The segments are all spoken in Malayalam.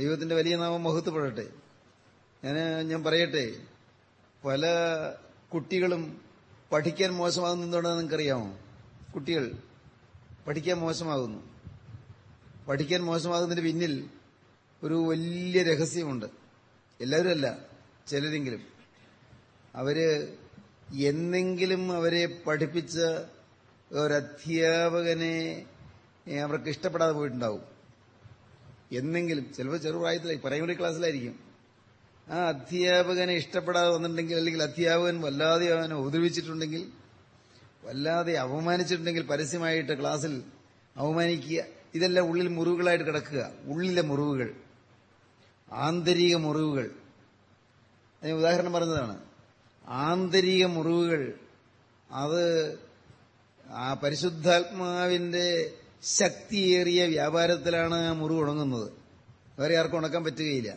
ദൈവത്തിന്റെ വലിയ നാമം മഹത്വപ്പെടട്ടെ. ഞാൻ ഞാൻ പറയട്ടെ പല കുട്ടികളും പഠിക്കാൻ മോശമാകുന്നു എന്തുകൊണ്ടാണെന്ന് നിങ്ങൾക്കറിയാമോ? കുട്ടികൾ പഠിക്കാൻ മോശമാകുന്നു. പഠിക്കാൻ മോശമാകുന്നതിന് പിന്നിൽ ഒരു വലിയ രഹസ്യമുണ്ട്. എല്ലാവരും അല്ല ചിലരെങ്കിലും. അവർ എന്നെങ്കിലും അവരെ പഠിപ്പിച്ച ഒരധ്യാപകനെ അവർക്ക് ഇഷ്ടപ്പെടാതെ പോയിട്ടുണ്ടാവും. എന്നെങ്കിലും ചിലപ്പോൾ ചെറുപ്രായത്തിലായി പ്രൈമറി ക്ലാസ്സിലായിരിക്കും. ആ അധ്യാപകനെ ഇഷ്ടപ്പെടാതെ വന്നിട്ടുണ്ടെങ്കിൽ അല്ലെങ്കിൽ അധ്യാപകൻ വല്ലാതെ അവനെ ഉപദ്രവിച്ചിട്ടുണ്ടെങ്കിൽ വല്ലാതെ അവമാനിച്ചിട്ടുണ്ടെങ്കിൽ പരസ്യമായിട്ട് ക്ലാസ്സിൽ അവമാനിക്കുക. ഇതെല്ലാം ഉള്ളിൽ മുറിവുകളായിട്ട് കിടക്കുക. ഉള്ളിലെ മുറിവുകൾ. ആന്തരിക മുറിവുകൾ. അതിന് ഉദാഹരണം പറഞ്ഞതാണ്. ആന്തരിക മുറിവുകൾ. അത് ആ പരിശുദ്ധാത്മാവിന്റെ ശക്തിയേറിയ വ്യാപാരത്തിലാണ് മുറിവ് ഉണങ്ങുന്നത്. വേറെ ആർക്കും ഉണക്കാൻ പറ്റുകയില്ല.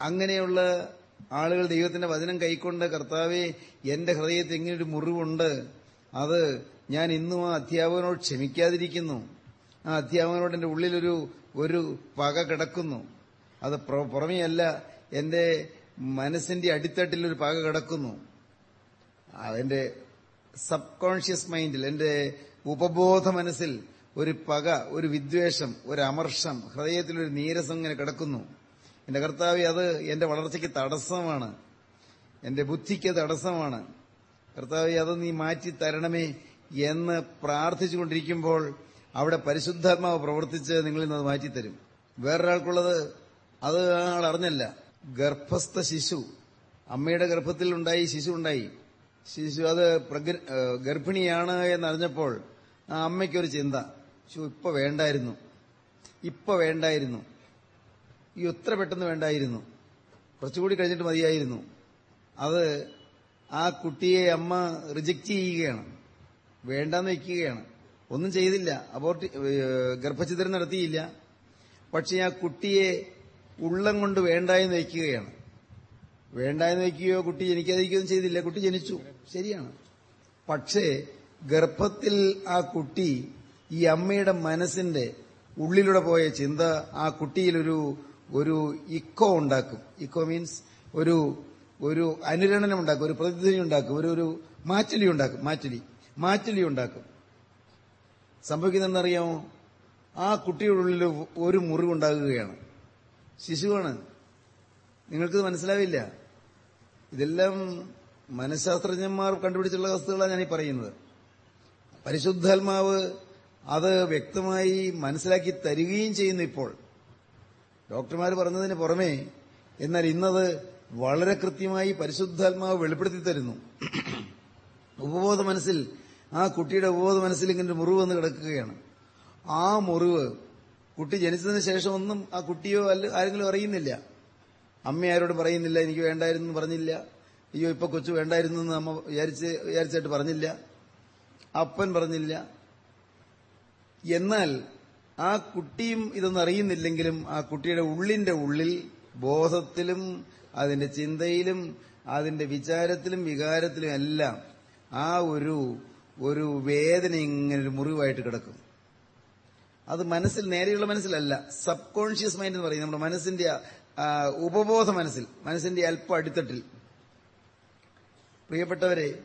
അങ്ങനെയുള്ള ആളുകൾ ദൈവത്തിന്റെ വചനം കൈക്കൊണ്ട് കർത്താവെ എന്റെ ഹൃദയത്തിൽ ഇങ്ങനൊരു മുറിവുണ്ട്. അത് ഞാൻ ഇന്നും ആ അധ്യാപകനോട് ക്ഷമിക്കാതിരിക്കുന്നു. ആ അധ്യാപകനോട് എന്റെ ഉള്ളിലൊരു ഒരു പക കിടക്കുന്നു. അത് പുറമെയല്ല എന്റെ മനസ്സിന്റെ അടിത്തട്ടിൽ ഒരു പക കിടക്കുന്നു. അതെന്റെ സബ് കോൺഷ്യസ് മൈൻഡിൽ എന്റെ ഉപബോധ മനസ്സിൽ ഒരു പക ഒരു വിദ്വേഷം ഒരു അമർഷം ഹൃദയത്തിൽ ഒരു നീരസം ഇങ്ങനെ കിടക്കുന്നു. എന്റെ കർത്താവ് അത് എന്റെ വളർച്ചയ്ക്ക് തടസ്സമാണ്. എന്റെ ബുദ്ധിക്ക് തടസ്സമാണ്. കർത്താവ് അത് നീ മാറ്റി തരണമേ എന്ന് പ്രാർത്ഥിച്ചുകൊണ്ടിരിക്കുമ്പോൾ അവിടെ പരിശുദ്ധാത്മാവ് പ്രവർത്തിച്ച് നിങ്ങളിൽ നിന്ന് അത് മാറ്റിത്തരും. വേറൊരാൾക്കുള്ളത് അത് ആൾ അറിഞ്ഞല്ല. ഗർഭസ്ഥ ശിശു. അമ്മയുടെ ഗർഭത്തിൽ ഉണ്ടായി ശിശു ഉണ്ടായി. ശിശു അത് ഗർഭിണിയാണ് എന്നറിഞ്ഞപ്പോൾ ആ അമ്മയ്ക്കൊരു ചിന്ത. ഇപ്പൊ വേണ്ടായിരുന്നു. ഇപ്പൊ വേണ്ടായിരുന്നു. ഈ എത്ര പെട്ടെന്ന് വേണ്ടായിരുന്നു. കുറച്ചുകൂടി കഴിഞ്ഞിട്ട് മതിയായിരുന്നു. അത് ആ കുട്ടിയെ അമ്മ റിജക്റ്റ് ചെയ്യുകയാണ്. വേണ്ടാന്ന് വയ്ക്കുകയാണ് ഒന്നും ചെയ്തില്ല. അബോർട്ട് ഗർഭചിത്രം നടത്തിയില്ല. പക്ഷെ ആ കുട്ടിയെ ഉള്ളം കൊണ്ട് വേണ്ട എന്ന് വയ്ക്കുകയാണ് വേണ്ട എന്ന് വയ്ക്കുകയോ കുട്ടി ജനിക്കാതിരിക്കുകയൊന്നും ചെയ്തില്ല. കുട്ടി ജനിച്ചു. ശരിയാണ്. പക്ഷേ ഗർഭത്തിൽ ആ കുട്ടി ഈ അമ്മയുടെ മനസ്സിന്റെ ഉള്ളിലൂടെ പോയ ചിന്ത ആ കുട്ടിയിലൊരു ഒരു ഇക്കോ ഉണ്ടാക്കും. ഇക്കോ മീൻസ് ഒരു ഒരു അനുരണനം ഉണ്ടാക്കും ഒരു പ്രതിധ്വനി ഉണ്ടാക്കും ഒരു ഒരു മാറ്റലി ഉണ്ടാക്കും മാറ്റലി മാറ്റലി ഉണ്ടാക്കും. സംഭവിക്കുന്നതെന്നറിയാമോ ആ കുട്ടിയുടെ ഉള്ളിൽ ഒരു മുറിവുണ്ടാകുകയാണ് ശിശുവാണ്. നിങ്ങൾക്കിത് മനസ്സിലാവില്ല? ഇതെല്ലാം മനഃശാസ്ത്രജ്ഞന്മാർ കണ്ടുപിടിച്ചുള്ള വസ്തുക്കളാണ് ഞാനീ പറയുന്നത്. പരിശുദ്ധാത്മാവ് അത് വ്യക്തമായി മനസ്സിലാക്കി തരികയും ചെയ്യുന്നു ഇപ്പോൾ. ഡോക്ടർമാർ പറഞ്ഞതിന് പുറമേ എന്നാൽ ഇന്നത് വളരെ കൃത്യമായി പരിശുദ്ധാത്മാവ് വെളിപ്പെടുത്തി തരുന്നു. ഉപബോധ മനസ്സിൽ ആ കുട്ടിയുടെ ഉപബോധ മനസ്സിൽ ഇങ്ങനെ മുറിവ് വന്ന് കിടക്കുകയാണ്. ആ മുറിവ് കുട്ടി ജനിച്ചതിന് ശേഷം ഒന്നും ആ കുട്ടിയോ അല്ല ആരെങ്കിലും അറിയുന്നില്ല. അമ്മ ആരോട് പറയുന്നില്ല എനിക്ക് വേണ്ടായിരുന്നു പറഞ്ഞില്ല. അയ്യോ ഇപ്പൊ കൊച്ചു വേണ്ടായിരുന്നു എന്ന് അമ്മ വിചാരിച്ച് വിചാരിച്ചായിട്ട് പറഞ്ഞില്ല. അപ്പൻ പറഞ്ഞില്ല. എന്നാൽ ആ കുട്ടിയും ഇതൊന്നും അറിയുന്നില്ലെങ്കിലും ആ കുട്ടിയുടെ ഉള്ളിന്റെ ഉള്ളിൽ ബോധത്തിലും അതിന്റെ ചിന്തയിലും അതിന്റെ വിചാരത്തിലും വികാരത്തിലും എല്ലാം ആ ഒരു ഒരു വേദന ഇങ്ങനെ ഒരു മുറിവായിട്ട് കിടക്കും. അത് മനസ്സിൽ നേരെയുള്ള മനസ്സിലല്ല സബ് കോൺഷ്യസ് മൈൻഡ് എന്ന് പറയും. നമ്മുടെ മനസ്സിന്റെ ഉപബോധ മനസ്സിൽ മനസ്സിന്റെ അല്പ അടിത്തട്ടിൽ. പ്രിയപ്പെട്ടവരെ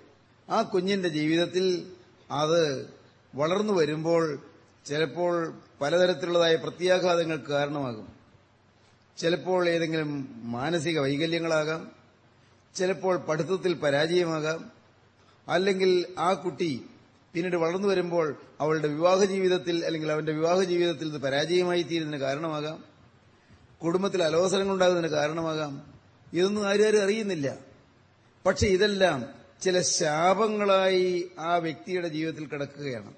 ആ കുഞ്ഞിന്റെ ജീവിതത്തിൽ അത് വളർന്നു വരുമ്പോൾ ചിലപ്പോൾ പലതരത്തിലുള്ളതായ പ്രത്യാഘാതങ്ങൾക്ക് കാരണമാകും. ചിലപ്പോൾ ഏതെങ്കിലും മാനസിക വൈകല്യങ്ങളാകാം. ചിലപ്പോൾ പഠിത്തത്തിൽ പരാജയമാകാം. അല്ലെങ്കിൽ ആ കുട്ടി പിന്നീട് വളർന്നു വരുമ്പോൾ അവളുടെ വിവാഹ ജീവിതത്തിൽ അല്ലെങ്കിൽ അവന്റെ വിവാഹ ജീവിതത്തിൽ ഇത് പരാജയമായി തീരുന്നതിന് കാരണമാകാം. കുടുംബത്തിൽ അലോസരങ്ങൾ ഉണ്ടാകുന്നതിന് കാരണമാകാം. ഇതൊന്നും ആരും ആരും അറിയുന്നില്ല. പക്ഷെ ഇതെല്ലാം ചില ശാപങ്ങളായി ആ വ്യക്തിയുടെ ജീവിതത്തിൽ കിടക്കുകയാണ്.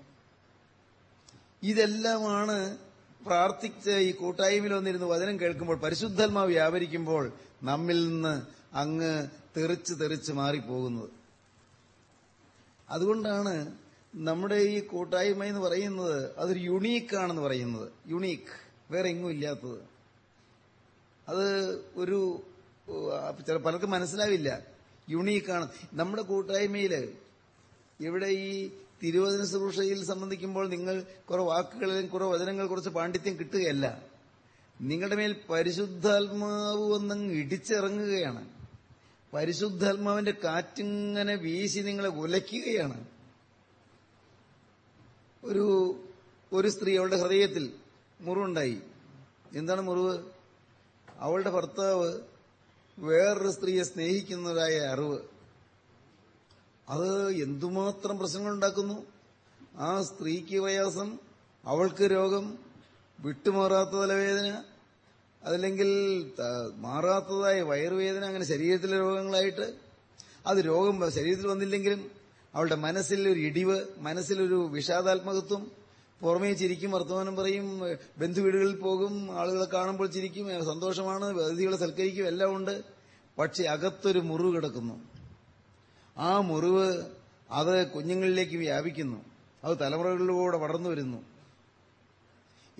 ഇതെല്ലാമാണ് പ്രാർത്ഥിച്ച് ഈ കൂട്ടായ്മയിൽ വന്നിരുന്ന് വചനം കേൾക്കുമ്പോൾ പരിശുദ്ധാത്മാവ് വ്യാപരിക്കുമ്പോൾ നമ്മിൽ നിന്ന് അങ്ങ് തെറിച്ച് തെറിച്ച് മാറിപ്പോകുന്നത്. അതുകൊണ്ടാണ് നമ്മുടെ ഈ കൂട്ടായ്മ എന്ന് പറയുന്നത് അതൊരു യുണീക്കാണെന്ന് പറയുന്നത്. യുണീക്ക് വേറെ എങ്ങും ഇല്ലാത്തത്. അത് ഒരു ചില പലർക്കും മനസ്സിലാവില്ല. യുണീക്കാണ്. നമ്മുടെ കൂട്ടായ്മയിൽ ഇവിടെ ഈ തിരുവചന ശുശ്രൂഷയിൽ സംബന്ധിക്കുമ്പോൾ നിങ്ങൾ കുറെ വാക്കുകളിലും കുറെ വചനങ്ങൾ കുറച്ച് പാണ്ഡിത്യം കിട്ടുകയല്ല. നിങ്ങളുടെ മേൽ പരിശുദ്ധാത്മാവ് വന്നങ്ങ് ഇടിച്ചിറങ്ങുകയാണ്. പരിശുദ്ധാത്മാവിന്റെ കാറ്റിങ്ങനെ വീശി നിങ്ങളെ ഉലയ്ക്കുകയാണ്. ഒരു ഒരു സ്ത്രീ അവളുടെ ഹൃദയത്തിൽ മുറിവുണ്ടായി. എന്താണ് മുറിവ്? അവളുടെ ഭർത്താവ് വേറൊരു സ്ത്രീയെ സ്നേഹിക്കുന്നതായ അറിവ്. അത് എന്തുമാത്രം പ്രശ്നങ്ങൾ ഉണ്ടാക്കുന്നു? ആ സ്ത്രീക്ക് പ്രയാസം അവൾക്ക് രോഗം വിട്ടുമാറാത്ത തലവേദന അതല്ലെങ്കിൽ മാറാത്തതായ വയറുവേദന അങ്ങനെ ശരീരത്തിലെ രോഗങ്ങളായിട്ട് അത് രോഗം ശരീരത്തിൽ വന്നില്ലെങ്കിലും അവളുടെ മനസ്സിൽ ഒരു ഇടിവ് മനസ്സിലൊരു വിഷാദാത്മകത്വം പുറമേ ചിരിക്കും വർത്തമാനം പറയും ബന്ധുവീടുകളിൽ പോകും ആളുകളെ കാണുമ്പോൾ ചിരിക്കും സന്തോഷമാണ് അതിഥികളെ സൽക്കരിക്കും എല്ലാം ഉണ്ട്. പക്ഷെ അകത്തൊരു മുറിവ് കിടക്കുന്നു. ആ മുറിവ് അത് കുഞ്ഞുങ്ങളിലേക്ക് വ്യാപിക്കുന്നു. അത് തലമുറകളിലൂടെ വളർന്നു വരുന്നു.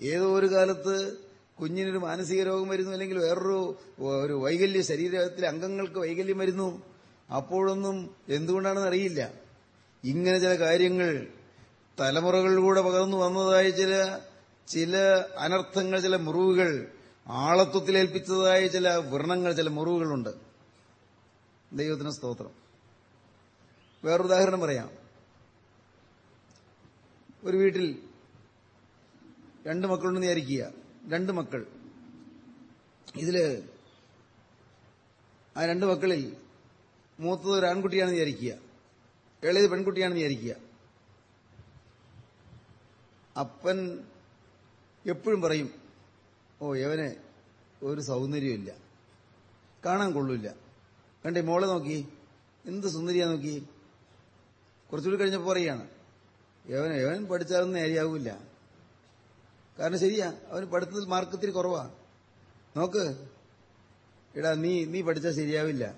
ഏതോ ഒരു കാലത്ത് കുഞ്ഞിനൊരു മാനസിക രോഗം വരുന്നു അല്ലെങ്കിൽ വേറൊരു ഒരു വൈകല്യ ശരീരത്തിലെ അംഗങ്ങൾക്ക് വൈകല്യം വരുന്നു. അപ്പോഴൊന്നും എന്തുകൊണ്ടാണെന്ന് അറിയില്ല. ഇങ്ങനെ ചില കാര്യങ്ങൾ തലമുറകളിലൂടെ പകർന്നു വന്നതായ ചില ചില അനർത്ഥങ്ങൾ ചില മുറിവുകൾ ആളത്വത്തിലേൽപ്പിച്ചതായ ചില വ്രണങ്ങൾ ചില മുറിവുകളുണ്ട്. ദൈവത്തിന് സ്തോത്രം. വേറൊരു ഉദാഹരണം പറയാം. ഒരു വീട്ടിൽ രണ്ട് മക്കളുണ്ടെന്ന് വിചാരിക്കുക. രണ്ട് മക്കൾ. ഇതിൽ ആ രണ്ട് മക്കളിൽ മൂത്തത് ഒരു ആൺകുട്ടിയാണെന്ന് വിചാരിക്കുക. ഇളയത് പെൺകുട്ടിയാണെന്ന് വിചാരിക്കുക. അപ്പൻ എപ്പോഴും പറയും ഓ യവന് ഒരു സൗന്ദര്യമില്ല കാണാൻ കൊള്ളില്ല. കണ്ടേ മോളെ നോക്കി. എന്ത് സുന്ദരിയാ നോക്കി. കുറച്ചുകൂടി കഴിഞ്ഞപ്പോൾ പറയാണ് യവൻ യവൻ പഠിച്ചാലൊന്നും നേരെയാവില്ല കാരണം ശരിയാ അവന് പഠിത്തത്തിൽ മാർക്കത്തിൽ കുറവാ. നോക്ക് എടാ നീ നീ പഠിച്ചാൽ ശരിയാവില്ല.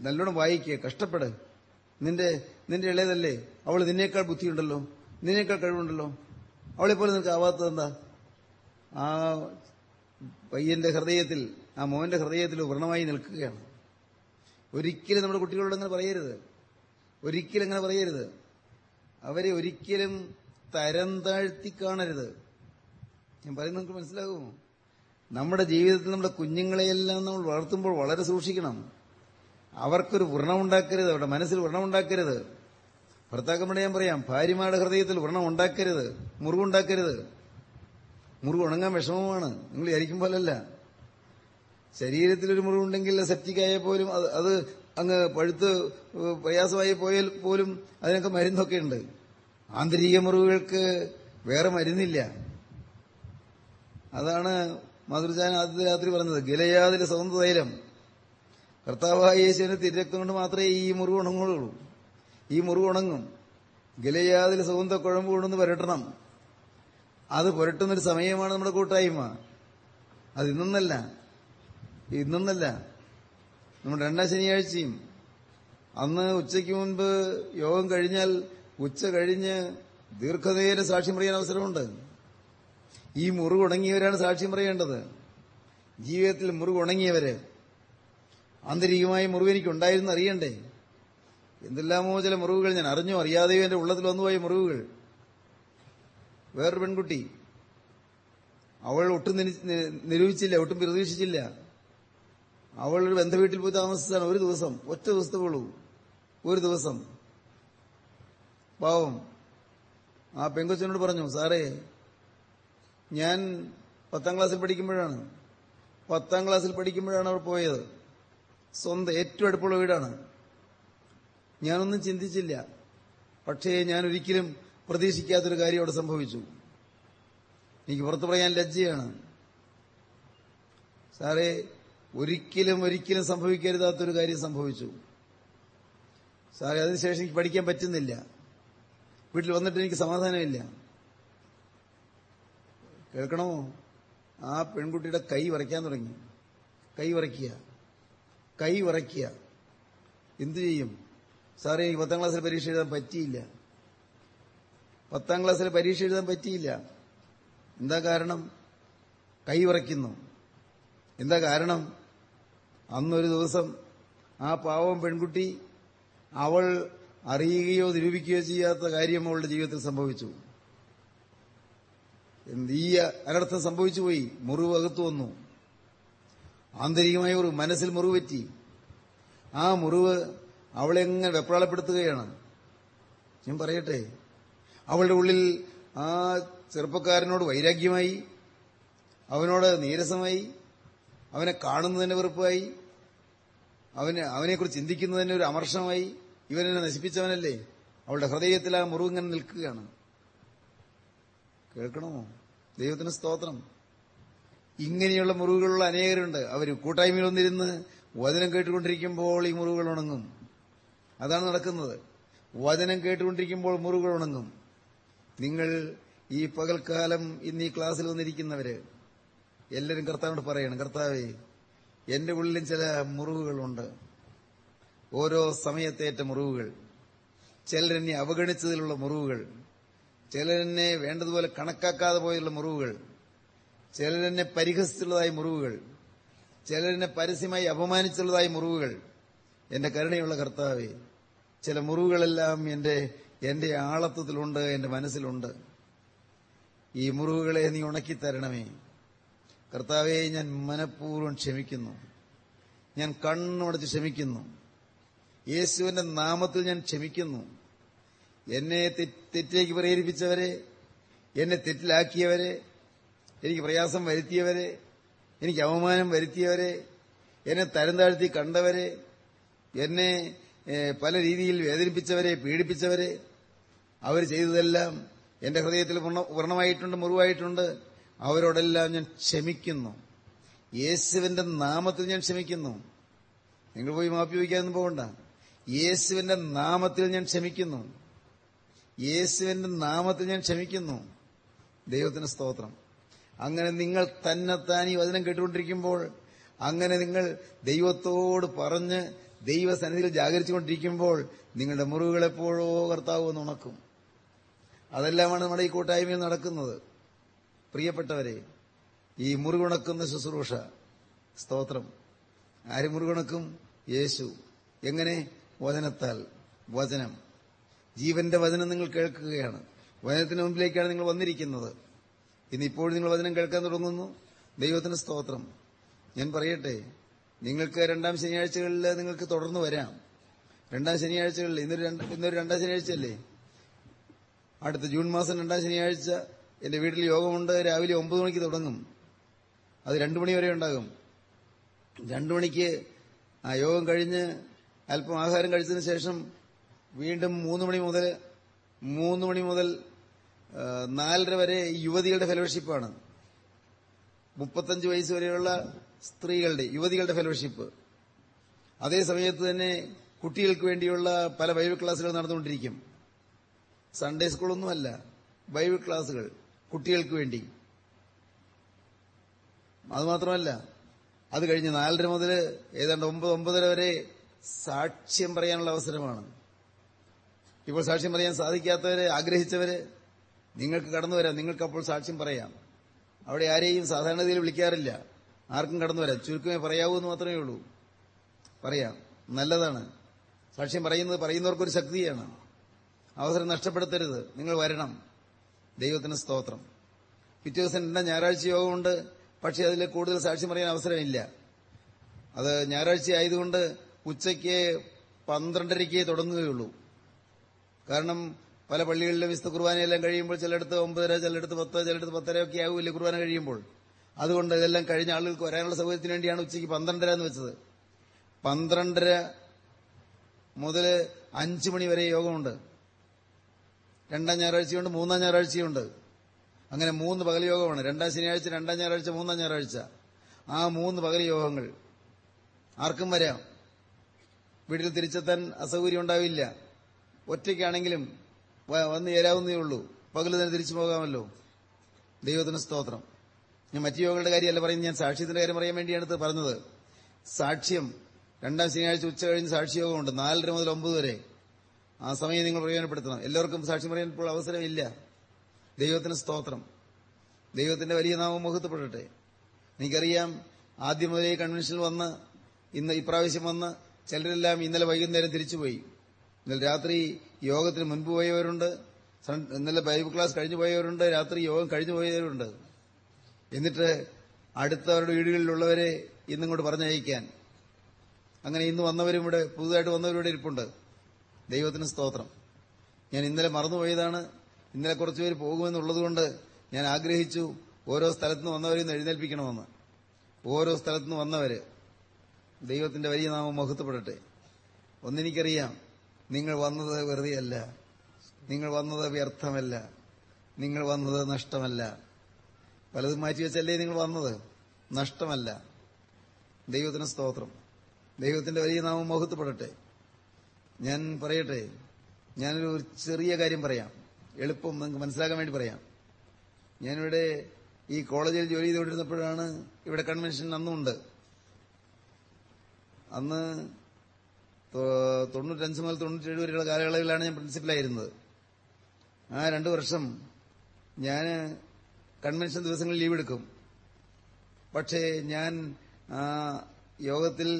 നല്ലോണം വായിക്കുക കഷ്ടപ്പെട്. നിന്റെ നിന്റെ ഇളയതല്ലേ? അവൾ നിന്നേക്കാൾ ബുദ്ധിയുണ്ടല്ലോ. നിന്നേക്കാൾ കഴിവുണ്ടല്ലോ. അവളെ പോലെ നിനക്ക് ആവാത്തത് എന്താ ആ പയ്യന്റെ ഹൃദയത്തിൽ ആ മോന്റെ ഹൃദയത്തിൽ വ്രണമായി നിൽക്കുകയാണ്. ഒരിക്കലും നമ്മുടെ കുട്ടികളോട് അങ്ങനെ പറയരുത്. ഒരിക്കലും അങ്ങനെ പറയരുത്. അവരെ ഒരിക്കലും തരം താഴ്ത്തി കാണരുത്. ഞാൻ പറയുന്നത് നമുക്ക് മനസ്സിലാകുമോ? നമ്മുടെ ജീവിതത്തിൽ നമ്മുടെ കുഞ്ഞുങ്ങളെയെല്ലാം നമ്മൾ വളർത്തുമ്പോൾ വളരെ സൂക്ഷിക്കണം. അവർക്കൊരു വ്രണമുണ്ടാക്കരുത് അവരുടെ മനസ്സിൽ വ്രണമുണ്ടാക്കരുത്. ഭർത്താക്കന്മാരുടെ ഞാൻ പറയാം ഭാര്യമാരുടെ ഹൃദയത്തിൽ വ്രണം ഉണ്ടാക്കരുത് മുറിവുണ്ടാക്കരുത്. മുറിവ് ഉണങ്ങാൻ വിഷമമാണ്. നിങ്ങൾ വിചാരിക്കും പോലല്ല. ശരീരത്തിലൊരു മുറിവുണ്ടെങ്കിൽ സെപ്റ്റിക്കായ പോലും അത് അങ്ങ് പഴുത്ത് പ്രയാസമായി പോയാൽ പോലും അതിനൊക്കെ മരുന്നൊക്കെ ഉണ്ട്. ആന്തരിക മുറിവുകൾക്ക് വേറെ മരുന്നില്ല. അതാണ് മാതൃചാൻ ആദ്യത്തെ രാത്രി പറഞ്ഞത്. ഗിലയാതിലെ സ്വന്തം തൈലം. കർത്താവായ യേശുവിന് മാത്രമേ ഈ മുറിവ് ഉണങ്ങുള്ളൂ ഈ മുറിവ് ഉണങ്ങും. ഗിലയാതിലെ സുഗന്ധ കുഴമ്പ് കൊണ്ടൊന്ന് പുരട്ടണം. അത് പുരട്ടുന്നൊരു സമയമാണ് നമ്മുടെ കൂട്ടായ്മ. അത് ഇന്നല്ല ഇന്നല്ല നമ്മുടെ രണ്ടാം ശനിയാഴ്ചയും അന്ന് ഉച്ചയ്ക്ക് മുൻപ് യോഗം കഴിഞ്ഞാൽ ഉച്ച കഴിഞ്ഞ് ദീർഘനേരം സാക്ഷ്യം പറയാൻ അവസരമുണ്ട്. ഈ മുറിവ് ഉണങ്ങിയവരാണ് സാക്ഷ്യം പറയേണ്ടത്. ജീവിതത്തിൽ മുറിവ് ഉണങ്ങിയവര് ആന്തരികമായ മുറിവ് എനിക്കുണ്ടായിരുന്നു അറിയണ്ടേ? എന്തെല്ലാമോ ചില മുറിവുകൾ ഞാൻ അറിഞ്ഞോ അറിയാതെയോ എന്റെ ഉള്ളത്തിൽ വന്നുപോയ മുറിവുകൾ. വേറൊരു പെൺകുട്ടി. അവൾ ഒട്ടും നിരൂപിച്ചില്ല ഒട്ടും പ്രതീക്ഷിച്ചില്ല. അവൾ ഒരു ബന്ധവീട്ടിൽ പോയി താമസിച്ചാണ് ഒരു ദിവസം ഒറ്റ ദിവസത്തെ ഉള്ളൂ ഒരു ദിവസം. പാവം. ആ പെങ്കൊച്ചനോട് പറഞ്ഞു സാറേ ഞാൻ പത്താം ക്ലാസ്സിൽ പഠിക്കുമ്പോഴാണ്. പത്താം ക്ലാസ്സിൽ പഠിക്കുമ്പോഴാണ് അവർ പോയത്. സ്വന്തം ഏറ്റവും അടുപ്പുള്ള വീടാണ്. ഞാനൊന്നും ചിന്തിച്ചില്ല. പക്ഷേ ഞാൻ ഒരിക്കലും പ്രതീക്ഷിക്കാത്തൊരു കാര്യം അവിടെ സംഭവിച്ചു. എനിക്ക് പുറത്തു പറയാൻ ലജ്ജയാണ്. സാറേ ഒരിക്കലും ഒരിക്കലും സംഭവിക്കരുതാത്തൊരു കാര്യം സംഭവിച്ചു. സാറേ അതിനുശേഷം എനിക്ക് പഠിക്കാൻ പറ്റുന്നില്ല. വീട്ടിൽ വന്നിട്ട് എനിക്ക് സമാധാനമില്ല. കേൾക്കണോ? ആ പെൺകുട്ടിയുടെ കൈ വരയ്ക്കാൻ തുടങ്ങി. കൈ വരയ്ക്കുക. കൈ വരയ്ക്കുക. എന്തു ചെയ്യും? സാറേ എനിക്ക് പത്താം ക്ലാസ്സിൽ പരീക്ഷ എഴുതാൻ പറ്റിയില്ല. പത്താം ക്ലാസ്സിൽ പരീക്ഷ എഴുതാൻ പറ്റിയില്ല. എന്താ കാരണം? കൈ വരയ്ക്കുന്നു. എന്താ കാരണം? അന്നൊരു ദിവസം ആ പാവം പെൺകുട്ടി അവൾ അറിയുകയോ നിരൂപിക്കുകയോ ചെയ്യാത്ത കാര്യം അവളുടെ ജീവിതത്തിൽ സംഭവിച്ചു. ഈ അനർത്ഥം സംഭവിച്ചു പോയി. മുറിവ് അകത്തു വന്നു. ആന്തരികമായ ഒരു മനസ്സിൽ മുറിവ് പറ്റി. ആ മുറിവ് അവളെ എങ്ങനെ വെപ്രാളപ്പെടുത്തുകയാണ്? ഞാൻ പറയട്ടെ. അവളുടെ ഉള്ളിൽ ആ ചെറുപ്പക്കാരനോട് വൈരാഗ്യമായി. അവനോട് നീരസമായി. അവനെ കാണുന്നതിന് വെറുപ്പായി. അവന് അവനെക്കുറിച്ച് ചിന്തിക്കുന്നതിന് ഒരു അമർഷമായി. ഇവനെന്നെ നശിപ്പിച്ചവനല്ലേ? അവളുടെ ഹൃദയത്തിൽ ആ മുറിവിങ്ങനെ നിൽക്കുകയാണ്. കേൾക്കണമോ ദൈവത്തിന് സ്തോത്രം. ഇങ്ങനെയുള്ള മുറിവുകളുള്ള അനേകരുണ്ട്. അവർ കൂട്ടായ്മയിൽ വന്നിരുന്ന് വചനം കേട്ടുകൊണ്ടിരിക്കുമ്പോൾ ഈ മുറിവുകൾ ഉണങ്ങും. അതാണ് നടക്കുന്നത്. വചനം കേട്ടുകൊണ്ടിരിക്കുമ്പോൾ മുറിവുകൾ ഉണങ്ങും. നിങ്ങൾ ഈ പകൽക്കാലം ഇന്ന് ഈ ക്ലാസ്സിൽ വന്നിരിക്കുന്നവര് എല്ലാവരും കർത്താവിനോട് പറയണം കർത്താവേ എന്റെ ഉള്ളിൽ ചില മുറിവുകളുണ്ട്. ഓരോ സമയത്തേറ്റ മുറിവുകൾ. ചിലരെന്നെ അവഗണിച്ചതിലുള്ള മുറിവുകൾ. ചിലരെന്നെ വേണ്ടതുപോലെ കണക്കാക്കാതെ പോയുള്ള മുറിവുകൾ. ചിലരെന്നെ പരിഹസിച്ചുള്ളതായ മുറിവുകൾ. ചിലരെന്നെ പരസ്യമായി അപമാനിച്ചുള്ളതായ മുറിവുകൾ. എന്റെ കരുണയുള്ള കർത്താവെ ചില മുറിവുകളെല്ലാം എന്റെ എന്റെ ആളത്വത്തിലുണ്ട് എന്റെ മനസ്സിലുണ്ട്. ഈ മുറിവുകളെ നീ ഉണക്കി തരണമേ കർത്താവെ ഞാൻ മനഃപൂർവം ക്ഷമിക്കുന്നു. ഞാൻ കണ്ണുമടച്ച് ക്ഷമിക്കുന്നു. യേശുവിന്റെ നാമത്തിൽ ഞാൻ ക്ഷമിക്കുന്നു. എന്നെ തെറ്റിലേക്ക് പ്രേരിപ്പിച്ചവരെ എന്നെ തെറ്റിലാക്കിയവരെ എനിക്ക് പ്രയാസം വരുത്തിയവരെ എനിക്ക് അവമാനം വരുത്തിയവരെ എന്നെ തരം താഴ്ത്തി കണ്ടവരെ എന്നെ പല രീതിയിൽ വേദനിപ്പിച്ചവരെ പീഡിപ്പിച്ചവരെ അവർ ചെയ്തതെല്ലാം എന്റെ ഹൃദയത്തിൽ പൂർണമായിട്ടുണ്ട് മുറിവായിട്ടുണ്ട്. അവരോടെല്ലാം ഞാൻ ക്ഷമിക്കുന്നു. യേശുവിന്റെ നാമത്തിൽ ഞാൻ ക്ഷമിക്കുന്നു. നിങ്ങൾ പോയി മാപ്പി വയ്ക്കാനൊന്നും പോകണ്ട. യേശുവിന്റെ നാമത്തിൽ ഞാൻ ക്ഷമിക്കുന്നു. യേശുവിന്റെ നാമത്തിൽ ഞാൻ ക്ഷമിക്കുന്നു. ദൈവത്തിന് സ്തോത്രം. അങ്ങനെ നിങ്ങൾ തന്നെത്താൻ ഈ വചനം കേട്ടുകൊണ്ടിരിക്കുമ്പോൾ അങ്ങനെ നിങ്ങൾ ദൈവത്തോട് പറഞ്ഞ് ദൈവസന്നിധിയിൽ ജാഗരിച്ചുകൊണ്ടിരിക്കുമ്പോൾ നിങ്ങളുടെ മുറിവുകളെപ്പോഴോ കർത്താവ് ഒന്ന് ഉണക്കും. അതെല്ലാമാണ് നമ്മുടെ ഈ കൂട്ടായ്മയിൽ നടക്കുന്നത്. പ്രിയപ്പെട്ടവരെ ഈ മുറിവുണക്കുന്ന ശുശ്രൂഷ സ്തോത്രം. ആര് മുറിവുണക്കും? യേശു. എങ്ങനെ? വചനത്താൽ. വചനം. ജീവന്റെ വചനം നിങ്ങൾ കേൾക്കുകയാണ്. വചനത്തിന് മുമ്പിലേക്കാണ് നിങ്ങൾ വന്നിരിക്കുന്നത്. ഇന്നിപ്പോൾ നിങ്ങൾ വചനം കേൾക്കാൻ തുടങ്ങുന്നു. ദൈവത്തിന് സ്തോത്രം. ഞാൻ പറയട്ടെ നിങ്ങൾക്ക് രണ്ടാം ശനിയാഴ്ചകളിൽ നിങ്ങൾക്ക് തുടർന്ന് വരാം. രണ്ടാം ശനിയാഴ്ചകളിൽ ഇന്നൊരു ഇന്നൊരു രണ്ടാം ശനിയാഴ്ചയല്ലേ? അടുത്ത ജൂൺ മാസം രണ്ടാം ശനിയാഴ്ച എന്റെ വീട്ടിൽ യോഗമുണ്ട്. രാവിലെ ഒമ്പത് മണിക്ക് തുടങ്ങും. അത് രണ്ടു മണി വരെ ഉണ്ടാകും. രണ്ടു മണിക്ക് ആ യോഗം കഴിഞ്ഞ് അല്പം ആഹാരം കഴിച്ചതിന് ശേഷം വീണ്ടും മൂന്ന് മണി മുതൽ മൂന്ന് മണി മുതൽ നാലര വരെ യുവതികളുടെ ഫെലോഷിപ്പാണ്. മുപ്പത്തഞ്ച് വയസ്സ് വരെയുള്ള സ്ത്രീകളുടെ യുവതികളുടെ ഫെലോഷിപ്പ്. അതേ സമയത്ത് തന്നെ കുട്ടികൾക്ക് വേണ്ടിയുള്ള പല ബൈബിൾ ക്ലാസ്സുകൾ നടന്നുകൊണ്ടിരിക്കും. സൺഡേ സ്കൂളൊന്നുമല്ല ബൈബിൾ ക്ലാസുകൾ കുട്ടികൾക്ക് വേണ്ടി. അതുമാത്രമല്ല അത് കഴിഞ്ഞ് നാലര മുതൽ ഏതാണ്ട് ഒമ്പത് ഒമ്പതര വരെ സാക്ഷ്യം പറയാനുള്ള അവസരമാണ്. ഇപ്പോൾ സാക്ഷ്യം പറയാൻ സാധിക്കാത്തവരെ ആഗ്രഹിച്ചവര് നിങ്ങൾക്ക് കടന്നു വരാം. നിങ്ങൾക്കപ്പോൾ സാക്ഷ്യം പറയാം. അവിടെ ആരെയും സാധാരണതയിൽ വിളിക്കാറില്ല. ആർക്കും കടന്നു വരാം. ചുരുക്കമേ പറയാവൂ എന്ന് മാത്രമേ ഉള്ളൂ. പറയാം. നല്ലതാണ്. സാക്ഷ്യം പറയുന്നത് പറയുന്നവർക്കൊരു ശക്തിയാണ്. അവസരം നഷ്ടപ്പെടുത്തരുത്. നിങ്ങൾ വരണം. ദൈവത്തിന് സ്തോത്രം. പിറ്റേ ദിവസം എന്റെ ഞായറാഴ്ച യോഗമുണ്ട്. പക്ഷേ അതിൽ കൂടുതൽ സാക്ഷ്യം പറയാൻ അവസരമില്ല. അത് ഞായറാഴ്ച ആയതുകൊണ്ട് ഉച്ചയ്ക്ക് പന്ത്രണ്ടരയ്ക്ക് തുടങ്ങുകയുള്ളൂ. കാരണം പല പള്ളികളിലെ വിശുദ്ധ കുർബാനയെല്ലാം കഴിയുമ്പോൾ ചിലയിടത്ത് ഒമ്പതര ചിലയിടത്ത് പത്ത് ചിലയിടത്ത് പത്തര ഒക്കെ ആവില്ലേ കുർബാന കഴിയുമ്പോൾ. അതുകൊണ്ട് ഇതെല്ലാം കഴിഞ്ഞ ആളുകൾക്ക് വരാനുള്ള സൗകര്യത്തിന് വേണ്ടിയാണ് ഉച്ചയ്ക്ക് പന്ത്രണ്ടര എന്ന് വെച്ചത്. പന്ത്രണ്ടര മുതൽ അഞ്ചു മണി വരെ യോഗമുണ്ട്. രണ്ടാം ഞായറാഴ്ചയുണ്ട് മൂന്നാം ഞായറാഴ്ചയുണ്ട്. അങ്ങനെ മൂന്ന് പകൽ യോഗമാണ് രണ്ടാം ശനിയാഴ്ച രണ്ടാം ഞായറാഴ്ച മൂന്നാം ഞായറാഴ്ച. ആ മൂന്ന് പകൽ യോഗങ്ങൾ ആർക്കും വരാം. വീട്ടിൽ തിരിച്ചെത്താൻ അസൗകര്യം ഉണ്ടാവില്ല. ഒറ്റയ്ക്കാണെങ്കിലും വന്ന് ചേരാവുന്നേ ഉള്ളൂ. പകൽ തന്നെ തിരിച്ചു പോകാമല്ലോ. ദൈവത്തിന് സ്തോത്രം. ഞാൻ മറ്റു യോഗങ്ങളുടെ കാര്യമല്ല പറയുന്നത്. ഞാൻ സാക്ഷ്യത്തിന്റെ കാര്യം പറയാൻ വേണ്ടിയാണ് പറഞ്ഞത്. സാക്ഷ്യം. രണ്ടാം ശനിയാഴ്ച ഉച്ച കഴിഞ്ഞ് സാക്ഷ്യയോഗമുണ്ട്. നാലര മുതൽ ഒമ്പത് വരെ. ആ സമയം നിങ്ങൾ പ്രയോജനപ്പെടുത്തണം. എല്ലാവർക്കും സാക്ഷി പറയാൻ ഇപ്പോൾ അവസരമില്ല. ദൈവത്തിന് സ്തോത്രം. ദൈവത്തിന്റെ വലിയ നാമം മുഖത്തപ്പെടട്ടെ എനിക്കറിയാം ആദ്യം മുതലേ കൺവെൻഷനിൽ വന്ന് ഇന്ന് ഇപ്രാവശ്യം വന്ന് ചിലരെല്ലാം ഇന്നലെ വൈകുന്നേരം തിരിച്ചുപോയി. ഇന്നലെ രാത്രി യോഗത്തിന് മുൻപ് പോയവരുണ്ട്. ഇന്നലെ ബൈബിൾ ക്ലാസ് കഴിഞ്ഞു പോയവരുണ്ട്. രാത്രി യോഗം കഴിഞ്ഞു പോയവരുണ്ട്. എന്നിട്ട് അടുത്തവരുടെ വീടുകളിലുള്ളവരെ ഇന്നിങ്ങോട്ട് പറഞ്ഞയക്കാൻ. അങ്ങനെ ഇന്ന് വന്നവരും ഇവിടെ പുതുതായിട്ട് വന്നവരും ഇവിടെ ഇരിപ്പുണ്ട്. ദൈവത്തിന് സ്തോത്രം. ഞാൻ ഇന്നലെ മറന്നുപോയതാണ്. ഇന്നലെ കുറച്ചുപേര് പോകുമെന്നുള്ളതുകൊണ്ട് ഞാൻ ആഗ്രഹിച്ചു ഓരോ സ്ഥലത്തുനിന്ന് വന്നവരെ എഴുന്നേൽപ്പിക്കണമെന്ന്. ഓരോ സ്ഥലത്തുനിന്ന് വന്നവര് ദൈവത്തിന്റെ വലിയ നാമം മഹത്വപ്പെടട്ടെ. ഒന്നെനിക്കറിയാം നിങ്ങൾ വന്നത് വെറുതെയല്ല. നിങ്ങൾ വന്നത് വ്യർത്ഥമല്ല. നിങ്ങൾ വന്നത് നഷ്ടമല്ല. പലതും മാറ്റിവെച്ചല്ലേ നിങ്ങൾ വന്നത്? നഷ്ടമല്ല. ദൈവത്തിന് സ്തോത്രം. ദൈവത്തിന്റെ വലിയ നാമം മഹത്വപ്പെടട്ടെ. ഞാൻ പറയട്ടെ ഞാനൊരു ചെറിയ കാര്യം പറയാം. എളുപ്പം നിങ്ങൾക്ക് മനസ്സിലാക്കാൻ വേണ്ടി പറയാം. ഞാനിവിടെ ഈ കോളേജിൽ ജോലി ചെയ്തുകൊണ്ടിരുന്നപ്പോഴാണ് ഇവിടെ കൺവെൻഷൻ അന്നുണ്ട്. അന്ന് തൊണ്ണൂറ്റഞ്ച് മുതൽ തൊണ്ണൂറ്റേഴ് വരെയുള്ള കാലയളവിലാണ് ഞാൻ പ്രിൻസിപ്പലായിരുന്നത്. ആ രണ്ടു വർഷം ഞാൻ കൺവെൻഷൻ ദിവസങ്ങളിൽ ലീവ് എടുക്കും പക്ഷേ ഞാൻ യോഗത്തിൽ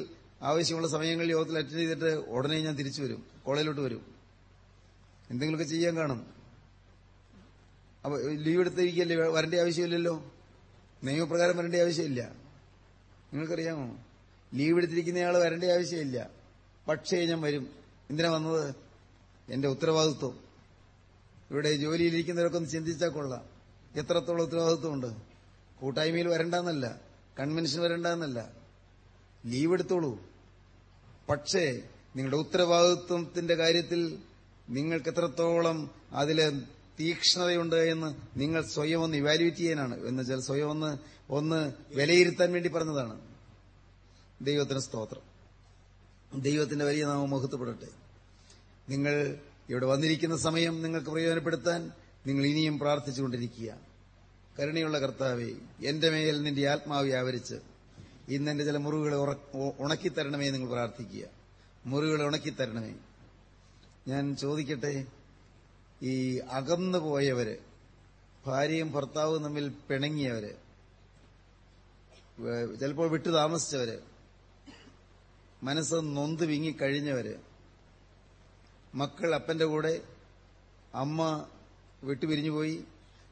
ആവശ്യമുള്ള സമയങ്ങളിൽ യോഗത്തിൽ അറ്റൻഡ് ചെയ്തിട്ട് ഉടനെ ഞാൻ തിരിച്ചു വരും കോളേജിലോട്ട് വരും. എന്തെങ്കിലുമൊക്കെ ചെയ്യാൻ കാണും. അപ്പൊ ലീവ് എടുത്തിരിക്കല്ലേ? വരേണ്ട ആവശ്യമില്ലല്ലോ? നിയമപ്രകാരം വരേണ്ട ആവശ്യമില്ല. നിങ്ങൾക്കറിയാമോ? ലീവ് എടുത്തിരിക്കുന്നയാൾ വരേണ്ട ആവശ്യമില്ല. പക്ഷേ ഞാൻ വരും. എന്തിനാ വന്നത്? എന്റെ ഉത്തരവാദിത്വം. ഇവിടെ ജോലിയിലിരിക്കുന്നവരൊക്കെ ഒന്ന് ചിന്തിച്ചാൽ കൊള്ളാം. എത്രത്തോളം ഉത്തരവാദിത്വമുണ്ട്? കൂട്ടായ്മയിൽ വരണ്ടെന്നല്ല. കൺവെൻഷൻ വരണ്ടെന്നല്ല. ലീവ് എടുത്തോളൂ. പക്ഷേ നിങ്ങളുടെ ഉത്തരവാദിത്വത്തിന്റെ കാര്യത്തിൽ നിങ്ങൾക്ക് എത്രത്തോളം അതിൽ തീക്ഷ്ണതയുണ്ട് എന്ന് നിങ്ങൾ സ്വയം ഒന്ന് ഇവാലുവേറ്റ് ചെയ്യാനാണ്. എന്ന് വെച്ചാൽ സ്വയം ഒന്ന് ഒന്ന് വിലയിരുത്താൻ വേണ്ടി പറഞ്ഞതാണ്. ദൈവത്തിന് സ്തോത്രം. ദൈവത്തിന്റെ വലിയ നാമം മഹത്വപ്പെടട്ടെ. നിങ്ങൾ ഇവിടെ വന്നിരിക്കുന്ന സമയം നിങ്ങൾക്ക് പ്രയോജനപ്പെടുത്താൻ നിങ്ങൾ ഇനിയും പ്രാർത്ഥിച്ചുകൊണ്ടിരിക്കുക കരുണയുള്ള കർത്താവെ എന്റെ മേൽ നിന്റെ ആത്മാവ് വ്യാപരിച്ച് ഇന്ന് എന്റെ ചില മുറിവുകളെ ഉണക്കിത്തരണമേ നിങ്ങൾ പ്രാർത്ഥിക്കുക. മുറിവുകളെ ഉണക്കിത്തരണമേ. ഞാൻ ചോദിക്കട്ടെ ഈ അകന്നു പോയവര് ഭാര്യയും ഭർത്താവും തമ്മിൽ പിണങ്ങിയവര് ചിലപ്പോൾ വിട്ടു താമസിച്ചവര് മനസ്സ് നൊന്ത് വിങ്ങിക്കഴിഞ്ഞവര് മക്കൾ അപ്പന്റെ കൂടെ അമ്മ വിട്ടുപിരിഞ്ഞുപോയി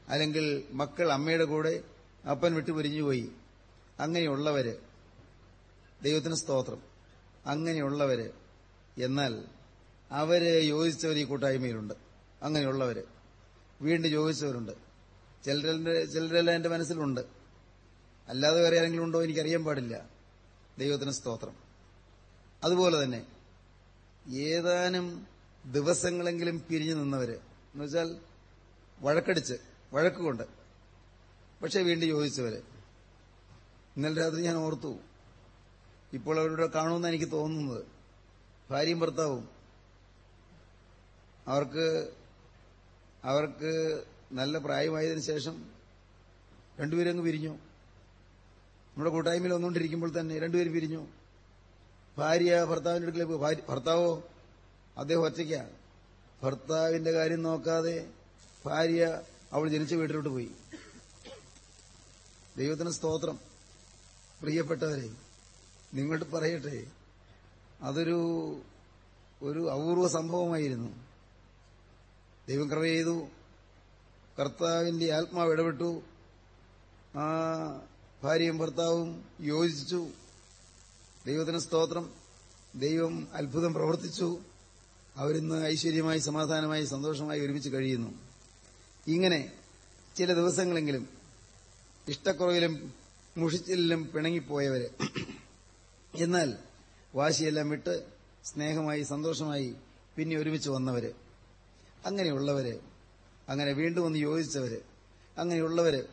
അല്ലെങ്കിൽ മക്കൾ അമ്മയുടെ കൂടെ അപ്പൻ വിട്ടുപിരിഞ്ഞുപോയി അങ്ങനെയുള്ളവര് ദൈവത്തിന് സ്തോത്രം. അങ്ങനെയുള്ളവര് എന്നാൽ അവർ യോജിച്ചവർ ഈ കൂട്ടായ്മയിലുണ്ട്. അങ്ങനെയുള്ളവര്. വീണ്ടും യോജിച്ചവരുണ്ട്. ചിലരെ ചിലരെല്ലാം എന്റെ മനസ്സിലുണ്ട്. അല്ലാതെ വേറെ ആരെങ്കിലും ഉണ്ടോ എനിക്കറിയാൻ പാടില്ല. ദൈവത്തിന് സ്തോത്രം. അതുപോലെ തന്നെ ഏതാനും ദിവസങ്ങളെങ്കിലും പിരിഞ്ഞു നിന്നവര് എന്നുവെച്ചാൽ വഴക്കടിച്ച് വഴക്കുകൊണ്ട് പക്ഷെ വീണ്ടും യോജിച്ചവര്. ഇന്നലെ രാത്രി ഞാൻ ഓർത്തു ഇപ്പോൾ അവരുടെ കാണുമെന്ന് എനിക്ക് തോന്നുന്നത്. ഭാര്യയും ഭർത്താവും. അവർക്ക് അവർക്ക് നല്ല പ്രായമായതിനു ശേഷം രണ്ടുപേരും അങ്ങ് പിരിഞ്ഞു നമ്മുടെ കൂട്ടായ്മയിൽ വന്നുകൊണ്ടിരിക്കുമ്പോൾ തന്നെ രണ്ടുപേരും പിരിഞ്ഞു ഭാര്യ ഭർത്താവിന്റെ അടുക്കലേക്ക് പോയി. ഭർത്താവോ? അദ്ദേഹം ഒറ്റയ്ക്ക. ഭർത്താവിന്റെ കാര്യം നോക്കാതെ ഭാര്യ അവൾ ജനിച്ച വീട്ടിലോട്ട് പോയി. ദൈവത്തിന് സ്തോത്രം. പ്രിയപ്പെട്ടവരെ നിങ്ങളോട് പറയട്ടെ. അതൊരു ഒരു അപൂർവ സംഭവമായിരുന്നു. ദൈവം കൃപ ചെയ്തു. കർത്താവിന്റെ ആത്മാവ് ഇടപെട്ടു. ആ ഭാര്യയും ഭർത്താവും യോജിച്ചു. ദൈവത്തിന് സ്തോത്രം. ദൈവം അത്ഭുതം പ്രവർത്തിച്ചു. അവരിന്ന് ഐശ്വര്യമായി സമാധാനമായി സന്തോഷമായി ഒരുമിച്ച് കഴിയുന്നു. ഇങ്ങനെ ചില ദിവസങ്ങളെങ്കിലും ഇഷ്ടക്കുറവിലും മുഷിച്ചിലും പിണങ്ങിപ്പോയവര് എന്നാൽ വാശിയെല്ലാം വിട്ട് സ്നേഹമായി സന്തോഷമായി പിന്നെ ഒരുമിച്ച് വന്നവര്. അങ്ങനെയുള്ളവര് അങ്ങനെ വീണ്ടും ഒന്ന് യോജിച്ചവര് അങ്ങനെയുള്ളവര്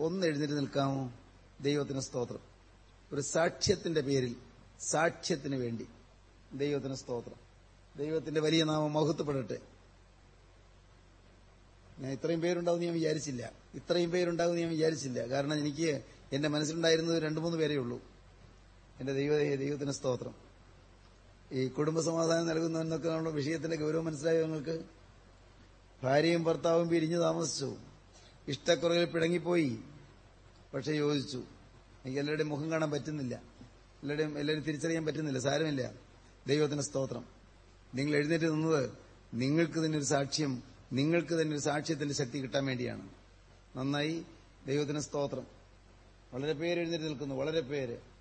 ഒന്ന് എഴുന്നേറ്റ് നിൽക്കാമോ? ദൈവത്തിന് സ്തോത്രം. ഒരു സാക്ഷ്യത്തിന്റെ പേരിൽ സാക്ഷ്യത്തിന് വേണ്ടി ദൈവത്തിന് സ്തോത്രം. ദൈവത്തിന്റെ വലിയ നാമം മഹത്വപ്പെടട്ടെ. ഞാൻ ഇത്രയും പേരുണ്ടാവും ഞാൻ വിചാരിച്ചില്ല. ഇത്രയും പേരുണ്ടാവും ഞാൻ വിചാരിച്ചില്ല. കാരണം എനിക്ക് എന്റെ മനസ്സിലുണ്ടായിരുന്നത് രണ്ടു മൂന്ന് പേരേ ഉള്ളൂ. എന്റെ ദൈവ ദൈവത്തിന് സ്തോത്രം. ഈ കുടുംബ സമാധാനം നൽകുന്നതെന്നൊക്കെ നമ്മുടെ വിഷയത്തിന്റെ ഗൗരവം മനസ്സിലായോ നിങ്ങൾക്ക്? ഭാര്യയും ഭർത്താവും പിരിഞ്ഞു താമസിച്ചു. ഇഷ്ടക്കുറവിൽ പിടങ്ങിപ്പോയി പക്ഷെ യോജിച്ചു. എനിക്ക് എല്ലാവരുടെയും മുഖം കാണാൻ പറ്റുന്നില്ല. എല്ലാവരുടെയും എല്ലാവരും തിരിച്ചറിയാൻ പറ്റുന്നില്ല. സാരമില്ല. ദൈവത്തിന് സ്തോത്രം. നിങ്ങൾ എഴുന്നേറ്റ് നിന്നത് നിങ്ങൾക്ക് തന്നെ ഒരു സാക്ഷ്യം നിങ്ങൾക്ക് തന്നെ ഒരു സാക്ഷ്യത്തിന്റെ ശക്തി കിട്ടാൻ വേണ്ടിയാണ്. നന്നായി ദൈവത്തിന് സ്തോത്രം. വളരെ പേര് എഴുന്നേറ്റ് നിൽക്കുന്നു. വളരെ പേര്.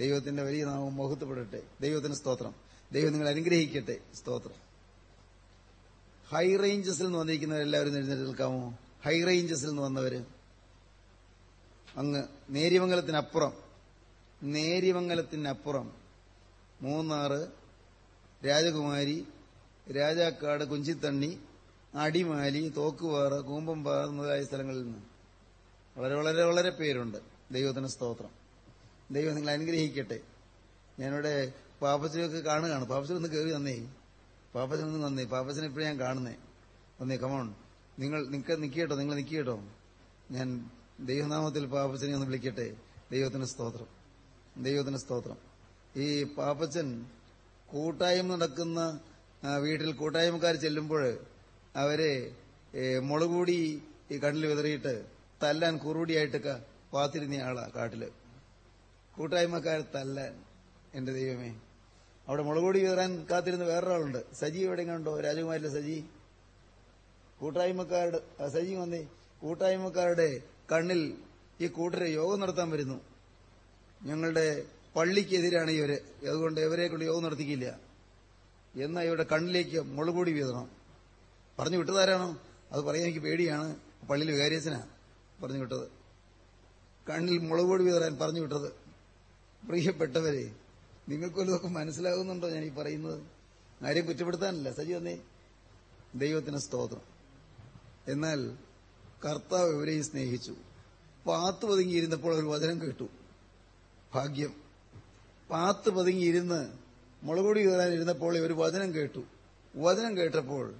ദൈവത്തിന്റെ വലിയ നാമം മഹത്വപ്പെടട്ടെ. ദൈവത്തിന് സ്തോത്രം. ദൈവം നിങ്ങൾ അനുഗ്രഹിക്കട്ടെ. സ്തോത്രം. ഹൈ റേഞ്ചസിൽ നിന്ന് വന്നിരിക്കുന്നവരെല്ലാവരും എഴുന്നേറ്റ് നിൽക്കാമോ? ഹൈ റേഞ്ചസിൽ നിന്ന് വന്നവര്. അങ്ങ് നേര്യമംഗലത്തിനപ്പുറം. നേര്യമംഗലത്തിനപ്പുറം. മൂന്നാറ് രാജകുമാരി രാജാക്കാട് കുഞ്ചിത്തണ്ണി അടിമാലി തോക്കുപാറ കൂമ്പമ്പാറ മുതലായ സ്ഥലങ്ങളിൽ നിന്ന്. വളരെ വളരെ വളരെ പേരുണ്ട്. ദൈവത്തിന് സ്തോത്രം. ദൈവം നിങ്ങൾ അനുഗ്രഹിക്കട്ടെ. ഞാനിവിടെ പാപ്പസിനൊക്കെ കാണുകയാണ്. പാപ്പസിനൊന്ന് കയറി തന്നേ പാപ്പസിനൊന്ന് നന്നേ പാപ്പച്ചനെ ഇപ്പോഴും ഞാൻ കാണുന്നേ. നന്ദി കമോൺ നിങ്ങൾ നിക്ക നിൽക്കട്ടോ നിങ്ങൾ നിൽക്കട്ടോ ഞാൻ ദൈവനാമത്തിൽ പാപ്പച്ചനെ ഒന്ന് വിളിക്കട്ടെ. ദൈവത്തിന് സ്തോത്രം. ദൈവത്തിന് സ്തോത്രം. ഈ പാപ്പച്ചൻ കൂട്ടായ്മ നടക്കുന്ന വീട്ടിൽ കൂട്ടായ്മക്കാർ ചെല്ലുമ്പോൾ അവരെ മുളകൂടി ഈ കണ്ണിൽ വിതറിയിട്ട് തല്ലാൻ കുറുടിയായിട്ടൊക്കെ കാത്തിരുന്ന ആളാ കാട്ടിൽ. കൂട്ടായ്മക്കാർ തല്ലാൻ എന്റെ ദൈവമേ. അവിടെ മുളകൂടി കയറാൻ കാത്തിരുന്ന വേറൊരാളുണ്ട്. സജി എവിടെ കണ്ടോ രാജകുമാരിലെ സജി. കൂട്ടായ്മക്കാരുടെ സജി വന്നേ. കൂട്ടായ്മക്കാരുടെ കണ്ണിൽ ഈ കൂട്ടരെ യോഗം നടത്താൻ വരുന്നു. ഞങ്ങളുടെ പള്ളിക്കെതിരാണ് ഇവർ. അതുകൊണ്ട് ഇവരെ കൊണ്ട് യോഗം നടത്തിക്കില്ല. എന്നാ ഇവരുടെ കണ്ണിലേക്ക് മുളകൂടി വീതണം. പറഞ്ഞു വിട്ടതാരാണോ? അത് പറയാൻ എനിക്ക് പേടിയാണ്. പള്ളിയിൽ വികാരിയസിനാ പറഞ്ഞു വിട്ടത്. കണ്ണിൽ മുളകൂടി വീതറാൻ പറഞ്ഞു വിട്ടത്. പ്രിയപ്പെട്ടവരെ നിങ്ങൾക്ക് മനസ്സിലാകുന്നുണ്ടോ ഞാൻ ഈ പറയുന്നത്? ആരെയും കുറ്റപ്പെടുത്താനല്ല. സജി വന്നേ. ദൈവത്തിന് സ്തോത്രം. എന്നാൽ കർത്താവ് ഇവരെയും സ്നേഹിച്ചു. പാത്ത് പതുങ്ങിയിരുന്നപ്പോൾ ഒരു വചനം കേട്ടു. ഭാഗ്യം. പാത്ത് പതുങ്ങിയിരുന്ന് മുളകൊടി കയറാനിരുന്നപ്പോൾ ഒരു വചനം കേട്ടു. വചനം കേട്ടപ്പോൾ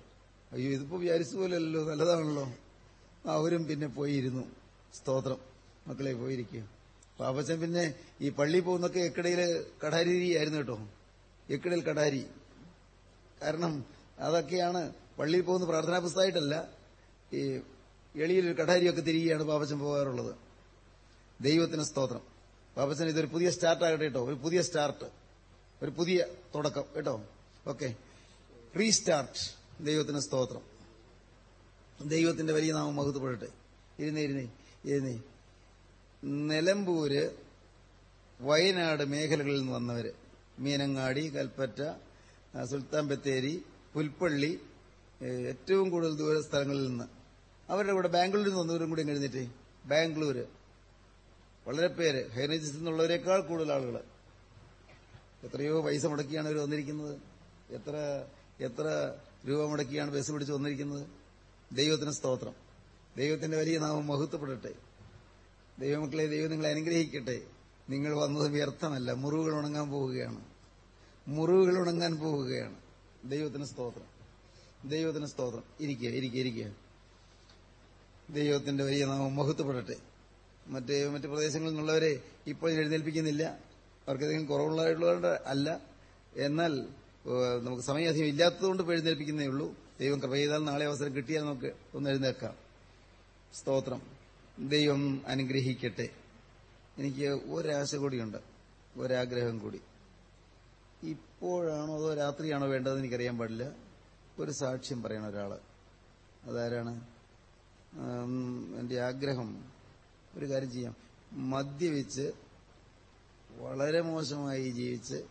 അയ്യോ ഇതിപ്പോ വിചാരിച്ചു പോലെയല്ലോ നല്ലതാണല്ലോ. അവരും പിന്നെ പോയിരുന്നു. സ്തോത്രം. മക്കളെ പോയിരിക്കുക. പാപ്പച്ചൻ പിന്നെ ഈ പള്ളി പോകുന്നൊക്കെ എക്കടയിൽ കടാരിയായിരുന്നു കേട്ടോ. എക്കടയിൽ കടാരി. കാരണം അതൊക്കെയാണ് പള്ളിയിൽ പോകുന്ന പ്രാർത്ഥനാ പുസ്തകമായിട്ടല്ല ഈ എളിയിൽ ഒരു കടാരിയൊക്കെ തിരികെയാണ് പാപ്പച്ചൻ പോകാറുള്ളത്. ദൈവത്തിന് സ്തോത്രം. പാപ്പച്ചൻ ഇതൊരു പുതിയ സ്റ്റാർട്ടാകട്ടെ കേട്ടോ. ഒരു പുതിയ സ്റ്റാർട്ട്. ഒരു പുതിയ തുടക്കം കേട്ടോ. ഓക്കെ. റീസ്റ്റാർട്ട്. ദൈവത്തിന് സ്തോത്രം. ദൈവത്തിന്റെ വലിയ നാമം മഹത്വപ്പെടട്ടെ. ഇരുന്നേ ഇരുന്നേ ഇരുന്നേ. നിലമ്പൂര് വയനാട് മേഖലകളിൽ നിന്ന് വന്നവര്. മീനങ്ങാടി കൽപ്പറ്റ സുൽത്താൻ ബത്തേരി പുൽപ്പള്ളി ഏറ്റവും കൂടുതൽ ദൂര സ്ഥലങ്ങളിൽ നിന്ന്. അവരുടെ കൂടെ ബാംഗ്ലൂരിൽ നിന്ന് വന്നവരും കൂടി കഴിഞ്ഞിട്ട് ബാംഗ്ലൂര്. വളരെ പേര്. ഹൈറേഞ്ചസിൽ നിന്നുള്ളവരെക്കാൾ കൂടുതൽ ആളുകൾ. എത്രയോ പൈസ മുടക്കിയാണ് അവർ വന്നിരിക്കുന്നത്. എത്ര എത്ര രൂപ മുടക്കിയാണ് ബസ് പിടിച്ച് വന്നിരിക്കുന്നത്. ദൈവത്തിന് സ്തോത്രം. ദൈവത്തിന്റെ വലിയ നാമം മഹത്വപ്പെടട്ടെ. ദൈവമക്കളെ ദൈവം നിങ്ങളെ അനുഗ്രഹിക്കട്ടെ. നിങ്ങൾ വന്നത് വ്യർത്ഥമല്ല. മുറിവുകൾ ഉണങ്ങാൻ പോവുകയാണ്. മുറിവുകൾ ഉണങ്ങാൻ പോവുകയാണ്. ദൈവത്തിന് സ്തോത്രം. ദൈവത്തിന് സ്തോത്രം. ഇരിക്കുക ഇരിക്കുക ഇരിക്കുക. ദൈവത്തിന്റെ വലിയ നാമം മഹത്വപ്പെടട്ടെ. മറ്റ് മറ്റ് പ്രദേശങ്ങളിൽ നിന്നുള്ളവരെ ഇപ്പോൾ എഴുന്നേൽപ്പിക്കുന്നില്ല. അവർക്ക് ഏതെങ്കിലും കുറവുള്ളതായിട്ടുള്ളവരുടെ അല്ല. എന്നാൽ നമുക്ക് സമയം അധികം ഇല്ലാത്തതുകൊണ്ട് എഴുന്നേൽപ്പിക്കുന്നേ ഉള്ളൂ. ദൈവം കൃപ ചെയ്താൽ നാളെ അവസരം കിട്ടിയാൽ നമുക്ക് ഒന്ന് എഴുന്നേൽക്കാം. സ്തോത്രം. ദൈവം അനുഗ്രഹിക്കട്ടെ. എനിക്ക് ഒരാശ കൂടിയുണ്ട്. ഒരാഗ്രഹം കൂടി. ഇപ്പോഴാണോ അതോ രാത്രിയാണോ വേണ്ടതെന്ന് എനിക്കറിയാൻ പാടില്ല. ഒരു സാക്ഷ്യം പറയണ ഒരാൾ. അതാരാണ്? എന്റെ ആഗ്രഹം. ഒരു കാര്യം ചെയ്യാം. മദ്യപിച്ച് വളരെ മോശമായി ജീവിച്ച്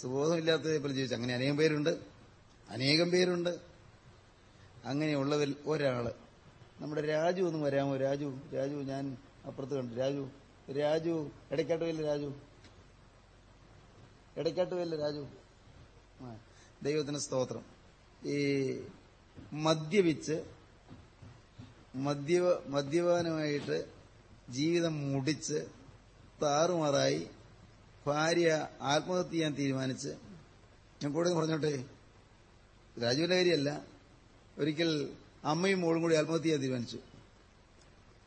സുബോധമില്ലാത്തതേ പോലെ ജീവിച്ചു. അങ്ങനെ അനേകം പേരുണ്ട്. അനേകം പേരുണ്ട്. അങ്ങനെയുള്ളവരിൽ ഒരാൾ. നമ്മുടെ രാജു ഒന്ന് വരാമോ? രാജു രാജു ഞാൻ അപ്പുറത്ത് കണ്ടു. രാജു രാജു ഇടയ്ക്കാട്ടുവല്ല രാജു. ഇടയ്ക്കാട്ടുവല്ല രാജു. ആ, ദൈവത്തിന് സ്തോത്രം. ഈ മദ്യപിച്ച് മദ്യ മദ്യപാനമായിട്ട് ജീവിതം മുടിച്ച് താറുമാറായി ഭാര്യ ആത്മഹത്യ ചെയ്യാൻ തീരുമാനിച്ച് ഞാൻ കൂടെ പറഞ്ഞോട്ടെ? രാജുവിന്റെ കാര്യമല്ല. ഒരിക്കൽ അമ്മയും മോളും കൂടി ആത്മഹത്യ ചെയ്യാൻ തീരുമാനിച്ചു.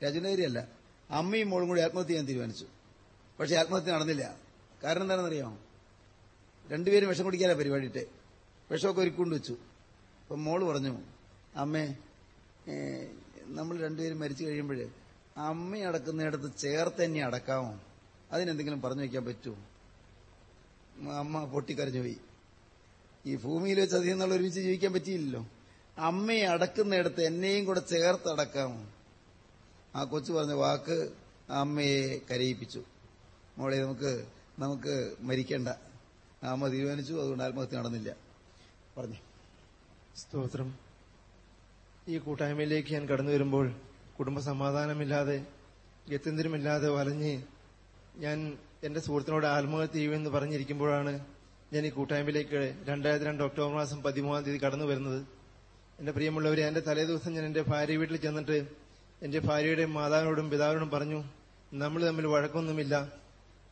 രാജുവിന്റെ കാര്യമല്ല അമ്മയും മോളും കൂടി ആത്മഹത്യ ചെയ്യാൻ തീരുമാനിച്ചു. പക്ഷെ ആത്മഹത്യ നടന്നില്ല. കാരണം എന്താണെന്നറിയാമോ? രണ്ടുപേരും വിഷം കുടിക്കാനാ പരിപാടിയിട്ട്. വിഷമൊക്കെ ഒരുക്കൊണ്ട് വെച്ചു. അപ്പം മോൾ പറഞ്ഞു അമ്മേ നമ്മൾ രണ്ടുപേരും മരിച്ചു കഴിയുമ്പോൾ അമ്മ അടക്കുന്നിടത്ത് ചേർത്ത് തന്നെ അടക്കാമോ? അതിനെന്തെങ്കിലും പറഞ്ഞു വയ്ക്കാൻ പറ്റുമോ? അമ്മ പൊട്ടിക്കരഞ്ഞു പോയി. ഈ ഭൂമിയിൽ വെച്ച് അധികം നാൾ ഒരുമിച്ച് ജീവിക്കാൻ പറ്റിയില്ലല്ലോ. അമ്മയെ അടക്കുന്നിടത്ത് എന്നെയും കൂടെ ചേർത്ത് അടക്കാമോ ആ കൊച്ചു പറഞ്ഞ വാക്ക് അമ്മയെ കരയിപ്പിച്ചു. മോളെ നമുക്ക് നമുക്ക് മരിക്കണ്ട. അമ്മ തീരുമാനിച്ചു അതുകൊണ്ട് ആത്മഹത്യ നടന്നില്ല. പറഞ്ഞു. സ്തോത്രം. ഈ കൂട്ടായ്മയിലേക്ക് ഞാൻ കടന്നു വരുമ്പോൾ കുടുംബ സമാധാനമില്ലാതെ വലഞ്ഞ് ഞാൻ എന്റെ സുഹൃത്തിനോട് ആത്മഹത്യ ചെയ്യുമെന്ന് പറഞ്ഞിരിക്കുമ്പോഴാണ് ഞാൻ ഈ കൂട്ടായ്മയിലേക്ക് രണ്ടായിരത്തി രണ്ട് ഒക്ടോബർ മാസം പതിമൂന്നാം തീയതി കടന്നു വരുന്നത്. എന്റെ പ്രിയമുള്ളവരെ എന്റെ തലേദിവസം ഞാൻ എന്റെ ഭാര്യ വീട്ടിൽ ചെന്നിട്ട് എന്റെ ഭാര്യയുടെ മാതാവിനോടും പിതാവിനോടും പറഞ്ഞു നമ്മൾ തമ്മിൽ വഴക്കൊന്നുമില്ല.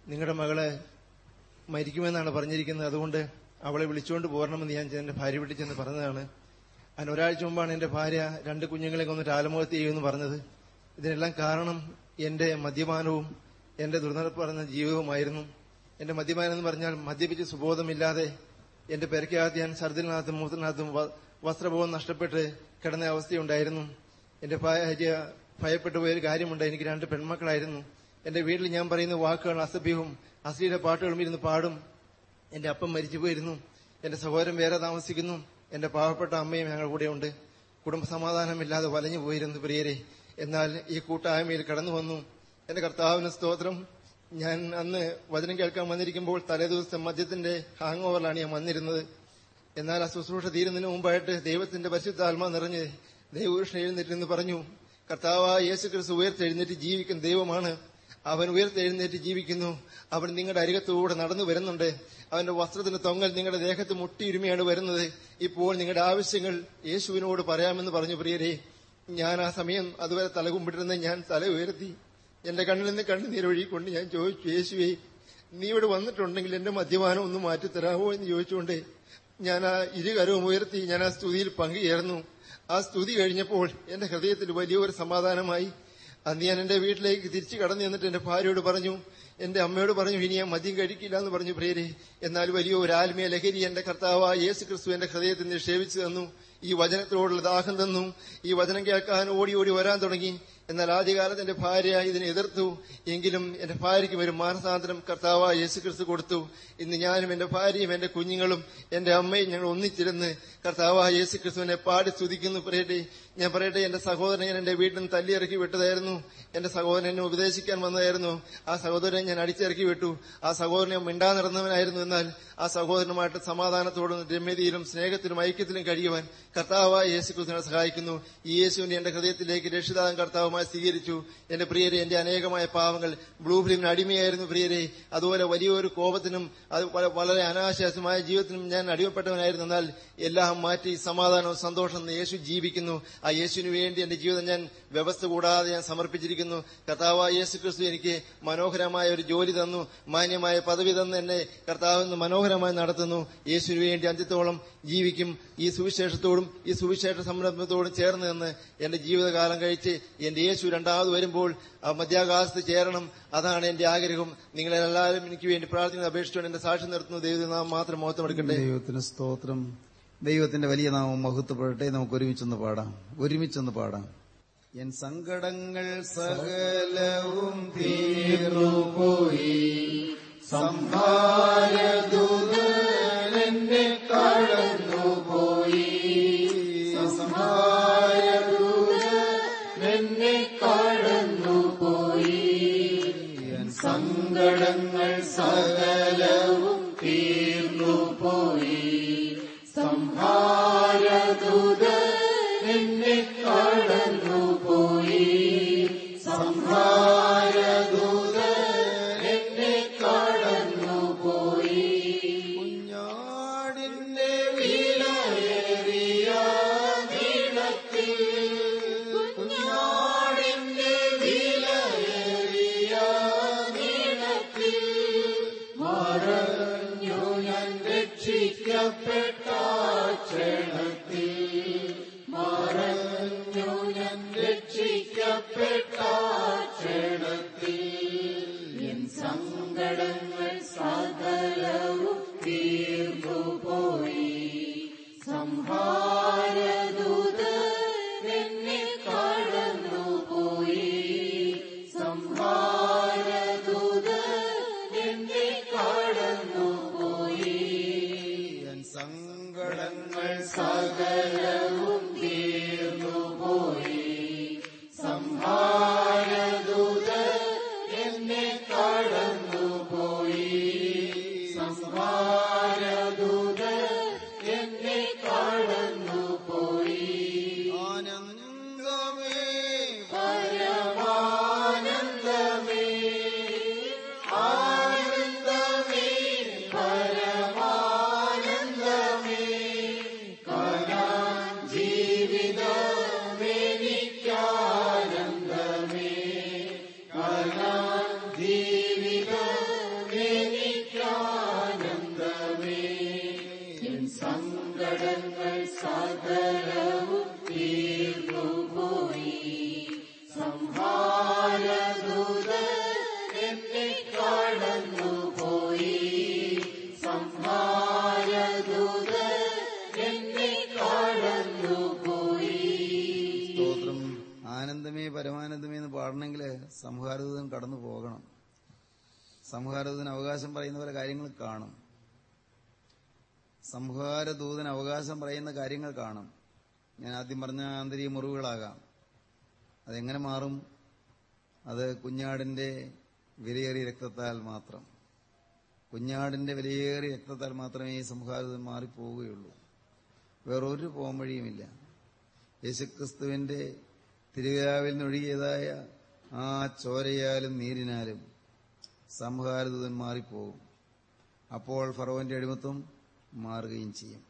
നിങ്ങളുടെ മകളെ മരിക്കുമെന്നാണ് പറഞ്ഞിരിക്കുന്നത്. അതുകൊണ്ട് അവളെ വിളിച്ചുകൊണ്ട് പോരണമെന്ന് ഞാൻ എന്റെ ഭാര്യ വീട്ടിൽ ചെന്ന് പറഞ്ഞതാണ്. അതിന് ഒരാഴ്ച മുമ്പാണ് എന്റെ ഭാര്യ രണ്ട് കുഞ്ഞുങ്ങളെ കൊന്നിട്ട് ആത്മഹത്യ ചെയ്യുമെന്ന് പറഞ്ഞത്. ഇതിനെല്ലാം കാരണം എന്റെ മദ്യപാനവും എന്റെ ദുർനടപ്പ് പറഞ്ഞ ജീവിതവുമായിരുന്നു. എന്റെ മദ്യപാനം എന്ന് പറഞ്ഞാൽ മദ്യപിച്ച് സുബോധമില്ലാതെ എന്റെ പെരക്കകത്ത് ഞാൻ സർദിനകത്തും മൂത്രത്തിനകത്തും വ- വസ്ത്രബോധം നഷ്ടപ്പെട്ട് കിടന്ന അവസ്ഥയുണ്ടായിരുന്നു. എന്റെ ഭാര്യ ഭയപ്പെട്ടു പോയൊരു കാര്യമുണ്ട്. എനിക്ക് രണ്ട് പെൺമക്കളായിരുന്നു. എന്റെ വീട്ടിൽ ഞാൻ പറയുന്ന വാക്കുകൾ അസഭ്യവും അശ്ലീല പാട്ടുകളും ഇരുന്ന് പാടും. എന്റെ അപ്പം മരിച്ചു പോയിരുന്നു. എന്റെ സഹോദരൻ വേറെ താമസിക്കുന്നു. എന്റെ പാവപ്പെട്ട അമ്മയും ഞങ്ങളുടെ കൂടെയുണ്ട്. കുടുംബ സമാധാനമില്ലാതെ വലഞ്ഞു പോയിരുന്നു പ്രിയരെ. എന്നാൽ ഈ കൂട്ടായ്മയിൽ കടന്നു വന്നു. എന്റെ കർത്താവിന് സ്തോത്രം. ഞാൻ അന്ന് വചനം കേൾക്കാൻ വന്നിരിക്കുമ്പോൾ തലേദിവസം മദ്യത്തിന്റെ ഹാങ് ഓവറിലാണ് ഞാൻ വന്നിരുന്നത്. എന്നാൽ ആ ശുശ്രൂഷ തീരുന്നതിന് മുമ്പായിട്ട് ദൈവത്തിന്റെ പരിശുദ്ധാത്മ നിറഞ്ഞ് ദൈവപുരുഷൻ എഴുന്നേറ്റെന്ന് പറഞ്ഞു. കർത്താവായ യേശു ക്രിസ്തു ഉയർത്തെഴുന്നേറ്റ് ജീവിക്കുന്ന ദൈവമാണ്. അവൻ ഉയർത്തെഴുന്നേറ്റ് ജീവിക്കുന്നു. അവൻ നിങ്ങളുടെ അരികത്തൂടെ നടന്നു വരുന്നുണ്ട്. അവന്റെ വസ്ത്രത്തിന് തൊങ്ങൽ നിങ്ങളുടെ ദേഹത്ത് മുട്ടിയിരുമയാണ് വരുന്നത്. ഇപ്പോൾ നിങ്ങളുടെ ആവശ്യങ്ങൾ യേശുവിനോട് പറയാമെന്ന് പറഞ്ഞു പ്രിയരെ. ഞാൻ ആ സമയം അതുവരെ തലകുമ്പിട്ടിരുന്ന ഞാൻ തല ഉയർത്തി. എന്റെ കണ്ണിൽ നിന്ന് കണ്ണുനീരൊഴുകിക്കൊണ്ട് ഞാൻ ചോദിച്ചു യേശുവേ നീ ഇവിടെ വന്നിട്ടുണ്ടെങ്കിൽ എന്റെ മദ്യപാനം ഒന്ന് മാറ്റിത്തരാമോ? എന്ന് ചോദിച്ചുകൊണ്ട് ഞാൻ ആ ഇരുകരവും ഉയർത്തി ഞാൻ ആ സ്തുതിയിൽ പങ്കുചേർന്നു. ആ സ്തുതി കഴിഞ്ഞപ്പോൾ എന്റെ ഹൃദയത്തിൽ വലിയൊരു സമാധാനമായി. അന്ന് ഞാൻ എന്റെ വീട്ടിലേക്ക് തിരിച്ചു കടന്നു എന്നിട്ട് എന്റെ ഭാര്യയോട് പറഞ്ഞു എന്റെ അമ്മയോട് പറഞ്ഞു ഇനി ഞാൻ മദ്യം കഴിക്കില്ല എന്ന് പറഞ്ഞു പ്രിയരെ. എന്നാൽ വലിയ ഒരു ആത്മീയ ലഹരി എന്റെ കർത്താവായ യേശു ക്രിസ്തു എന്റെ ഹൃദയത്തിൽ നിക്ഷേപിച്ചു തന്നു. ഈ വചനത്തോടുള്ള ദാഹം തന്നു. ഈ വചനം കേൾക്കാൻ ഓടി ഓടി വരാൻ തുടങ്ങി. എന്നാൽ ആദ്യകാലത്ത് എന്റെ ഭാര്യ ഇതിനെ എതിർത്തു. എങ്കിലും എന്റെ ഭാര്യയ്ക്കും ഒരു മാനസാന്തരം കർത്താവായ യേശു ക്രിസ്തു കൊടുത്തു. ഇന്ന് ഞാനും എന്റെ ഭാര്യയും എന്റെ കുഞ്ഞുങ്ങളും എന്റെ അമ്മയും ഞങ്ങൾ ഒന്നിച്ചിരുന്ന് കർത്താവായ യേശു ക്രിസ്തുവിനെ പാടി സ്തുതിക്കുന്നു. പറയട്ടെ ഞാൻ പറയട്ടെ എന്റെ സഹോദരനെ ഞാൻ എന്റെ വീട്ടിൽ നിന്ന് തല്ലിയിറക്കി വിട്ടതായിരുന്നു. എന്റെ സഹോദരൻ എന്നെ ഉപദേശിക്കാൻ വന്നതായിരുന്നു. ആ സഹോദരനെ ഞാൻ അടിച്ചിറക്കി വിട്ടു. ആ സഹോദരനെ മിണ്ടാ നടന്നവനായിരുന്നു എന്നാൽ ആ സഹോദരനുമായിട്ട് സമാധാനത്തോടും രമ്യതയിലും സ്നേഹത്തിലും ഐക്യത്തിലും കഴിയുവാൻ കർത്താവായ യേശു ക്രിസ്തുവിനെ സഹായിക്കുന്നു. ഈ യേശുവിനെ എന്റെ ഹൃദയത്തിലേക്ക് രക്ഷിതാവും കർത്താവുമായി സ്വീകരിച്ചു. എന്റെ പ്രിയരെ എന്റെ അനേകമായ പാവങ്ങൾ ബ്ലൂ ഫിലിമിന് അടിമയായിരുന്നു പ്രിയരെ. അതുപോലെ വലിയൊരു കോപത്തിനും അത് വളരെ അനാശാസ്യമായ ജീവിതത്തിനും ഞാൻ അടിമപ്പെട്ടവനായിരുന്നു എന്നാൽ എല്ലാം മാറ്റി സമാധാനവും സന്തോഷം യേശു ജീവിക്കുന്നു. ആ യേശുവിന് വേണ്ടി എന്റെ ജീവിതം ഞാൻ വ്യവസ്ഥ കൂടാതെ ഞാൻ സമർപ്പിച്ചിരിക്കുന്നു. കർത്താവ് യേശു ക്രിസ്തു എനിക്ക് മനോഹരമായ ഒരു ജോലി തന്നു. മാന്യമായ പദവി തന്നു എന്നെ കർത്താവ് മനോഹരമായി നടത്തുന്നു. യേശുവിന് വേണ്ടി അഞ്ചത്തോളം ജീവിക്കും. ഈ സുവിശേഷത്തോടും ഈ സുവിശേഷ സംരംഭത്തോടും ചേർന്ന് നിന്ന് എന്റെ ജീവിതകാലം കഴിച്ച് എന്റെ യേശു രണ്ടാമത് വരുമ്പോൾ ആ മധ്യാകാശത്ത് ചേരണം. അതാണ് എന്റെ ആഗ്രഹം. നിങ്ങളെല്ലാവരും എനിക്ക് വേണ്ടി പ്രാർത്ഥന അപേക്ഷിച്ചുകൊണ്ട് എന്റെ സാക്ഷി നിർത്തുന്നു. ദൈവനാം മാത്രം മഹത്വം എടുക്കട്ടെ. ദൈവത്തിന് സ്തോത്രം. ദൈവത്തിന്റെ വലിയ നാമം മഹത്വപ്പെടട്ടെ നമുക്ക് ഒരുമിച്ചൊന്ന് പാടാം. ഒരുമിച്ചൊന്ന് പാടാം. എൻ സങ്കടങ്ങൾ സകലവും സംഹാരദൂതനെ കടന്നുപോയി സംഹാരദൂതനെ കടന്നുപോയി എൻ സങ്കടങ്ങൾ സകലവും സംഹാരദൂതൻ അവകാശം പറയുന്ന പല കാര്യങ്ങൾ കാണും. സംഹാരദൂതന് അവകാശം പറയുന്ന കാര്യങ്ങൾ കാണും. ഞാൻ ആദ്യം പറഞ്ഞ ആന്തരിക മുറിവുകളാകാം. അതെങ്ങനെ മാറും? അത് കുഞ്ഞാടിന്റെ വിലയേറിയ രക്തത്താൽ മാത്രം. കുഞ്ഞാടിന്റെ വിലയേറിയ രക്തത്താൽ മാത്രമേ ഈ സംഹാരദൂതൻ മാറിപ്പോവുകയുള്ളൂ. വേറൊരു പോംവഴിയുമില്ല യേശുക്രിസ്തുവിന്റെ തിരുവിതാവിൽ നിന്നൊഴുകിയതായ ആ ചോരയാലും നീരിനാലും സംഹാരദൂതൻ മാറിപ്പോകും. അപ്പോൾ ഫറോവന്റെ അടിമത്വം മാറുകയും ചെയ്യും.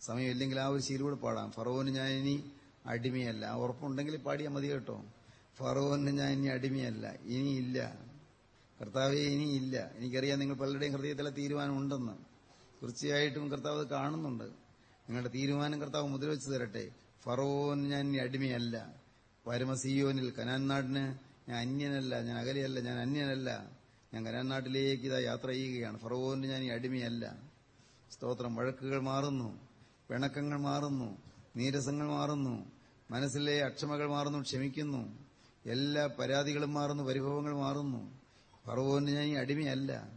സമയമില്ലെങ്കിൽ ആ ഒരു ശീലൂടെ പാടാം. ഫറോവന് ഞാൻ ഇനി അടിമയല്ല. ഉറപ്പുണ്ടെങ്കിൽ പാടിയാൽ മതി കേട്ടോ. ഫറോവന് ഞാൻ ഇനി അടിമയല്ല. ഇനിയില്ല കർത്താവെ ഇനിയില്ല എനിക്കറിയാം നിങ്ങൾ പലരുടെയും ഹൃദയത്തിലെ തീരുമാനം ഉണ്ടെന്ന്. തീർച്ചയായിട്ടും കർത്താവ് കാണുന്നുണ്ട്. നിങ്ങളുടെ തീരുമാനം കർത്താവ് മുദ്ര വെച്ച് തരട്ടെ. ഫറോവന് ഞാൻ ഇനി അടിമയല്ല. പരമസിയോനിൽ കനാൻ നാടിന് ഞാൻ അന്യനല്ല. ഞാൻ അകലെയല്ല. ഞാൻ അന്യനല്ല. ഞാൻ കനാൻ നാട്ടിലേക്ക് ഇതാ യാത്ര ചെയ്യുകയാണ്. ഫറവോന് ഞാൻ ഈ അടിമയല്ല. സ്തോത്രം. വഴക്കുകൾ മാറുന്നു. പിണക്കങ്ങൾ മാറുന്നു. നീരസങ്ങൾ മാറുന്നു. മനസ്സിലെ അക്ഷമകൾ മാറുന്നു. ക്ഷമിക്കുന്നു. എല്ലാ പരാതികളും മാറുന്നു. പരിഭവങ്ങൾ മാറുന്നു. ഫറവോന് ഞാൻ ഈ അടിമയല്ല.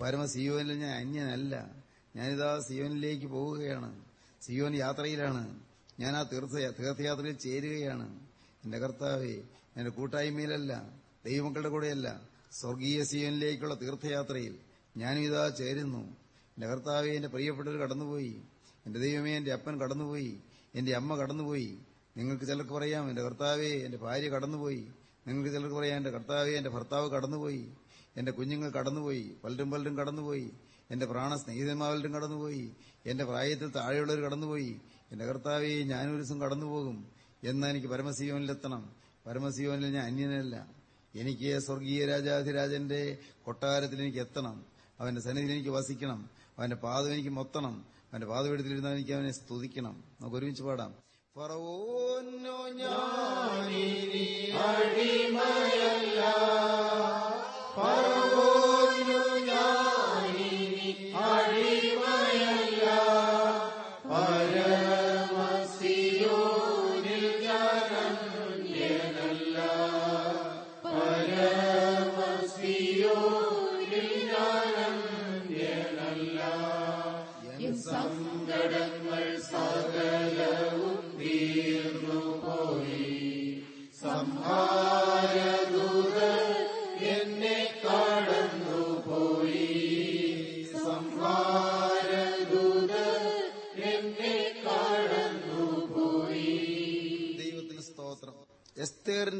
പരമ സിയോനിൽ ഞാൻ അന്യനല്ല. ഞാനിതാ സിയോനിലേക്ക് പോവുകയാണ്. സിയോൻ യാത്രയിലാണ്. ഞാൻ ആ തീർത്ഥ തീർത്ഥയാത്രയിൽ ചേരുകയാണ്. എന്റെ കർത്താവെ എന്റെ കൂട്ടായ്മയിലല്ല. ദൈവമക്കളുടെ കൂടെയല്ല. സ്വർഗീയ സീവനിലേക്കുള്ള തീർത്ഥയാത്രയിൽ ഞാനും ഇതാ ചേരുന്നു. എന്റെ കർത്താവെ എന്റെ പ്രിയപ്പെട്ടവർ കടന്നുപോയി. എന്റെ ദൈവമേ എന്റെ അപ്പൻ കടന്നുപോയി. എന്റെ അമ്മ കടന്നുപോയി. നിങ്ങൾക്ക് ചിലർക്ക് പറയാം എന്റെ കർത്താവെ എന്റെ ഭാര്യ കടന്നുപോയി. നിങ്ങൾക്ക് ചിലർക്ക് പറയാം എന്റെ കർത്താവെ എന്റെ ഭർത്താവ് കടന്നുപോയി. എന്റെ കുഞ്ഞുങ്ങൾ കടന്നുപോയി. പലരും പലരും കടന്നുപോയി. എന്റെ പ്രാണ സ്നേഹിതന്മാരും കടന്നുപോയി. എന്റെ പ്രായത്തിൽ താഴെയുള്ളവർ കടന്നുപോയി. എന്റെ കർത്താവെ ഞാനൊരു ദിവസം കടന്നുപോകും. എന്നാ എനിക്ക് പരമസീവനിലെത്തണം പരമസീവനിൽ ഞാൻ അന്യനല്ല. എനിക്ക് സ്വർഗീയ രാജാധിരാജന്റെ കൊട്ടാരത്തിൽ എനിക്ക് എത്തണം. അവന്റെ സന്നിധിയിൽ എനിക്ക് വസിക്കണം. അവന്റെ പാദം എനിക്ക് മൊത്തണം. അവന്റെ പാതപീഠത്തിലിരുന്നാൽ എനിക്ക് അവനെ സ്തുതിക്കണം. നമുക്ക് ഒരുമിച്ച് പാടാം. ഫറവോന്നോ ഞാനിനി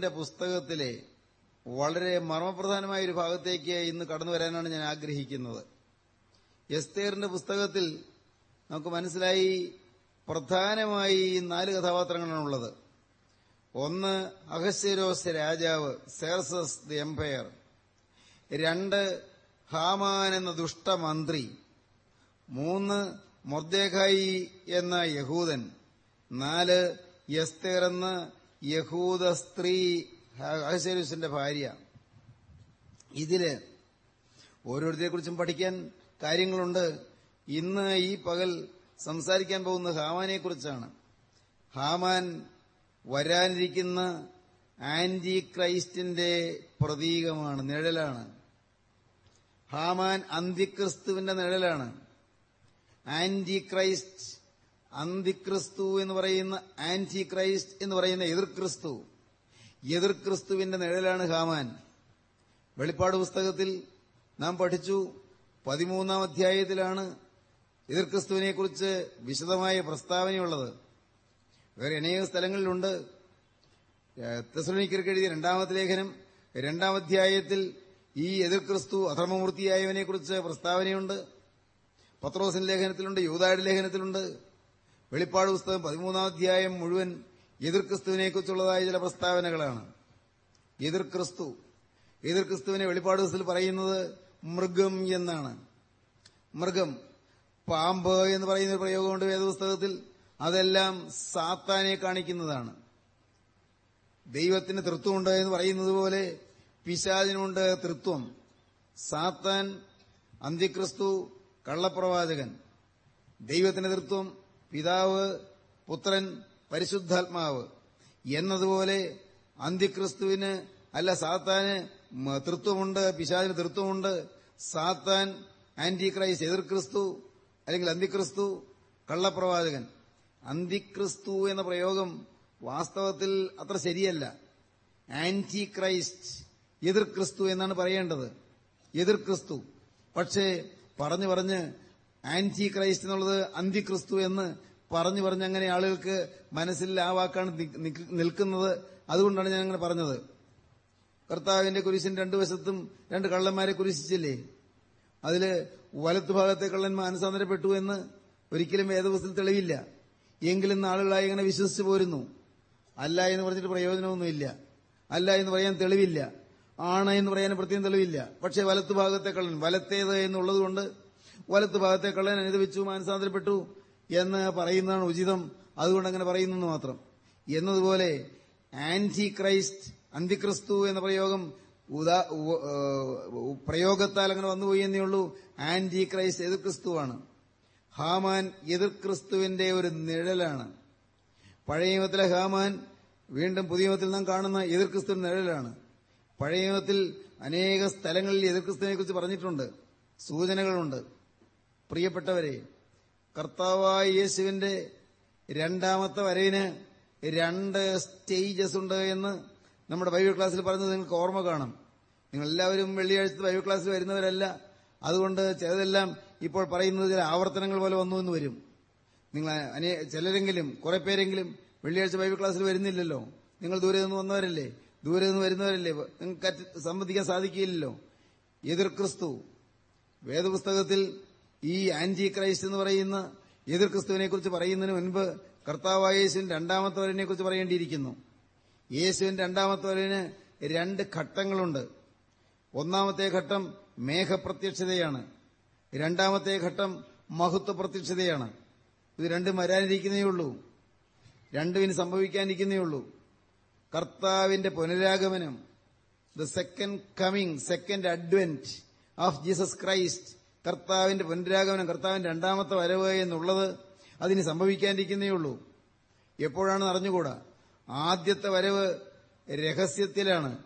എസ്തേറിന്റെ പുസ്തകത്തിലെ വളരെ മർമ്മപ്രധാനമായ ഒരു ഭാഗത്തേക്ക് ഇന്ന് കടന്നു വരാനാണ് ഞാൻ ആഗ്രഹിക്കുന്നത്. എസ്തേറിന്റെ പുസ്തകത്തിൽ നമുക്ക് മനസ്സിലായി പ്രധാനമായി നാല് കഥാപാത്രങ്ങളാണുള്ളത് ഒന്ന് അഹസ്യരോസ് രാജാവ് സേർസസ് ദി എംപയർ. രണ്ട് ഹാമാൻ എന്ന ദുഷ്ടമന്ത്രി. മൂന്ന് മൊർദേഖായി എന്ന യഹൂദൻ. നാല് എസ്തേർ എന്ന യഹൂദ സ്ത്രീ അഹസേനുസിന്റെ ഭാര്യ. ഇതിൽ ഓരോരുത്തരെക്കുറിച്ചും പഠിക്കാൻ കാര്യങ്ങളുണ്ട്. ഇന്ന് ഈ പകൽ സംസാരിക്കാൻ പോകുന്ന ഹാമാനെക്കുറിച്ചാണ്. ഹാമാൻ വരാനിരിക്കുന്ന ആന്റി ക്രൈസ്റ്റിന്റെ പ്രതീകമാണ് നിഴലാണ്. ഹാമാൻ അന്തിക്രിസ്തുവിന്റെ നിഴലാണ്. ആന്റി ക്രൈസ്റ്റ് അന്തിക്രിസ്തു എന്ന് പറയുന്ന ആന്റി ക്രൈസ്റ്റ് എന്ന് പറയുന്ന എതിർക്രിസ്തു. എതിർക്രിസ്തുവിന്റെ നിഴലാണ് ഹാമാൻ. വെളിപ്പാട് പുസ്തകത്തിൽ നാം പഠിച്ചു പതിമൂന്നാം അധ്യായത്തിലാണ് എതിർക്രിസ്തുവിനെക്കുറിച്ച് വിശദമായ പ്രസ്താവനയുള്ളത്. വേറെ അനേക സ്ഥലങ്ങളിലുണ്ട്. തെസലോനിക്കർക്ക് എഴുതിയ രണ്ടാമത്തെ ലേഖനം രണ്ടാം അധ്യായത്തിൽ ഈ എതിർക്രിസ്തു അധർമ്മമൂർത്തിയായവനെക്കുറിച്ച് പ്രസ്താവനയുണ്ട്. പത്രോസിൻ ലേഖനത്തിലുണ്ട് യൂതായുടെ ലേഖനത്തിലുണ്ട്. വെളിപ്പാട് പുസ്തകം പതിമൂന്നാം അധ്യായം മുഴുവൻ എതിർക്രിസ്തുവിനെക്കുറിച്ചുള്ളതായ ചില പ്രസ്താവനകളാണ്. എതിർക്രിസ്തു എതിർക്രിസ്തുവിനെ വെളിപ്പാട് പുസ്തകത്തിൽ പറയുന്നത് മൃഗം എന്നാണ്. മൃഗം പാമ്പ് എന്ന് പറയുന്ന ഒരു പ്രയോഗമുണ്ട് വേദപുസ്തകത്തിൽ. അതെല്ലാം സാത്താനെ കാണിക്കുന്നതാണ്. ദൈവത്തിന് തൃത്വമുണ്ട് എന്ന് പറയുന്നത് പോലെ പിശാചിനുണ്ട് തൃത്വം. സാത്താൻ അന്ത്യക്രിസ്തു കള്ളപ്രവാചകൻ. ദൈവത്തിന് തൃത്വം പിതാവ് പുത്രൻ പരിശുദ്ധാത്മാവ് എന്നതുപോലെ അന്ത്യക്രിസ്തുവിന് അല്ല സാത്താന് തൃത്വമുണ്ട് പിശാദിന് തൃത്വമുണ്ട്. സാത്താൻ ആന്റി ക്രൈസ്റ്റ് അല്ലെങ്കിൽ അന്തിക്രിസ്തു കള്ളപ്രവാചകൻ. അന്തിക്രിസ്തു എന്ന പ്രയോഗം വാസ്തവത്തിൽ അത്ര ശരിയല്ല. ആന്റി ക്രൈസ്റ്റ് എന്നാണ് പറയേണ്ടത്. എതിർക്രിസ്തു. പക്ഷേ പറഞ്ഞു പറഞ്ഞ് ആന്റി ക്രൈസ്റ്റ് എന്നുള്ളത് അന്തിക്രിസ്തു എന്ന് പറഞ്ഞു പറഞ്ഞ് അങ്ങനെ ആളുകൾക്ക് മനസ്സിൽ ആ വാക്കാണ് നിൽക്കുന്നത്. അതുകൊണ്ടാണ് ഞാൻ അങ്ങനെ പറഞ്ഞത്. കർത്താവിന്റെ കുരിശിന് രണ്ടു വശത്തും രണ്ട് കള്ളന്മാരെ കുരിശിച്ചില്ലേ? അതിൽ വലത്തുഭാഗത്തെ കള്ളൻ മാനസാന്തരപ്പെട്ടു എന്ന് ഒരിക്കലും വേദപുസ്തകത്തിൽ തെളിവില്ല. എങ്കിലും ആളുകളായി ഇങ്ങനെ വിശ്വസിച്ചു പോരുന്നു. അല്ല എന്ന് പറഞ്ഞിട്ട് പ്രയോജനമൊന്നുമില്ല. അല്ല എന്ന് പറയാൻ തെളിവില്ല. ആണ് എന്ന് പറയാൻ പ്രത്യേകം തെളിവില്ല. പക്ഷേ വലത്തുഭാഗത്തെ കള്ളൻ വലത്തേത് എന്നുള്ളത് കൊണ്ട് വലത്തുഭാഗത്തെ കള്ളൻ അനുദവിച്ചു മാനസാന്തരപ്പെട്ടു എന്ന് പറയുന്നതാണ് ഉചിതം. അതുകൊണ്ട് അങ്ങനെ പറയുന്നെന്ന് മാത്രം. എന്നതുപോലെ ആന്റി ക്രൈസ്റ്റ് അന്തിക്രിസ്തു എന്ന പ്രയോഗം പ്രയോഗത്താൽ അങ്ങനെ വന്നുപോയി എന്നേ ഉള്ളൂ. ആന്റി ക്രൈസ്റ്റ് എതിർ ക്രിസ്തുവാണ്. ഹാമാൻ എതിർ ക്രിസ്തുവിന്റെ ഒരു നിഴലാണ്. പഴയ നിയമത്തിലെ ഹാമാൻ വീണ്ടും പുതിയ നിയമത്തിൽ നാം കാണുന്ന എതിർ ക്രിസ്തു നിഴലാണ്. പഴയ നിയമത്തിൽ അനേക സ്ഥലങ്ങളിൽ എതിർ ക്രിസ്തുവിനെ കുറിച്ച് പറഞ്ഞിട്ടുണ്ട്. സൂചനകളുണ്ട്. പ്രിയപ്പെട്ടവരെ കർത്താവായ യേശുവിന്റെ രണ്ടാമത്തെ വരവിന് രണ്ട് സ്റ്റേജസ് ഉണ്ട് എന്ന് നമ്മുടെ ബൈബിൾ ക്ലാസ്സിൽ പറഞ്ഞത് നിങ്ങൾക്ക് ഓർമ്മ കാണും. നിങ്ങൾ എല്ലാവരും വെള്ളിയാഴ്ച ബൈബിൾ ക്ലാസ്സിൽ വരുന്നവരല്ല. അതുകൊണ്ട് ചിലതെല്ലാം ഇപ്പോൾ പറയുന്നത് ചില ആവർത്തനങ്ങൾ പോലെ വന്നു എന്ന് വരും. നിങ്ങൾ ചിലരെങ്കിലും കുറെ പേരെങ്കിലും വെള്ളിയാഴ്ച ബൈബിൾ ക്ലാസ്സിൽ വരുന്നില്ലല്ലോ. നിങ്ങൾ ദൂരെ നിന്ന് വന്നവരല്ലേ? ദൂരെ നിന്ന് വരുന്നവരല്ലേ? നിങ്ങൾക്ക് സംബന്ധിക്കാൻ സാധിക്കില്ലല്ലോ. എതിർ ക്രിസ്തു വേദപുസ്തകത്തിൽ ഈ ആന്റി ക്രൈസ്റ്റ് എന്ന് പറയുന്ന എതിർ ക്രിസ്തുവിനെ കുറിച്ച് പറയുന്നതിന് മുൻപ് കർത്താവായ യേശുവിന്റെ രണ്ടാമത്തെ പറയേണ്ടിയിരിക്കുന്നു. യേശുവിൻ രണ്ടാമത്തെ രണ്ട് ഘട്ടങ്ങളുണ്ട്. ഒന്നാമത്തെ ഘട്ടം മേഘപ്രത്യക്ഷതയാണ്. രണ്ടാമത്തെ ഘട്ടം മഹത്വ പ്രത്യക്ഷതയാണ് ഇത് രണ്ടും വരാനിരിക്കുന്നേ ഉള്ളൂ. സംഭവിക്കാനിരിക്കുന്നേയുള്ളൂ കർത്താവിന്റെ പുനരാഗമനം the second coming second advent of Jesus Christ കർത്താവിന്റെ പുനരാഗമനം കർത്താവിന്റെ രണ്ടാമത്തെ വരവ് എന്നുള്ളത് അതിന് സംഭവിക്കാനിരിക്കുന്നേ ഉള്ളൂ. എപ്പോഴാണ് അറിഞ്ഞുകൂടാ? ആദ്യത്തെ വരവ് രഹസ്യത്തിലാണ്.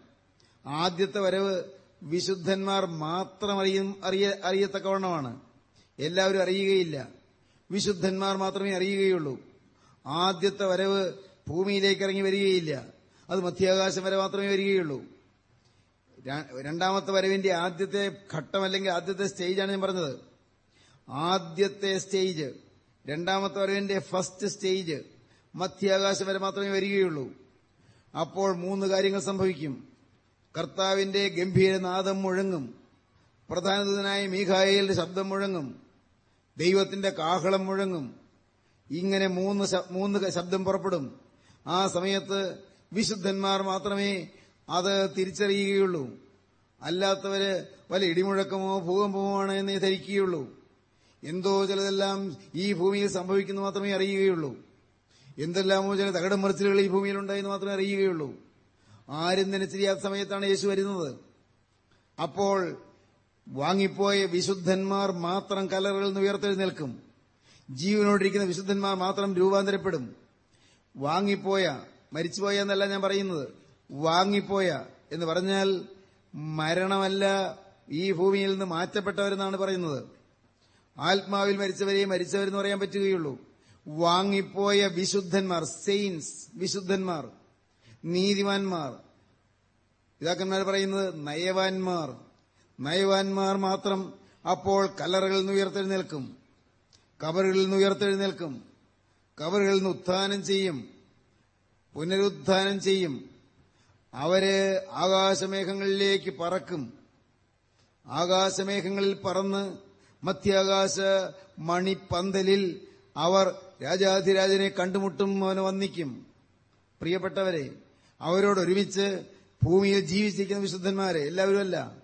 ആദ്യത്തെ വരവ് വിശുദ്ധന്മാർ മാത്രം അറിയും അറിയ അറിയത്തക്കവണ്ണമാണ്. എല്ലാവരും അറിയുകയില്ല. വിശുദ്ധന്മാർ മാത്രമേ അറിയുകയുള്ളൂ. ആദ്യത്തെ വരവ് ഭൂമിയിലേക്ക് ഇറങ്ങി വരികയില്ല. അത് മധ്യാകാശം വരെ മാത്രമേ വരികയുള്ളൂ. രണ്ടാമത്തെ വരവിന്റെ ആദ്യത്തെ ഘട്ടം അല്ലെങ്കിൽ ആദ്യത്തെ സ്റ്റേജാണ് ഞാൻ പറഞ്ഞത്. ആദ്യത്തെ സ്റ്റേജ്. രണ്ടാമത്തെ വരവിന്റെ ഫസ്റ്റ് സ്റ്റേജ്. മധ്യാകാശം വരെ മാത്രമേ വരികയുള്ളൂ. അപ്പോൾ മൂന്ന് കാര്യങ്ങൾ സംഭവിക്കും. കർത്താവിന്റെ ഗംഭീരനാദം മുഴങ്ങും. പ്രധാനതനായ മീഖായേലിന്റെ ശബ്ദം മുഴങ്ങും. ദൈവത്തിന്റെ കാഹളം മുഴങ്ങും. ഇങ്ങനെ മൂന്ന് മൂന്ന് ശബ്ദം പുറപ്പെടും. ആ സമയത്ത് വിശുദ്ധന്മാർ മാത്രമേ അത് തിരിച്ചറിയുകയുള്ളൂ. അല്ലാത്തവര് വല്ല ഇടിമുഴക്കമോ ഭൂകമ്പമോ എന്നേ ധരിക്കുകയുള്ളൂ. എന്തോ ചിലതെല്ലാം ഈ ഭൂമിയിൽ സംഭവിക്കുന്നു മാത്രമേ അറിയുകയുള്ളൂ. എന്തെല്ലാമോ ചില തകടം മറിച്ചിലുകൾ ഈ ഭൂമിയിലുണ്ടായെന്ന് മാത്രമേ അറിയുകയുള്ളൂ. ആരും നനച്ചിരിയാത്ത സമയത്താണ് യേശു വരുന്നത്. അപ്പോൾ വാങ്ങിപ്പോയ വിശുദ്ധന്മാർ മാത്രം കലറുകളിൽ നിന്ന് ഉയർത്തെഴുന്നേൽക്കും. ജീവനോടിരിക്കുന്ന വിശുദ്ധന്മാർ മാത്രം രൂപാന്തരപ്പെടും. വാങ്ങിപ്പോയ മരിച്ചുപോയ എന്നല്ല ഞാൻ പറയുന്നത്. വാങ്ങിപ്പോയ എന്ന് പറഞ്ഞാൽ മരണമല്ല ഈ ഭൂമിയിൽ നിന്ന് മാറ്റപ്പെട്ടവരെന്നാണ് പറയുന്നത്. ആത്മാവിൽ മരിച്ചവരെയും മരിച്ചവരെന്ന് പറയാൻ പറ്റുകയുള്ളൂ. വാങ്ങിപ്പോയ വിശുദ്ധന്മാർ സെയിൻസ് വിശുദ്ധന്മാർ നീതിമാന്മാർ പിതാക്കന്മാർ പറയുന്നത് നയവാന്മാർ. നയവാന്മാർ മാത്രം അപ്പോൾ കല്ലറകളിൽ നിന്ന് ഉയർത്തെഴുന്നേൽക്കും. കബറുകളിൽ നിന്ന് ഉയർത്തെഴുന്നേൽക്കും. കബറുകളിൽ നിന്ന് ഉത്ഥാനം ചെയ്യും. പുനരുത്ഥാനം ചെയ്യും. അവർ ആകാശമേഘങ്ങളിലേക്ക് പറക്കും. ആകാശമേഘങ്ങളിൽ പറന്ന് മധ്യാകാശ മണിപ്പന്തലിൽ അവർ രാജാധിരാജനെ കണ്ടുമുട്ടും അവന് വന്നിക്കും പ്രിയപ്പെട്ടവരെ അവരോടൊരുമിച്ച് ഭൂമിയിൽ ജീവിച്ചിരിക്കുന്ന വിശുദ്ധന്മാരെ എല്ലാവരും അല്ല.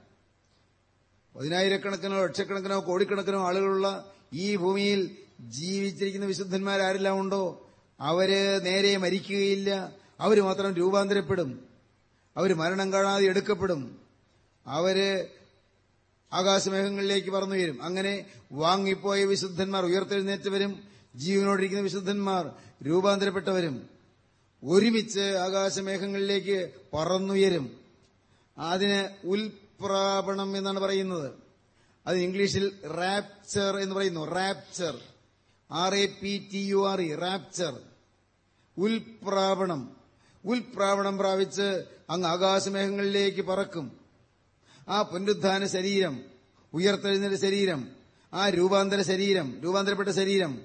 പതിനായിരക്കണക്കിനോ ലക്ഷക്കണക്കിനോ കോടിക്കണക്കിനോ ആളുകളുള്ള ഈ ഭൂമിയിൽ ജീവിച്ചിരിക്കുന്ന വിശുദ്ധന്മാരാരെല്ലാം ഉണ്ടോ? അവർ നേരെ മരിക്കുകയില്ല. അവർ മാത്രം രൂപാന്തരപ്പെടും. അവർ മരണം കാണാതെ എടുക്കപ്പെടും. അവർ ആകാശമേഘങ്ങളിലേക്ക് പറന്നുയരും അങ്ങനെ വാങ്ങിപ്പോയ വിശുദ്ധന്മാർ ഉയർത്തെഴുന്നേറ്റവരും ജീവനോടിരിക്കുന്ന വിശുദ്ധന്മാർ രൂപാന്തരപ്പെട്ടവരും ഒരുമിച്ച് ആകാശമേഘങ്ങളിലേക്ക് പറന്നുയരും. അതിന് ഉൽപ്രാപണം എന്നാണ് പറയുന്നത്. അത് ഇംഗ്ലീഷിൽ റാപ്ചർ എന്ന് പറയുന്നു. Rapture R A P T U R E rapture ഉൽപ്രാവണം ഉൽപ്രാവണം പ്രാപിച്ച് അങ്ങ് ആകാശമേഘങ്ങളിലേക്ക് പറക്കും. ആ പുനരുദ്ധാന ശരീരം ഉയർത്തെഴുന്നേറ്റ ശരീരം ആ രൂപാന്തര ശരീരം രൂപാന്തരപ്പെട്ട ശരീരം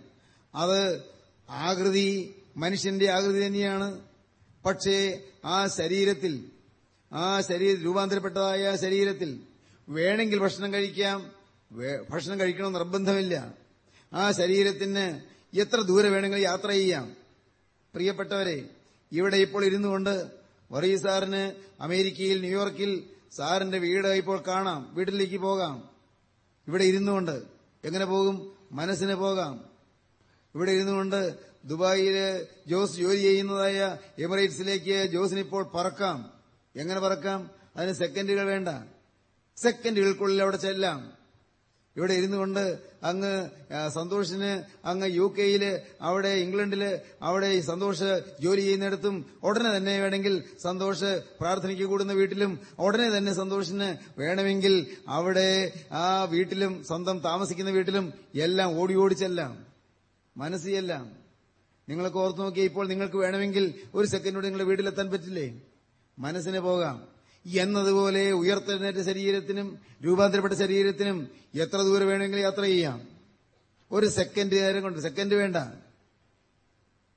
അത് ആകൃതി മനുഷ്യന്റെ ആകൃതി തന്നെയാണ്. പക്ഷേ ആ ശരീരത്തിൽ ആ ശരീര രൂപാന്തരപ്പെട്ടതായ ശരീരത്തിൽ വേണമെങ്കിൽ ഭക്ഷണം കഴിക്കാം ഭക്ഷണം കഴിക്കണം നിർബന്ധമില്ല. ആ ശരീരത്തിന് എത്ര ദൂരെ വേണമെങ്കിൽ യാത്ര ചെയ്യാം. പ്രിയപ്പെട്ടവരെ ഇവിടെ ഇപ്പോൾ ഇരുന്നു കൊണ്ട് വറീ സാറിന് അമേരിക്കയിൽ ന്യൂയോർക്കിൽ സാറിന്റെ വീട് ഇപ്പോൾ കാണാം. വീട്ടിലേക്ക് പോകാം. ഇവിടെ ഇരുന്നുകൊണ്ട് എങ്ങനെ പോകും? മനസ്സിന് പോകാം. ഇവിടെ ഇരുന്നുകൊണ്ട് ദുബായിൽ ജോസ് ജോലി ചെയ്യുന്നതായ എമിറേറ്റ്സിലേക്ക് ജോസിന് ഇപ്പോൾ പറക്കാം. എങ്ങനെ പറക്കാം? അതിന് സെക്കൻഡുകൾ വേണ്ട. സെക്കൻഡുകൾക്കുള്ളിൽ അവിടെ ചെല്ലാം. ഇവിടെ ഇരുന്നു കൊണ്ട് അങ്ങ് സന്തോഷിന് അങ്ങ് യു കെയിൽ അവിടെ ഇംഗ്ലണ്ടിൽ അവിടെ ഈ സന്തോഷ് ജോലി ചെയ്യുന്നിടത്തും ഉടനെ തന്നെ വേണമെങ്കിൽ സന്തോഷ് പ്രാർത്ഥനയ്ക്ക് കൂടുന്ന വീട്ടിലും ഉടനെ തന്നെ സന്തോഷിന് വേണമെങ്കിൽ അവിടെ ആ വീട്ടിലും സ്വന്തം താമസിക്കുന്ന വീട്ടിലും എല്ലാം ഓടി ഓടിച്ചെല്ലാം മനസ്സിയെല്ലാം നിങ്ങളൊക്കെ ഓർത്ത് നോക്കിയാൽ ഇപ്പോൾ നിങ്ങൾക്ക് വേണമെങ്കിൽ ഒരു സെക്കൻഡോട് നിങ്ങളുടെ വീട്ടിലെത്താൻ പറ്റില്ലേ? മനസ്സിന് പോകാം. എന്നതുപോലെ ഉയർത്തെഴുന്നേറ്റ ശരീരത്തിനും രൂപാന്തരപ്പെട്ട ശരീരത്തിനും എത്ര ദൂരം വേണമെങ്കിലും യാത്ര ചെയ്യാം. ഒരു സെക്കൻഡ് നേരം കൊണ്ട് സെക്കൻഡ് വേണ്ട.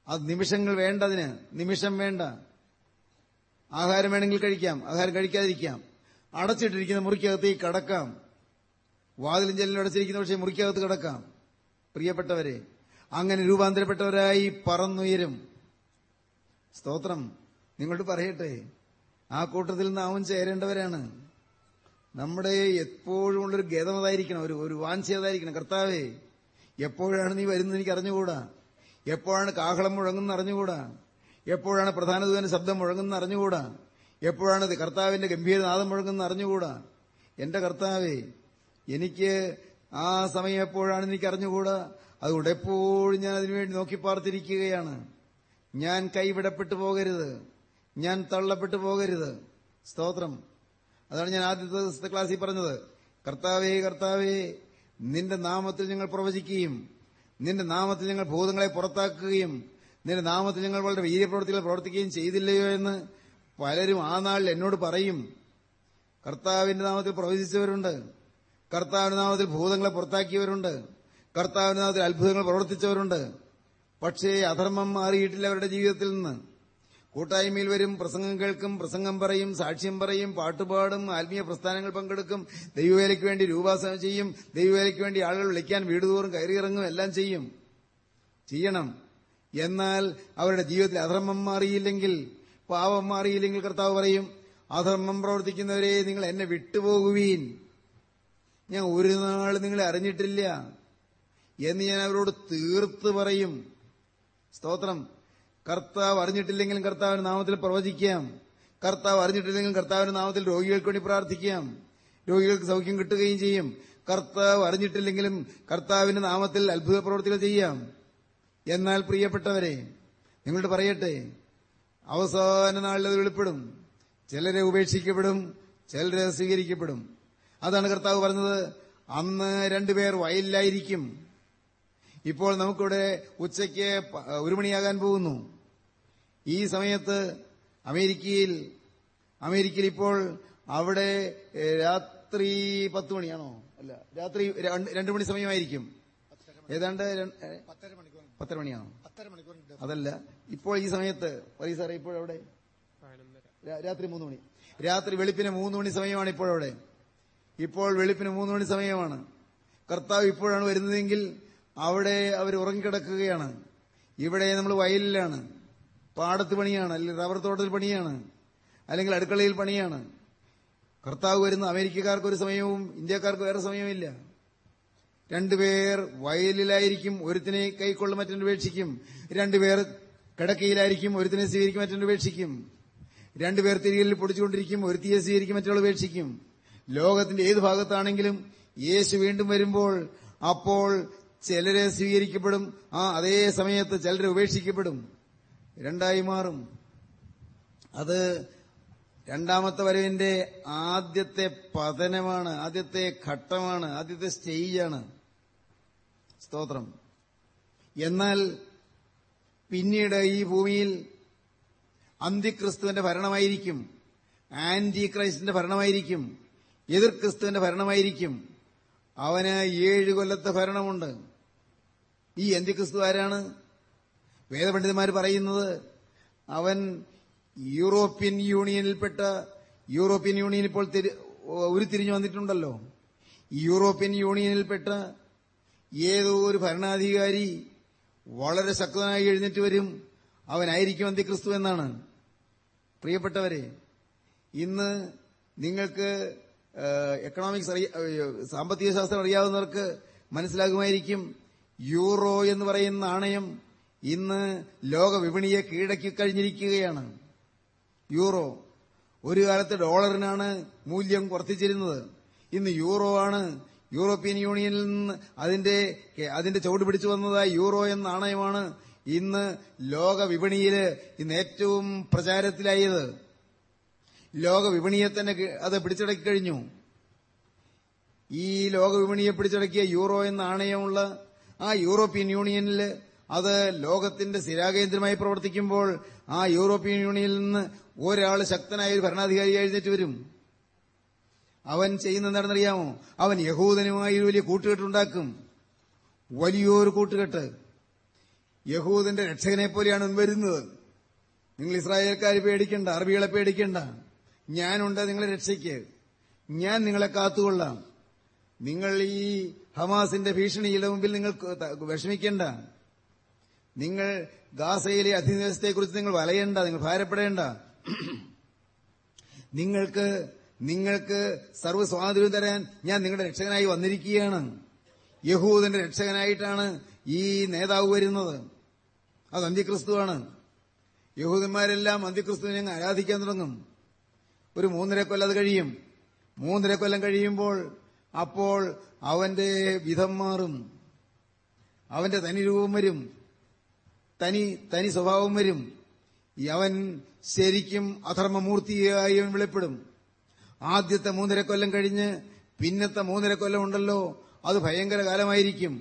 അത് നിമിഷങ്ങൾ വേണ്ട അതിന് നിമിഷം വേണ്ട. ആഹാരം വേണമെങ്കിൽ കഴിക്കാം ആഹാരം കഴിക്കാതിരിക്കാം. അടച്ചിട്ടിരിക്കുന്ന മുറിക്കകത്തേക്ക് കടക്കാം. വാതിലും ജനലും അടച്ചിരിക്കുന്ന പക്ഷേ മുറിക്കകത്ത് കിടക്കാം. പ്രിയപ്പെട്ടവരെ അങ്ങനെ രൂപാന്തരപ്പെട്ടവരായി പറന്നുയരും. സ്തോത്രം. നിങ്ങളോട് പറയട്ടെ. ആ കൂട്ടത്തിൽ നാവും ചേരേണ്ടവരാണ്. നമ്മുടെ എപ്പോഴും ഉള്ളൊരു ഗതമതായിരിക്കണം ഒരു ഒരു വാഞ്ചതായിരിക്കണം കർത്താവേ എപ്പോഴാണ് നീ വരുന്നത് എനിക്ക് അറിഞ്ഞുകൂടാ? എപ്പോഴാണ് കാഹളം മുഴങ്ങുന്ന അറിഞ്ഞുകൂടാ? എപ്പോഴാണ് പ്രധാന ദൂതന്റെ ശബ്ദം മുഴങ്ങുന്ന അറിഞ്ഞുകൂടാ? എപ്പോഴാണ് കർത്താവിന്റെ ഗംഭീര നാദം മുഴങ്ങുന്ന അറിഞ്ഞുകൂടാ? എന്റെ കർത്താവേ എനിക്ക് ആ സമയം എപ്പോഴാണ് എനിക്ക് അറിഞ്ഞുകൂടാ? അതുകൊണ്ട് എപ്പോഴും ഞാൻ അതിനുവേണ്ടി നോക്കി പാർത്തിരിക്കുകയാണ്. ഞാൻ കൈവിടപ്പെട്ടു പോകരുത്. ഞാൻ തള്ളപ്പെട്ടു പോകരുത്. സ്തോത്രം. അതാണ് ഞാൻ ആദ്യത്തെ ദിവസത്തെ ക്ലാസ്സിൽ പറഞ്ഞത്. കർത്താവേ കർത്താവേ നിന്റെ നാമത്തിൽ ഞങ്ങൾ പ്രവചിക്കുകയും നിന്റെ നാമത്തിൽ ഞങ്ങൾ ഭൂതങ്ങളെ പുറത്താക്കുകയും നിന്റെ നാമത്തിൽ ഞങ്ങൾ വളരെ വീര്യപ്രവർത്തികൾ പ്രവർത്തിക്കുകയും ചെയ്തില്ലയോ എന്ന് പലരും ആ നാളിൽ എന്നോട് പറയും. കർത്താവിന്റെ നാമത്തിൽ പ്രവചിച്ചവരുണ്ട്. കർത്താവിന്റെ നാമത്തിൽ ഭൂതങ്ങളെ പുറത്താക്കിയവരുണ്ട്. കർത്താവിന്റെ നാമത്തിൽ അത്ഭുതങ്ങൾ പ്രവർത്തിച്ചവരുണ്ട്. പക്ഷേ അധർമ്മം മാറിയിട്ടില്ല അവരുടെ ജീവിതത്തിൽ നിന്ന്. കൂട്ടായ്മയിൽ വരും പ്രസംഗം കേൾക്കും പ്രസംഗം പറയും സാക്ഷ്യം പറയും പാട്ടുപാടും ആത്മീയ പ്രസ്ഥാനങ്ങൾ പങ്കെടുക്കും. ദൈവവേലയ്ക്ക് വേണ്ടി രൂപാസന ചെയ്യും. ദൈവവേലയ്ക്ക് വേണ്ടി ആളുകൾ വിളിക്കാൻ വീടുതോറും കയറിയിറങ്ങും എല്ലാം ചെയ്യും. ചെയ്യണം. എന്നാൽ അവരുടെ ജീവിതത്തിൽ അധർമ്മം മാറിയില്ലെങ്കിൽ പാപം മാറിയില്ലെങ്കിൽ കർത്താവ് പറയും അധർമ്മം പ്രവർത്തിക്കുന്നവരെ നിങ്ങൾ എന്നെ വിട്ടുപോകുവീൻ. ഞാൻ ഒരു നാൾ നിങ്ങളെ അറിഞ്ഞിട്ടില്ല. എന്ന് ഞാൻ അവരോട് തീർത്ത് പറയും. സ്തോത്രം. കർത്താവ് അറിഞ്ഞിട്ടില്ലെങ്കിലും കർത്താവിന്റെ നാമത്തിൽ പ്രവചിക്കാം. കർത്താവ് അറിഞ്ഞിട്ടില്ലെങ്കിലും കർത്താവിന്റെ നാമത്തിൽ രോഗികൾക്ക് വേണ്ടി പ്രാർത്ഥിക്കാം. രോഗികൾക്ക് സൗഖ്യം കിട്ടുകയും ചെയ്യും. കർത്താവ് അറിഞ്ഞിട്ടില്ലെങ്കിലും കർത്താവിന്റെ നാമത്തിൽ അത്ഭുത പ്രവർത്തികൾ ചെയ്യാം. എന്നാൽ പ്രിയപ്പെട്ടവരെ നിങ്ങളോട് പറയട്ടെ അവസാന നാളിൽ അത് വെളിപ്പെടും. ചിലരെ ഉപേക്ഷിക്കപ്പെടും ചിലരെ സ്വീകരിക്കപ്പെടും. അതാണ് കർത്താവ് പറഞ്ഞത്. അന്ന് രണ്ടുപേർ വയലിലായിരിക്കും. ഇപ്പോൾ നമുക്കിവിടെ ഉച്ചയ്ക്ക് ഒരു മണിയാകാൻ പോകുന്നു. ഈ സമയത്ത് അമേരിക്കയിൽ അമേരിക്കയിൽ ഇപ്പോൾ അവിടെ രാത്രി പത്ത് മണിയാണോ? അല്ല രാത്രി രണ്ട് മണി സമയമായിരിക്കും. ഏതാണ്ട് പത്തര മണിയാണോ? അതല്ല ഇപ്പോൾ ഈ സമയത്ത് പറയൂ സാറേ ഇപ്പോഴവിടെ രാത്രി മൂന്ന് മണി. രാത്രി വെളുപ്പിന് മൂന്ന് മണി സമയമാണ് ഇപ്പോഴവിടെ ഇപ്പോൾ വെളുപ്പിന് മൂന്ന് മണി സമയമാണ്. കർത്താവ് ഇപ്പോഴാണ് വരുന്നതെങ്കിൽ അവിടെ അവർ ഉറങ്ങിക്കിടക്കുകയാണ്. ഇവിടെ നമ്മൾ വയലിലാണ്. പാടത്ത് പണിയാണ് അല്ലെങ്കിൽ റബ്ബർ തോട്ടത്തിൽ പണിയാണ് അല്ലെങ്കിൽ അടുക്കളയിൽ പണിയാണ്. കർത്താവ് വരുന്ന അമേരിക്കക്കാർക്ക് ഒരു സമയവും ഇന്ത്യക്കാർക്ക് വേറെ സമയമില്ല രണ്ടുപേർ വയലിലായിരിക്കും ഒരുത്തിനെ കൈക്കൊള്ളും മറ്റൊരു ഉപേക്ഷിക്കും. രണ്ടുപേർ കിടക്കയിലായിരിക്കും ഒരുത്തിനെ സ്വീകരിക്കും മറ്റൊരു ഉപേക്ഷിക്കും. രണ്ടുപേർ തിരികളിൽ പൊടിച്ചുകൊണ്ടിരിക്കും ഒരുത്തിയെ സ്വീകരിക്കും മറ്റുള്ള ഉപേക്ഷിക്കും. ലോകത്തിന്റെ ഏത് ഭാഗത്താണെങ്കിലും യേശു വീണ്ടും വരുമ്പോൾ അപ്പോൾ ചിലരെ സ്വീകരിക്കപ്പെടും ആ അതേ സമയത്ത് ചിലരെ ഉപേക്ഷിക്കപ്പെടും. രണ്ടായി മാറും. അത് രണ്ടാമത്തെ വരവിന്റെ ആദ്യത്തെ പതനമാണ് ആദ്യത്തെ ഘട്ടമാണ് ആദ്യത്തെ സ്റ്റേജാണ്. സ്തോത്രം. എന്നാൽ പിന്നീട് ഈ ഭൂമിയിൽ അന്തിക്രിസ്തുവിന്റെ ഭരണമായിരിക്കും ആന്റി ക്രൈസ്റ്റിന്റെ ഭരണമായിരിക്കും എതിർ ക്രിസ്തുവിന്റെ ഭരണമായിരിക്കും. അവന് ഏഴ് കൊല്ലത്തെ ഭരണമുണ്ട്. ഈ അന്തിക്രിസ്തു ആരാണ്? വേദപണ്ഡിതന്മാർ പറയുന്നത് അവൻ യൂറോപ്യൻ യൂണിയനിൽപ്പെട്ട യൂറോപ്യൻ യൂണിയൻ ഇപ്പോൾ തിരി- ഉരുത്തിരിഞ്ഞു വന്നിട്ടുണ്ടല്ലോ. യൂറോപ്യൻ യൂണിയനിൽപ്പെട്ട ഏതോ ഒരു ഭരണാധികാരി വളരെ ശക്തനായി എഴുന്നേറ്റ് വരും. അവനായിരിക്കും അന്ത്യക്രിസ്തു എന്നാണ്. പ്രിയപ്പെട്ടവരെ ഇന്ന് നിങ്ങൾക്ക് എക്കണോമിക്സ് സാമ്പത്തിക ശാസ്ത്രം അറിയാവുന്നവർക്ക് മനസ്സിലാകുമായിരിക്കും. യൂറോ എന്ന് പറയുന്ന നാണയം ഇന്ന് ലോകവിപണിയെ കീഴടക്കി കഴിഞ്ഞിരിക്കുകയാണ്. യൂറോ. ഒരു കാലത്ത് ഡോളറിനാണ് മൂല്യം വർദ്ധിച്ചിരുന്നത്. ഇന്ന് യൂറോ ആണ്. യൂറോപ്യൻ യൂണിയനിൽ നിന്ന് അതിന്റെ അതിന്റെ ചുവട് പിടിച്ചു വന്നതായി യൂറോ എന്ന നാണയമാണ് ഇന്ന് ലോക വിപണിയിൽ ഇന്ന് ഏറ്റവും പ്രചാരത്തിലായത്. ലോക വിപണിയെ തന്നെ അത് പിടിച്ചടക്കി കഴിഞ്ഞു. ഈ ലോക വിപണിയെ പിടിച്ചടക്കിയ യൂറോ എന്ന നാണയമുള്ള ആ യൂറോപ്യൻ യൂണിയനിൽ അത് ലോകത്തിന്റെ സ്ഥിരാകേന്ദ്രമായി പ്രവർത്തിക്കുമ്പോൾ ആ യൂറോപ്യൻ യൂണിയനിൽ നിന്ന് ഒരാൾ ശക്തനായ ഒരു ഭരണാധികാരി എഴുന്നേറ്റ് വരും. അവൻ ചെയ്യുന്ന എന്താണെന്നറിയാമോ? അവൻ യഹൂദനുമായി ഒരു വലിയ കൂട്ടുകെട്ടുണ്ടാക്കും വലിയൊരു കൂട്ടുകെട്ട്. യഹൂദന്റെ രക്ഷകനെ പോലെയാണ് വരുന്നത്. നിങ്ങൾ ഇസ്രായേൽക്കാർ പേടിക്കണ്ട അറബികളെ പേടിക്കണ്ട. ഞാനുണ്ട് നിങ്ങളെ രക്ഷയ്ക്ക്. ഞാൻ നിങ്ങളെ കാത്തുകൊള്ളാം. നിങ്ങൾ ഈ ഹമാസിന്റെ ഭീഷണിയുടെ മുമ്പിൽ നിങ്ങൾ വിഷമിക്കേണ്ട. നിങ്ങൾ ഗാസയിലെ അധിനിവേശത്തെക്കുറിച്ച് നിങ്ങൾ വലയേണ്ട നിങ്ങൾ ഭാരപ്പെടേണ്ട. നിങ്ങൾക്ക് നിങ്ങൾക്ക് സർവ സ്വാതന്ത്ര്യം തരാൻ ഞാൻ നിങ്ങളുടെ രക്ഷകനായി വന്നിരിക്കുകയാണ്. യഹൂദന്റെ രക്ഷകനായിട്ടാണ് ഈ നേതാവ് വരുന്നത്. അത് അന്ത്യക്രിസ്തുവാണ് യഹൂദന്മാരെല്ലാം അന്ത്യക്രിസ്തുവിനെ ആരാധിക്കാൻ തുടങ്ങും. ഒരു മൂന്നര കൊല്ലം അത് കഴിയും. മൂന്നര കൊല്ലം കഴിയുമ്പോൾ അപ്പോൾ അവന്റെ വിധം മാറും. അവന്റെ തനി രൂപം വരും. തനി തനി സ്വഭാവം വരും. അവൻ ശരിക്കും അധർമ്മമൂർത്തിയായി അവൻ വെളിപ്പെടും. ആദ്യത്തെ മൂന്നര കൊല്ലം കഴിഞ്ഞ് പിന്നത്തെ മൂന്നര കൊല്ലം ഉണ്ടല്ലോ അത് ഭയങ്കര കാലമായിരിക്കും.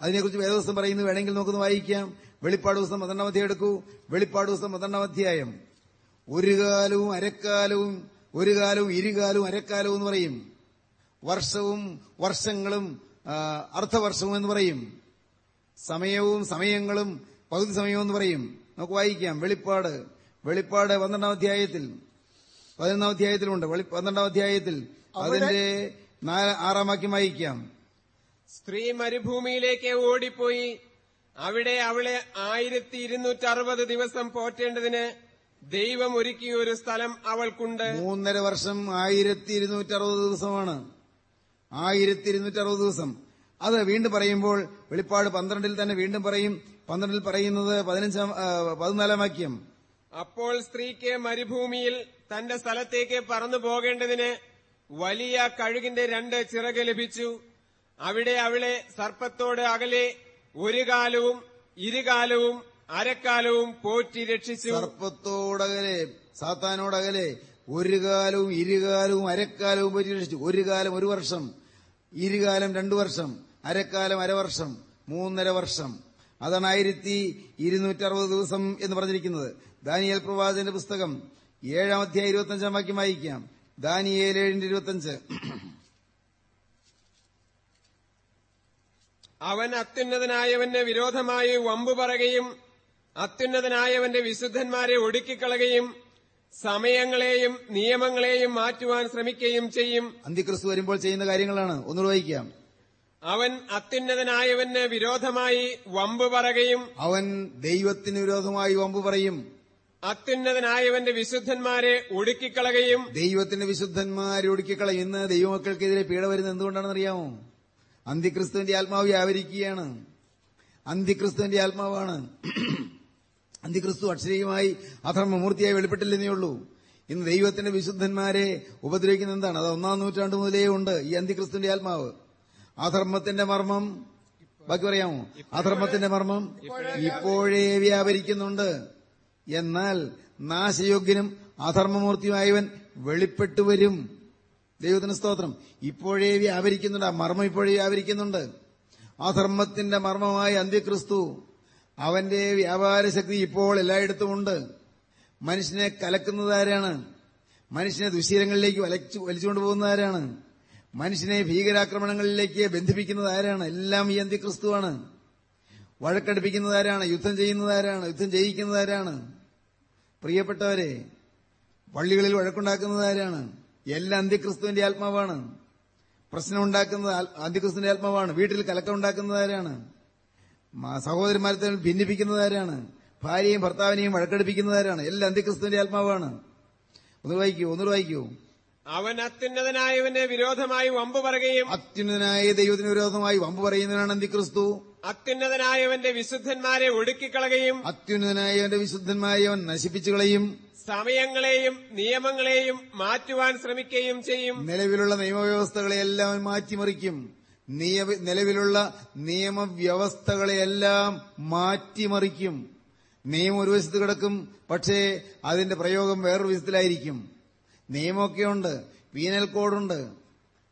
അതിനെക്കുറിച്ച് വേദവസ്തം പറയുന്നു വേണമെങ്കിൽ നമുക്കൊന്ന് വായിക്കാം. വെളിപ്പാട് ദിവസം പന്ത്രണ്ടാം എടുക്കൂ വെളിപ്പാട് ദിവസം പന്ത്രണ്ടാം ഒരു കാലവും അരക്കാലവും ഒരു കാലവും ഇരുകാലവും അരക്കാലവും എന്ന് പറയും. വർഷവും വർഷങ്ങളും അർദ്ധവർഷവും എന്ന് പറയും. സമയവും സമയങ്ങളും പകുതി സമയവും എന്ന് പറയും. നമുക്ക് വായിക്കാം. വെളിപ്പാട്. വെളിപ്പാട് പന്ത്രണ്ടാം അധ്യായത്തിൽ. പതിനൊന്നാം അധ്യായത്തിലുണ്ട്. പന്ത്രണ്ടാം അധ്യായത്തിൽ അതിന്റെ നാല് ആറാം വാക്യം വായിക്കാം. സ്ത്രീ മരുഭൂമിയിലേക്ക് ഓടിപ്പോയി. അവിടെ അവളെ ആയിരത്തി ഇരുന്നൂറ്റി അറുപത് ദിവസം പോറ്റേണ്ടതിന് ദൈവം ഒരുക്കിയ ഒരു സ്ഥലം അവൾക്കുണ്ട്. മൂന്നര വർഷം ആയിരത്തി ഇരുന്നൂറ്റി അറുപത് ദിവസമാണ്. ആയിരത്തി ഇരുന്നൂറ്റി അറുപത് ദിവസം. അത് വീണ്ടും പറയുമ്പോൾ വെളിപ്പാട് പന്ത്രണ്ടിൽ തന്നെ വീണ്ടും പറയും. പന്ത്രണ്ടിൽ പറയുന്നത് പതിനഞ്ചാം പതിനാലാം വാക്യം. അപ്പോൾ സ്ത്രീക്ക് മരുഭൂമിയിൽ തന്റെ സ്ഥലത്തേക്ക് പറന്നു പോകേണ്ടതിന് വലിയ കഴുകിന്റെ രണ്ട് ചിറക് ലഭിച്ചു. അവിടെ അവളെ സർപ്പത്തോട് അകലെ ഒരു കാലവും ഇരുകാലവും അരക്കാലവും പോറ്റി രക്ഷിച്ചു. സർപ്പത്തോടകലെ സാത്താനോടകലെ ഒരു കാലവും ഇരുകാലവും അരക്കാലവും പോറ്റി രക്ഷിച്ചു. ഒരു കാലം ഒരു വർഷം ഇരുകാലം രണ്ടു വർഷം. അരക്കാലം അരവർഷം മൂന്നര വർഷം. അതാണ് ആയിരത്തി ഇരുന്നൂറ്റി അറുപത് ദിവസം എന്ന് പറഞ്ഞിരിക്കുന്നത്. ദാനിയേൽ പ്രവാചകന്റെ പുസ്തകം. ഏഴാം അധ്യായം ഇരുപത്തഞ്ചാം വാക്യം വായിക്കാം. ദാനിയേൽ ഏഴിന്റെ ഇരുപത്തഞ്ച്. അവൻ അത്യുന്നതനായവന് വിരോധമായി വമ്പു പറയുകയും അത്യുന്നതനായവന്റെ വിശുദ്ധന്മാരെ ഒടുക്കിക്കളയുകയും സമയങ്ങളെയും നിയമങ്ങളെയും മാറ്റുവാൻ ശ്രമിക്കുകയും ചെയ്യും. അന്തിക്രിസ്തു വരുമ്പോൾ ചെയ്യുന്ന കാര്യങ്ങളാണ്. ഒന്നുകൂടെ വായിക്കാം. അവൻ അത്യുന്നതനായവന് വിരോധമായി വമ്പ് പറയുകയും അവൻ ദൈവത്തിന് വിരോധമായി വമ്പ് പറയും. അത്യുന്നതനായവന്റെ വിശുദ്ധന്മാരെ ഒടുക്കിക്കളയുകയും ദൈവത്തിന്റെ വിശുദ്ധന്മാരെ ഒടുക്കിക്കളയും. ഇന്ന് ദൈവമക്കൾക്കെതിരെ പീഡ വരുന്നത് എന്തുകൊണ്ടാണെന്ന് അറിയാമോ അന്തിക്രിസ്തുവിന്റെ ആത്മാവ് വ്യാപരിക്കുകയാണ്. അന്തിക്രിസ്തുവിന്റെ ആത്മാവാണ്. അന്തിക്രിസ്തു അക്ഷരീയമായി അധർമ്മമൂർത്തിയായി വെളിപ്പെട്ടില്ലെന്നേ ഉള്ളൂ. ഇന്ന് ദൈവത്തിന്റെ വിശുദ്ധന്മാരെ ഉപദ്രവിക്കുന്ന എന്താണ്? അത് ഒന്നാം നൂറ്റാണ്ട് മുതലേ ഉണ്ട് ഈ അന്തിക്രിസ്തുവിന്റെ ആത്മാവ്. അധർമ്മത്തിന്റെ മർമ്മം. ബാക്കി പറയാമോ? അധർമ്മത്തിന്റെ മർമ്മം ഇപ്പോഴേ വ്യാപരിക്കുന്നുണ്ട്. എന്നാൽ നാശയോഗ്യനും അധർമ്മമൂർത്തിയുമായവൻ വെളിപ്പെട്ടു വരും. ദൈവത്തിന് സ്തോത്രം. ഇപ്പോഴേ വ്യാപരിക്കുന്നുണ്ട്. ആ മർമ്മം ഇപ്പോഴേ വ്യാപരിക്കുന്നുണ്ട്. അധർമ്മത്തിന്റെ മർമ്മമായ അന്ത്യക്രിസ്തു അവന്റെ വ്യാപാര ശക്തി ഇപ്പോൾ എല്ലായിടത്തും ഉണ്ട്. മനുഷ്യനെ കലക്കുന്നതാരാണ് മനുഷ്യനെ ദുശീലങ്ങളിലേക്ക് വലിച്ചു വലിച്ചുകൊണ്ടുപോകുന്നതാരാണ് മനുഷ്യനെ ഭീകരാക്രമണങ്ങളിലേക്ക് ബന്ധിപ്പിക്കുന്നത് ആരാണ്? എല്ലാം ഈ അന്ത്യക്രിസ്തുവാണ് വഴക്കടുപ്പിക്കുന്നത് ആരാണ്? യുദ്ധം ചെയ്യുന്നത് ആരാണ്? യുദ്ധം ജയിക്കുന്നത് ആരാണ്? പ്രിയപ്പെട്ടവരെ പള്ളികളിൽ വഴക്കുണ്ടാക്കുന്നത് ആരാണ്? എല്ലാം അന്ത്യക്രിസ്തുവിന്റെ ആത്മാവാണ്. പ്രശ്നം ഉണ്ടാക്കുന്നത് അന്ത്യക്രിസ്തുവിന്റെ ആത്മാവാണ്. വീട്ടിൽ കലക്കം ഉണ്ടാക്കുന്നത് ആരാണ് സഹോദരന്മാരെ തമ്മിൽ ഭിന്നിപ്പിക്കുന്നത് ആരാണ്? ഭാര്യയും ഭർത്താവിനെയും വഴക്കടുപ്പിക്കുന്നതാരാണ് എല്ലാം അന്ത്യക്രിസ്തുവിന്റെ ആത്മാവാണ്. ഒന്ന് വായിക്കൂ ഒന്ന് വായിക്കൂ. അവൻ അത്യുന്നതനായവനെ വിരോധമായി വമ്പ് പറയുകയും അത്യുന്നതനായ ദൈവത്തിന് വിരോധമായി വമ്പ് പറയുന്നവനാണ് അന്തിക്രിസ്തു അത്യുന്നതനായവന്റെ വിശുദ്ധന്മാരെ ഒടുക്കിക്കളയുകയും അത്യുന്നതനായവന്റെ വിശുദ്ധന്മാരെ അവൻ നശിപ്പിച്ചു കളയും. സമയങ്ങളെയും നിയമങ്ങളെയും മാറ്റുവാൻ ശ്രമിക്കുകയും ചെയ്യും. നിലവിലുള്ള നിയമവ്യവസ്ഥകളെയെല്ലാം അവൻ മാറ്റിമറിക്കും. നിലവിലുള്ള നിയമവ്യവസ്ഥകളെയെല്ലാം മാറ്റിമറിക്കും. നിയമം ഒരു വശത്ത് കിടക്കും പക്ഷേ അതിന്റെ പ്രയോഗം വേറൊരു വിധത്തിലായിരിക്കും നിയമമൊക്കെയുണ്ട് പീനൽ കോഡുണ്ട്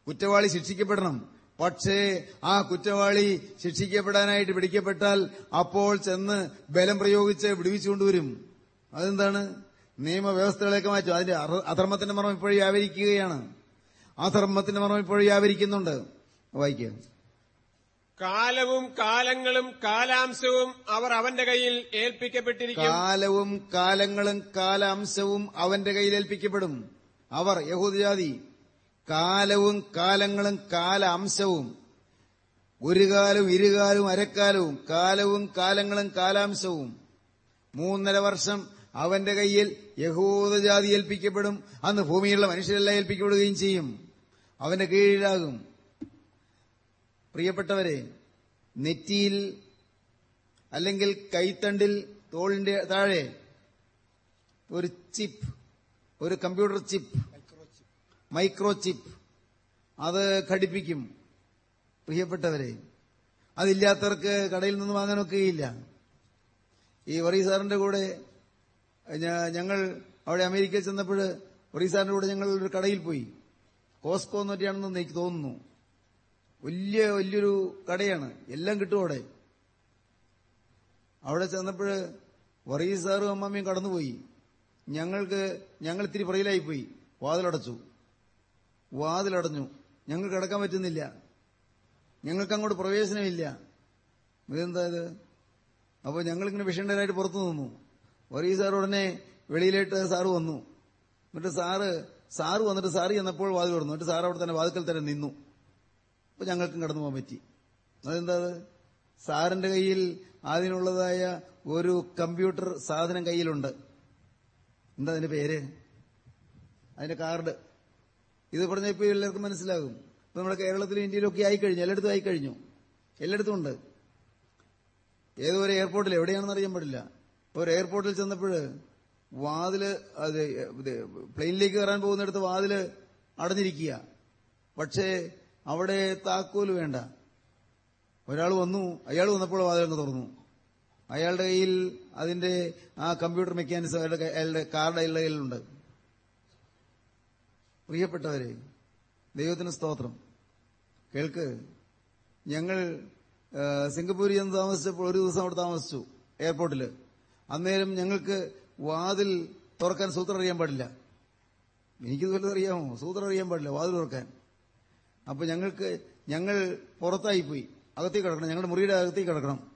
കുറ്റവാളി ശിക്ഷിക്കപ്പെടണം. പക്ഷേ ആ കുറ്റവാളി ശിക്ഷിക്കപ്പെടാനായിട്ട് പിടിക്കപ്പെട്ടാൽ അപ്പോൾ ചെന്ന് ബലം പ്രയോഗിച്ച് വിടുവിച്ചുകൊണ്ടുവരും അതെന്താണ്? നിയമവ്യവസ്ഥകളെയൊക്കെ മാറ്റും. അതിന്റെ അധർമ്മത്തിന്റെ മർമ്മം ഇപ്പോഴും വ്യാപരിക്കുകയാണ്. അധർമ്മത്തിന്റെ മർമ്മം ഇപ്പോഴും വ്യാപരിക്കുന്നുണ്ട്. വായിക്കുക കാലവും കാലങ്ങളും കാലാംശവും അവർ അവന്റെ കയ്യിൽ ഏൽപ്പിക്കപ്പെട്ടിരിക്കും. കാലവും കാലങ്ങളും കാലാംശവും അവന്റെ കയ്യിൽ ഏൽപ്പിക്കപ്പെടും. അവർ യഹൂദജാതി കാലവും കാലങ്ങളും കാലാംശവും ഒരു കാലവും ഇരുകാലവും അരക്കാലവും കാലവും കാലങ്ങളും കാലാംശവും. മൂന്നര വർഷം അവന്റെ കയ്യിൽ യഹൂദജാതി ഏൽപ്പിക്കപ്പെടും. അന്ന് ഭൂമിയിലുള്ള മനുഷ്യരെല്ലാം ഏൽപ്പിക്കപ്പെടുകയും ചെയ്യും. അവന്റെ കീഴിലാകും. പ്രിയപ്പെട്ടവരെ നെറ്റിയിൽ അല്ലെങ്കിൽ കൈത്തണ്ടിൽ തോളിന്റെ താഴെ ഒരു ചിപ്പ് ഒരു കമ്പ്യൂട്ടർ ചിപ്പ് മൈക്രോ ചിപ്പ് അത് ഘടിപ്പിക്കും പ്രിയപ്പെട്ടവരെ. അതില്ലാത്തവർക്ക് കടയിൽ നിന്ന് വാങ്ങാനൊക്കെയില്ല. ഈ വറി സാറിന്റെ കൂടെ ഞങ്ങൾ അവിടെ അമേരിക്കയിൽ ചെന്നപ്പോൾ വറി സാറിന്റെ കൂടെ ഞങ്ങൾ ഒരു കടയിൽ പോയി. കോസ്കോ എന്നൊക്കെയാണെന്ന് എനിക്ക് തോന്നുന്നു. വലിയ വലിയൊരു കടയാണ്. എല്ലാം കിട്ടും അവിടെ. അവിടെ ചെന്നപ്പോൾ വറീസാറും അമ്മമ്മയും കടന്നുപോയി. ഞങ്ങൾക്ക് ഞങ്ങൾ ഇത്തിരി പുറയിലായിപ്പോയി പോയി വാതിലടച്ചു. വാതിലടഞ്ഞു. ഞങ്ങൾക്ക് കിടക്കാൻ പറ്റുന്നില്ല. ഞങ്ങൾക്ക് അങ്ങോട്ട് പ്രവേശനമില്ല. ഇതെന്താ ഇത്? അപ്പോൾ ഞങ്ങളിങ്ങനെ വിഷണ്ടരായിട്ട് പുറത്തു നിന്നു. ഒരേ സാർ ഉടനെ വെളിയിലേട്ട് സാറ് വന്നു. എന്നിട്ട് സാറ് സാറ് വന്നിട്ട് സാറ് ചെന്നപ്പോൾ വാതിൽ തുറന്നു. എന്നിട്ട് സാർ അവിടെ തന്നെ വാതിക്കൽ തന്നെ നിന്നു. അപ്പൊ ഞങ്ങൾക്കും കടന്നു പോകാൻ പറ്റി. അതെന്താ സാറിന്റെ കയ്യിൽ അതിനുള്ളതായ ഒരു കമ്പ്യൂട്ടർ സാധനം കയ്യിലുണ്ട്. എന്താ അതിന്റെ പേര്? അതിന്റെ കാർഡ്. ഇത് പറഞ്ഞ ഇപ്പൊ എല്ലാവർക്കും മനസ്സിലാകും. ഇപ്പൊ നമ്മുടെ കേരളത്തിലും ഇന്ത്യയിലും ഒക്കെ ആയിക്കഴിഞ്ഞു. എല്ലായിടത്തും ആയിക്കഴിഞ്ഞു. എല്ലായിടത്തും ഉണ്ട്. ഏതോ ഒരു എയർപോർട്ടിൽ എവിടെയാണെന്ന് അറിയാൻ പാടില്ല. ഇപ്പൊ ഒരു എയർപോർട്ടിൽ ചെന്നപ്പോൾ വാതിൽ അത് പ്ലെയിനിലേക്ക് കയറാൻ പോകുന്നിടത്ത് വാതിൽ അടഞ്ഞിരിക്കുക. പക്ഷേ അവിടെ താക്കോൽ വേണ്ട. ഒരാൾ വന്നു അയാൾ വന്നപ്പോൾ വാതിലങ്ങ് തുറന്നു. അയാളുടെ കയ്യിൽ അതിന്റെ ആ കമ്പ്യൂട്ടർ മെക്കാനിസം അയാളുടെ അയാളുടെ കാർഡ് അയാളുടെ കയ്യിലുണ്ട്. പ്രിയപ്പെട്ടവരെ ദൈവത്തിന് സ്തോത്രം. കേൾക്ക്. ഞങ്ങൾ സിംഗപ്പൂരിൽ ചെന്ന് താമസിച്ചപ്പോൾ ഒരു ദിവസം അവിടെ താമസിച്ചു എയർപോർട്ടിൽ. അന്നേരം ഞങ്ങൾക്ക് വാതിൽ തുറക്കാൻ സൂത്രം അറിയാൻ പാടില്ല. എനിക്ക് വല്ലതും അറിയാമോ? സൂത്രം അറിയാൻ പാടില്ല വാതിൽ തുറക്കാൻ. അപ്പൊ ഞങ്ങൾക്ക് ഞങ്ങൾ പുറത്തായിപ്പോയി. അകത്തേക്ക് കിടക്കണം. ഞങ്ങളുടെ മുറിയുടെ അകത്തേക്ക് കിടക്കണം.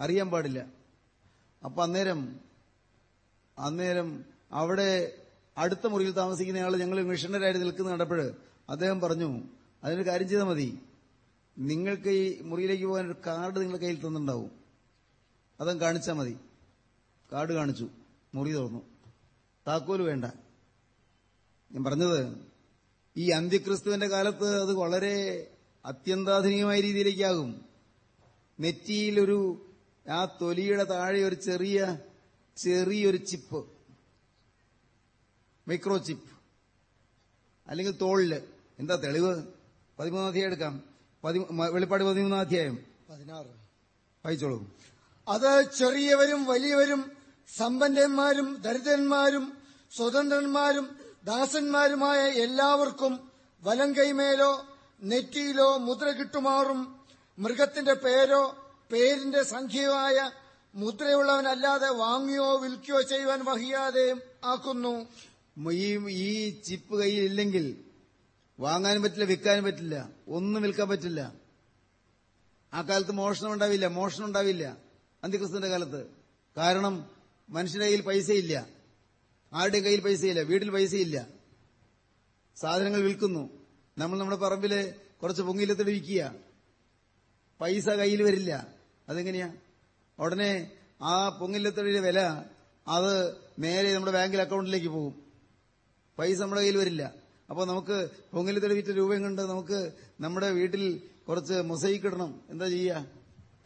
അറിയാൻ പാടില്ല. അപ്പൊ അന്നേരം അന്നേരം അവിടെ അടുത്ത മുറിയിൽ താമസിക്കുന്ന ആൾ ഞങ്ങൾ മിഷണറായിട്ട് നിൽക്കുന്ന കണ്ടപ്പോൾ അദ്ദേഹം പറഞ്ഞു അതിനൊരു കാര്യം ചെയ്താൽ മതി. നിങ്ങൾക്ക് ഈ മുറിയിലേക്ക് പോകാൻ ഒരു കാർഡ് നിങ്ങളുടെ കയ്യിൽ തന്നിട്ടുണ്ടാവും. അതങ്ങ് കാണിച്ചാൽ മതി. കാർഡ് കാണിച്ചു. മുറി തുറന്നു. താക്കോൽ വേണ്ട. ഞാൻ പറഞ്ഞത് ഈ അന്ത്യക്രിസ്തുവിന്റെ കാലത്ത് അത് വളരെ അത്യന്താധുനികമായ രീതിയിലേക്കാകും. നെറ്റിയിലൊരു ആ തൊലിയുടെ താഴെ ഒരു ചെറിയ ചെറിയൊരു ചിപ്പ്. മൈക്രോ ചിപ്പ് അല്ലെങ്കിൽ തോളിൽ. എന്താ തെളിവ്? പതിമൂന്നാം അധ്യായം എടുക്കാം. വെളിപ്പാട് പതിമൂന്നാം അധ്യായം. പതിനാറ്. വായിച്ചോളൂ. അത് ചെറിയവരും വലിയവരും സമ്പന്നന്മാരും ദരിദ്രന്മാരും സ്വതന്ത്രന്മാരും ദാസന്മാരുമായ എല്ലാവർക്കും വലങ്കൈമേലോ നെറ്റിയിലോ മുദ്ര കിട്ടുമാറും. മൃഗത്തിന്റെ പേരോ പേരിന്റെ സംഖ്യയുമായ മുദ്രയുള്ളവനല്ലാതെ വാങ്ങിയോ വിൽക്കുകയോ ചെയ്യുവാൻ വഹിയാതെ ആക്കുന്നു. ഈ ഈ ചിപ്പ് കയ്യിൽ ഇല്ലെങ്കിൽ വാങ്ങാനും പറ്റില്ല വിൽക്കാനും പറ്റില്ല ഒന്നും വിൽക്കാൻ പറ്റില്ല. ആ കാലത്ത് മോഷണം ഉണ്ടാവില്ല മോഷണം ഉണ്ടാവില്ല അന്തിക്രിസ്തുവിന്റെ കാലത്ത്. കാരണം മനുഷ്യന്റെ കയ്യിൽ പൈസയില്ല ആരുടെയും കയ്യിൽ പൈസയില്ല വീട്ടിൽ പൈസയില്ല. സാധനങ്ങൾ വിൽക്കുന്നു. നമ്മൾ നമ്മുടെ പറമ്പിൽ കുറച്ച് പൊങ്ങിയിലെത്തിട്ട് വിൽക്കുക. പൈസ കയ്യിൽ വരില്ല. അതെങ്ങനെയാ? ഉടനെ ആ പൊങ്ങില്ലത്തടിയുടെ വില അത് നേരെ നമ്മുടെ ബാങ്കിൽ അക്കൗണ്ടിലേക്ക് പോകും. പൈസ നമ്മുടെ കയ്യിൽ വരില്ല. അപ്പോൾ നമുക്ക് പൊങ്ങില്ലത്തടി വിറ്റ രൂപയും കണ്ട് നമുക്ക് നമ്മുടെ വീട്ടിൽ കുറച്ച് മൊസൈക്ക് ഇടണം. എന്താ ചെയ്യുക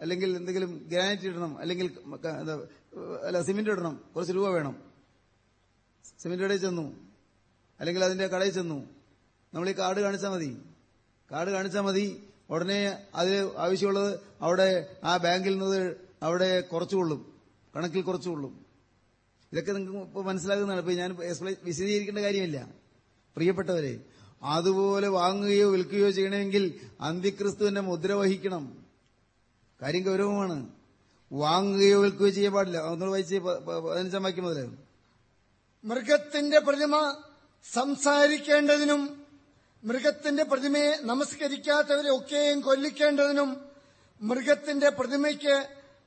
അല്ലെങ്കിൽ എന്തെങ്കിലും ഗ്രാനൈറ്റ് ഇടണം. അല്ലെങ്കിൽ അല്ല സിമെന്റ് ഇടണം. കുറച്ച് രൂപ വേണം. സിമെന്റ് കടയിൽ ചെന്നു. അല്ലെങ്കിൽ അതിന്റെ കടയിൽ ചെന്നു. നമ്മൾ ഈ കാർഡ് കാണിച്ചാൽ മതി. കാർഡ് കാണിച്ചാൽ മതി. ഉടനെ അത് ആവശ്യമുള്ളത് അവിടെ ആ ബാങ്കിൽ നിന്ന് അവിടെ കുറച്ചുകൊള്ളും കണക്കിൽ കുറച്ചുകൊള്ളും. ഇതൊക്കെ നിങ്ങൾക്ക് ഇപ്പോൾ മനസ്സിലാകുന്നതാണ്. ഇപ്പൊ ഞാൻ വിശദീകരിക്കേണ്ട കാര്യമില്ല. പ്രിയപ്പെട്ടവരെ അതുപോലെ വാങ്ങുകയോ വിൽക്കുകയോ ചെയ്യണമെങ്കിൽ അന്തിക്രിസ്തുവിന്റെ മുദ്ര വഹിക്കണം. കാര്യം ഗൗരവമാണ്. വാങ്ങുകയോ വിൽക്കുകയോ ചെയ്യാൻ പാടില്ല. ഒന്നുകൂടെ വായിച്ച് പതിനഞ്ചാം വാക്യം മുതലേ. മൃഗത്തിന്റെ പ്രതിമ സംസാരിക്കേണ്ടതിനും മൃഗത്തിന്റെ പ്രതിമയെ നമസ്കരിക്കാത്തവരെ ഒക്കെയും കൊല്ലിക്കേണ്ടതിനും മൃഗത്തിന്റെ പ്രതിമയ്ക്ക്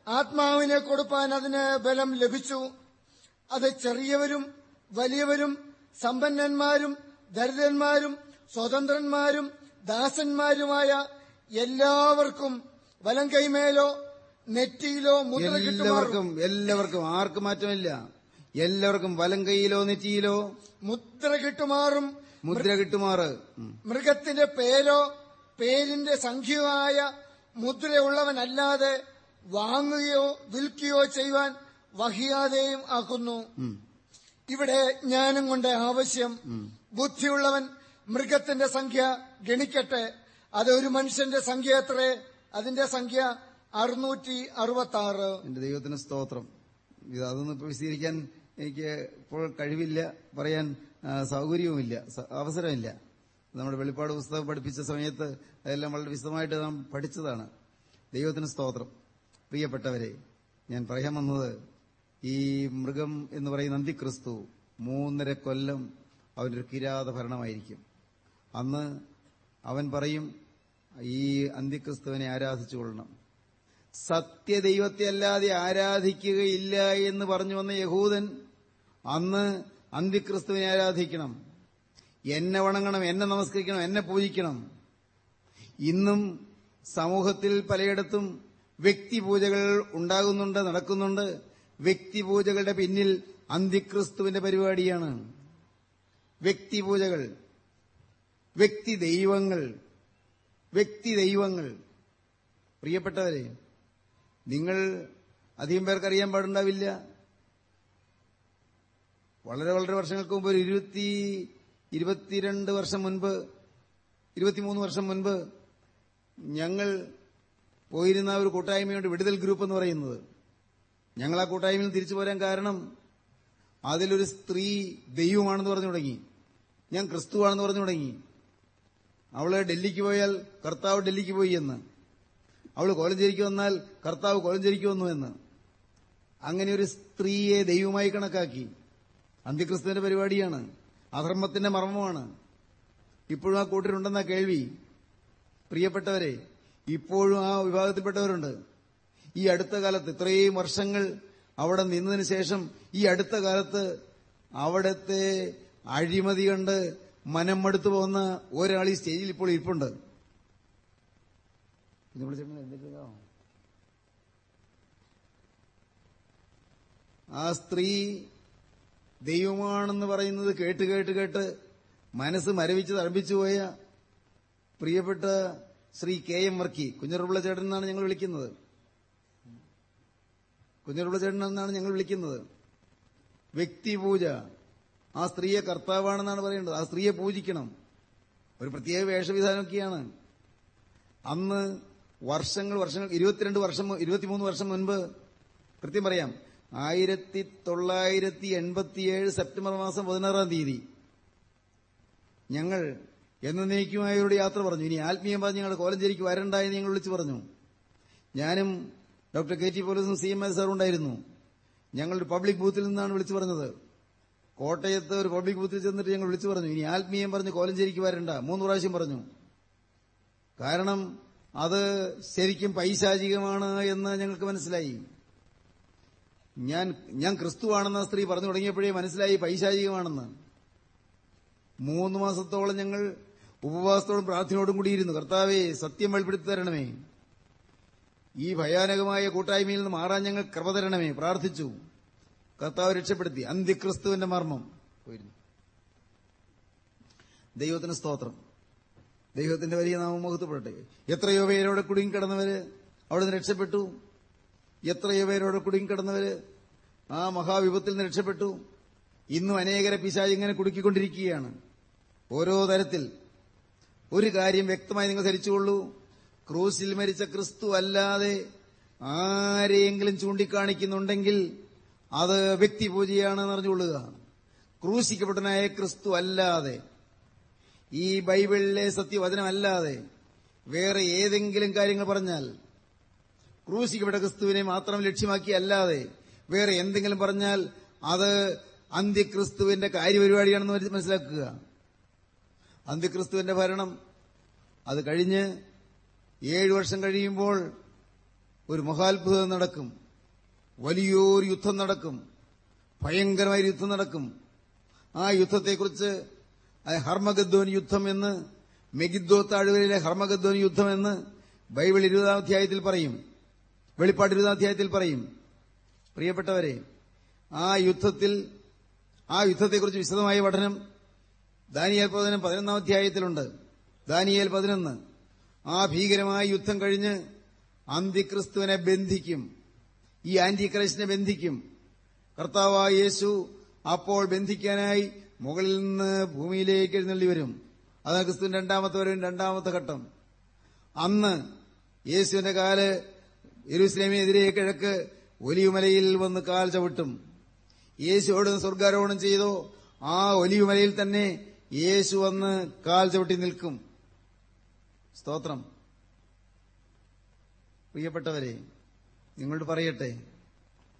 ആത്മാവിനെ കൊടുപ്പാൻ അതിന് ബലം ലഭിച്ചു. അത് ചെറിയവരും വലിയവരും സമ്പന്നന്മാരും ദരിദ്രന്മാരും സ്വതന്ത്രന്മാരും ദാസന്മാരുമായ എല്ലാവർക്കും വലം കൈമേലോ നെറ്റിയിലോ എല്ലാവർക്കും എല്ലാവർക്കും ആർക്കും മാറ്റമില്ല. എല്ലാവർക്കും വലം കൈയിലോ നെറ്റിയിലോ മുദ്ര കിട്ടുമാറും. മുദ്ര കിട്ടുമാറ്. മൃഗത്തിന്റെ പേരോ പേരിന്റെ സംഖ്യയായ മുദ്രയുള്ളവനല്ലാതെ വാങ്ങുകയോ വിൽക്കുകയോ ചെയ്യുവാൻ വഹിയാതെയും ആക്കുന്നു. ഇവിടെ ജ്ഞാനം കൊണ്ട് ആവശ്യം. ബുദ്ധിയുള്ളവൻ മൃഗത്തിന്റെ സംഖ്യ ഗണിക്കട്ടെ. അതൊരു ഒരു മനുഷ്യന്റെ സംഖ്യ എത്രേ? അതിന്റെ സംഖ്യ അറുന്നൂറ്റി അറുപത്തി ആറ് എന്റെ ദൈവത്തിന് സ്തോത്രം. ഇത് അതൊന്നും ഇപ്പൊ വിശദീകരിക്കാൻ എനിക്ക് ഇപ്പോൾ കഴിവില്ല. പറയാൻ സൗകര്യവുമില്ല. അവസരമില്ല. നമ്മുടെ വെളിപ്പാട് പുസ്തകം പഠിപ്പിച്ച സമയത്ത് അതെല്ലാം വളരെ വിശദമായിട്ട് നാം പഠിച്ചതാണ്. ദൈവത്തിന് സ്തോത്രം. പ്രിയപ്പെട്ടവരെ ഞാൻ പറയാൻ വന്നത് ഈ മൃഗം എന്ന് പറയുന്ന അന്തിക്രിസ്തു മൂന്നര കൊല്ലം അവനൊരു കിരാത ഭരണമായിരിക്കും അന്ന് അവൻ പറയും ഈ അന്തിക്രിസ്തുവിനെ ആരാധിച്ചുകൊള്ളണം. സത്യദൈവത്തെ അല്ലാതെ ആരാധിക്കുകയില്ല എന്ന് പറഞ്ഞു വന്ന യഹൂദൻ അന്ന് അന്തിക്രിസ്തുവിനെ ആരാധിക്കണം. എന്നെ വണങ്ങണം എന്നെ നമസ്കരിക്കണം എന്നെ പൂജിക്കണം. ഇന്നും സമൂഹത്തിൽ പലയിടത്തും വ്യക്തിപൂജകൾ ഉണ്ടാകുന്നുണ്ട് നടക്കുന്നുണ്ട്. വ്യക്തിപൂജകളുടെ പിന്നിൽ അന്തിക്രിസ്തുവിന്റെ പരിപാടിയാണ്. വ്യക്തിപൂജകൾ വ്യക്തി ദൈവങ്ങൾ വ്യക്തി ദൈവങ്ങൾ. പ്രിയപ്പെട്ടവരെ നിങ്ങൾ അധികം പേർക്കറിയാൻ പാടുണ്ടാവില്ല. വളരെ വളരെ വർഷങ്ങൾക്ക് മുമ്പ് ഒരു ഇരുപത്തി ഇരുപത്തിരണ്ട് വർഷം മുൻപ് ഇരുപത്തിമൂന്ന് വർഷം മുൻപ് ഞങ്ങൾ പോയിരുന്ന ഒരു കൂട്ടായ്മയുണ്ട് വിടുതൽ ഗ്രൂപ്പ് എന്ന് പറയുന്നത്. ഞങ്ങൾ ആ കൂട്ടായ്മയിൽ തിരിച്ചു പോരാൻ കാരണം അതിലൊരു സ്ത്രീ ദൈവമാണെന്ന് പറഞ്ഞു തുടങ്ങി. ഞാൻ ക്രിസ്തുവാണെന്ന് പറഞ്ഞു തുടങ്ങി. അവൾ ഡൽഹിക്ക് പോയാൽ കർത്താവ് ഡൽഹിക്ക് പോയി എന്ന്. അവൾ കോലഞ്ചേരിക്ക് വന്നാൽ കർത്താവ് കോലഞ്ചേരിക്ക് വന്നു എന്ന്. അങ്ങനെ ഒരു സ്ത്രീയെ ദൈവമായി കണക്കാക്കി. അന്ത്യക്രിസ്തുവിന്റെ പരിപാടിയാണ്. അധർമ്മത്തിന്റെ മർമ്മമാണ്. ഇപ്പോഴും ആ കൂട്ടരുണ്ടെന്ന കേൾവി പ്രിയപ്പെട്ടവരെ ഇപ്പോഴും ആ വിഭാഗത്തിൽപ്പെട്ടവരുണ്ട്. ഈ അടുത്ത കാലത്ത് ഇത്രയും വർഷങ്ങൾ അവിടെ നിന്നതിന് ശേഷം ഈ അടുത്ത കാലത്ത് അവിടത്തെ അഴിമതി കണ്ട് മനം മടുത്തു പോകുന്ന ഒരാൾ ഈ സ്റ്റേജിൽ ഇപ്പോൾ ഇരിപ്പുണ്ട്? ആ സ്ത്രീ ദൈവമാണെന്ന് പറയുന്നത് കേട്ട് കേട്ട് കേട്ട് മനസ്സ് മരവിച്ച് തഴമ്പിച്ചു പോയ പ്രിയപ്പെട്ട ശ്രീ കെ എം വർക്കി കുഞ്ഞറുപിള്ള ചേട്ടൻ എന്നാണ് ഞങ്ങൾ വിളിക്കുന്നത്. കുഞ്ഞറുപിള്ള ചേട്ടൻ എന്നാണ് ഞങ്ങൾ വിളിക്കുന്നത്. വ്യക്തിപൂജ ആ സ്ത്രീയെ കർത്താവാണെന്നാണ് പറയേണ്ടത്. ആ സ്ത്രീയെ പൂജിക്കണം. ഒരു പ്രത്യേക വേഷവിധാനമൊക്കെയാണ്. അന്ന് വർഷങ്ങൾ വർഷങ്ങൾ ഇരുപത്തിരണ്ട് വർഷം ഇരുപത്തിമൂന്ന് വർഷം മുൻപ് കൃത്യം പറയാം. ആയിരത്തി തൊള്ളായിരത്തി എൺപത്തിയേഴ് സെപ്റ്റംബർ മാസം പതിനാറാം തീയതി. ഞങ്ങൾ എന്നേക്കുമായവരോട് യാത്ര പറഞ്ഞു. ഇനി ആത്മീയം പറഞ്ഞ് ഞങ്ങൾ കോലഞ്ചേരിക്ക് വരണ്ടായെന്ന് ഞങ്ങൾ വിളിച്ചു പറഞ്ഞു. ഞാനും ഡോക്ടർ കെ ടി പോലീസും സി എം എസ് സാറും ഉണ്ടായിരുന്നു. ഞങ്ങളൊരു പബ്ലിക് ബൂത്തിൽ നിന്നാണ് വിളിച്ചു പറഞ്ഞത്. കോട്ടയത്ത് ഒരു പബ്ലിക് ബൂത്തിൽ ചെന്നിട്ട് ഞങ്ങൾ വിളിച്ചു പറഞ്ഞു. ഇനി ആത്മീയം പറഞ്ഞ് കോലഞ്ചേരിക്ക് വരണ്ട. മൂന്ന് പ്രാവശ്യം പറഞ്ഞു. കാരണം അത് ശരിക്കും പൈശാചികമാണ് എന്ന് ഞങ്ങൾക്ക് മനസ്സിലായി. ഞാൻ ഞാൻ ക്രിസ്തുവാണെന്ന സ്ത്രീ പറഞ്ഞു തുടങ്ങിയപ്പോഴേ മനസ്സിലായി പൈശാചികമാണെന്ന്. മൂന്ന് മാസത്തോളം ഞങ്ങൾ ഉപവാസത്തോടും പ്രാർത്ഥനയോടും കൂടിയിരുന്നു. കർത്താവെ സത്യം വെളിപ്പെടുത്തി തരണമേ. ഈ ഭയാനകമായ കൂട്ടായ്മയിൽ നിന്ന് മാറാൻ ഞങ്ങൾ കൃപ തരണമേ. പ്രാർത്ഥിച്ചു. കർത്താവ് രക്ഷപ്പെടുത്തി. അന്ത്യക്രിസ്തുവിന്റെ മർമ്മം പോയിരുന്നു. ദൈവത്തിന് സ്തോത്രം. ദൈവത്തിന്റെ വലിയ നാമം മുഖത്തുപെടട്ടെ എത്രയോ പേരോടെ കുടുങ്ങിക്കിടന്നവര് അവിടുന്ന് രക്ഷപ്പെട്ടു. എത്രയോ പേരോട് കുടുങ്ങിക്കിടന്നവര് ആ മഹാവിപത്തിൽ നിന്ന് രക്ഷപ്പെട്ടു. ഇന്നും അനേകരെ പിശാജ് ഇങ്ങനെ കുടുക്കിക്കൊണ്ടിരിക്കുകയാണ്. ഓരോ തരത്തിൽ ഒരു കാര്യം വ്യക്തമായി നിങ്ങൾ ധരിച്ചുകൊള്ളൂ. ക്രൂസിൽ മരിച്ച ക്രിസ്തു അല്ലാതെ ആരെയെങ്കിലും ചൂണ്ടിക്കാണിക്കുന്നുണ്ടെങ്കിൽ അത് വ്യക്തിപൂജയാണെന്ന് അറിഞ്ഞുകൊള്ളുക. ക്രൂശിക്കപ്പെട്ടനായ ക്രിസ്തു അല്ലാതെ ഈ ബൈബിളിലെ സത്യവചനമല്ലാതെ വേറെ ഏതെങ്കിലും കാര്യങ്ങൾ പറഞ്ഞാൽ ക്രൂശിക്കപ്പെട്ട ക്രിസ്തുവിനെ മാത്രം ലക്ഷ്യമാക്കി അല്ലാതെ വേറെ എന്തെങ്കിലും പറഞ്ഞാൽ അത് അന്ത്യക്രിസ്തുവിന്റെ കാര്യപരിപാടിയാണെന്ന് മനസ്സിലാക്കുക. അന്ത്യക്രിസ്തുവിന്റെ ഭരണം അത് കഴിഞ്ഞ് ഏഴു വർഷം കഴിയുമ്പോൾ ഒരു മഹാത്ഭുതം നടക്കും. വലിയൊരു യുദ്ധം നടക്കും. ഭയങ്കരമായ യുദ്ധം നടക്കും. ആ യുദ്ധത്തെക്കുറിച്ച് ഹർമഗദ്വൻ യുദ്ധം എന്ന് മെഗിദ്ദോ താഴ്വരയിലെ ഹർമഗദ്വൻ യുദ്ധം എന്ന് ബൈബിൾ ഇരുപതാം അധ്യായത്തിൽ പറയും. വെളിപ്പാട് ഇരുപതാധ്യായത്തിൽ പറയും പ്രിയപ്പെട്ടവരെ ആ യുദ്ധത്തിൽ ആ യുദ്ധത്തെക്കുറിച്ച് വിശദമായ പഠനം ദാനിയേൽ പതിനം പതിനൊന്നാം അധ്യായത്തിലുണ്ട്. ദാനിയേൽ പതിനൊന്ന് ആ ഭീകരമായ യുദ്ധം കഴിഞ്ഞ് അന്തിക്രിസ്തുവിനെ ബന്ധിക്കും. ഈ ആന്റി ക്രൈസ്റ്റിനെ ബന്ധിക്കും. കർത്താവായ യേശു അപ്പോൾ ബന്ധിക്കാനായി മുകളിൽ നിന്ന് ഭൂമിയിലേക്ക് എഴുന്നള്ളി വരും. അതാണ് ക്രിസ്തുവിന്റെ രണ്ടാമത്തെ വരും രണ്ടാമത്തെ ഘട്ടം. അന്ന് യേശുവിന്റെ കാൽ യെരൂസലേമിനെതിരെ കിഴക്ക് ഒലിയുമലയിൽ വന്ന് കാൽ ചവിട്ടും. യേശു സ്വർഗാരോഹണം ചെയ്തോ. ആ ഒലിയുമലയിൽ തന്നെ യേശു വന്ന് കാൽ ചവിട്ടി നിൽക്കും. സ്തോത്രം. പ്രിയപ്പെട്ടവരെ നിങ്ങളോട് പറയട്ടെ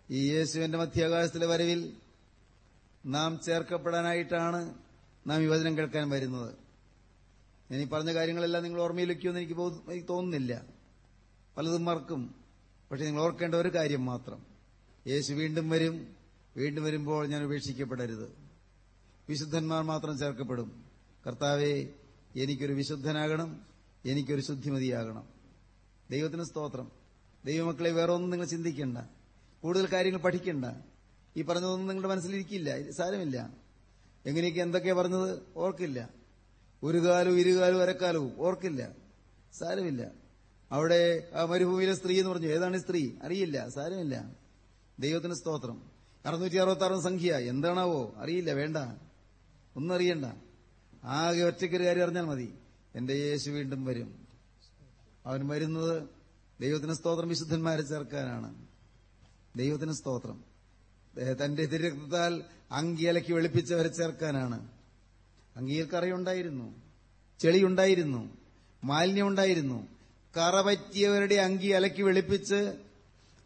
ഈ യേശുവിന്റെ മധ്യാകാശത്തിലെ വരവിൽ നാം ചേർക്കപ്പെടാനായിട്ടാണ് നാം ഈ വചനം കേൾക്കാൻ വരുന്നത്. ഞാൻ ഈ പറഞ്ഞ കാര്യങ്ങളെല്ലാം നിങ്ങൾ ഓർമ്മയിൽ വയ്ക്കുമെന്ന് എനിക്ക് തോന്നുന്നില്ല. പലതും മറക്കും. പക്ഷെ നിങ്ങൾ ഓർക്കേണ്ട ഒരു കാര്യം മാത്രം. യേശു വീണ്ടും വരും. വീണ്ടും വരുമ്പോൾ ഞാൻ ഉപേക്ഷിക്കപ്പെടരുത്. വിശുദ്ധന്മാർ മാത്രം ചേർക്കപ്പെടും. കർത്താവെ എനിക്കൊരു വിശുദ്ധനാകണം. എനിക്കൊരു ശുദ്ധിമതിയാകണം. ദൈവത്തിന് സ്തോത്രം. ദൈവമക്കളെ വേറെ ഒന്നും നിങ്ങൾ ചിന്തിക്കണ്ട. കൂടുതൽ കാര്യങ്ങൾ പഠിക്കണ്ട. ഈ പറഞ്ഞതൊന്നും നിങ്ങളുടെ മനസ്സിലിരിക്കില്ല. സാരമില്ല. എങ്ങനെയൊക്കെ എന്തൊക്കെ പറഞ്ഞത്? ഓർക്കില്ല. ഒരു കാലവും ഇരുകാലവും അരക്കാലവും ഓർക്കില്ല. സാരമില്ല. അവിടെ ആ മരുഭൂമിയിലെ സ്ത്രീ എന്ന് പറഞ്ഞു. ഏതാണ് സ്ത്രീ? അറിയില്ല സാരമില്ല. ദൈവത്തിന് സ്തോത്രം. അറുന്നൂറ്റി അറുപത്തി സംഖ്യ. എന്താണാവോ? അറിയില്ല വേണ്ട. ഒന്നും അറിയണ്ട. ആകെ ഒറ്റയ്ക്കൊരു കാര്യം അറിഞ്ഞാൽ മതി. എന്റെ യേശു വീണ്ടും വരും. അവൻ വരുന്നത് ദൈവത്തിന് സ്തോത്രം വിശുദ്ധന്മാരെ ചേർക്കാനാണ്. ദൈവത്തിന് സ്തോത്രം. തന്റെ തിരക്തത്താൽ അങ്കിയലക്കി വെളുപ്പിച്ചവരെ ചേർക്കാനാണ്. അങ്കിയിൽ കറയുണ്ടായിരുന്നു ചെളിയുണ്ടായിരുന്നു മാലിന്യമുണ്ടായിരുന്നു. കറ പറ്റിയവരുടെ അങ്കി അലക്കി വെളുപ്പിച്ച്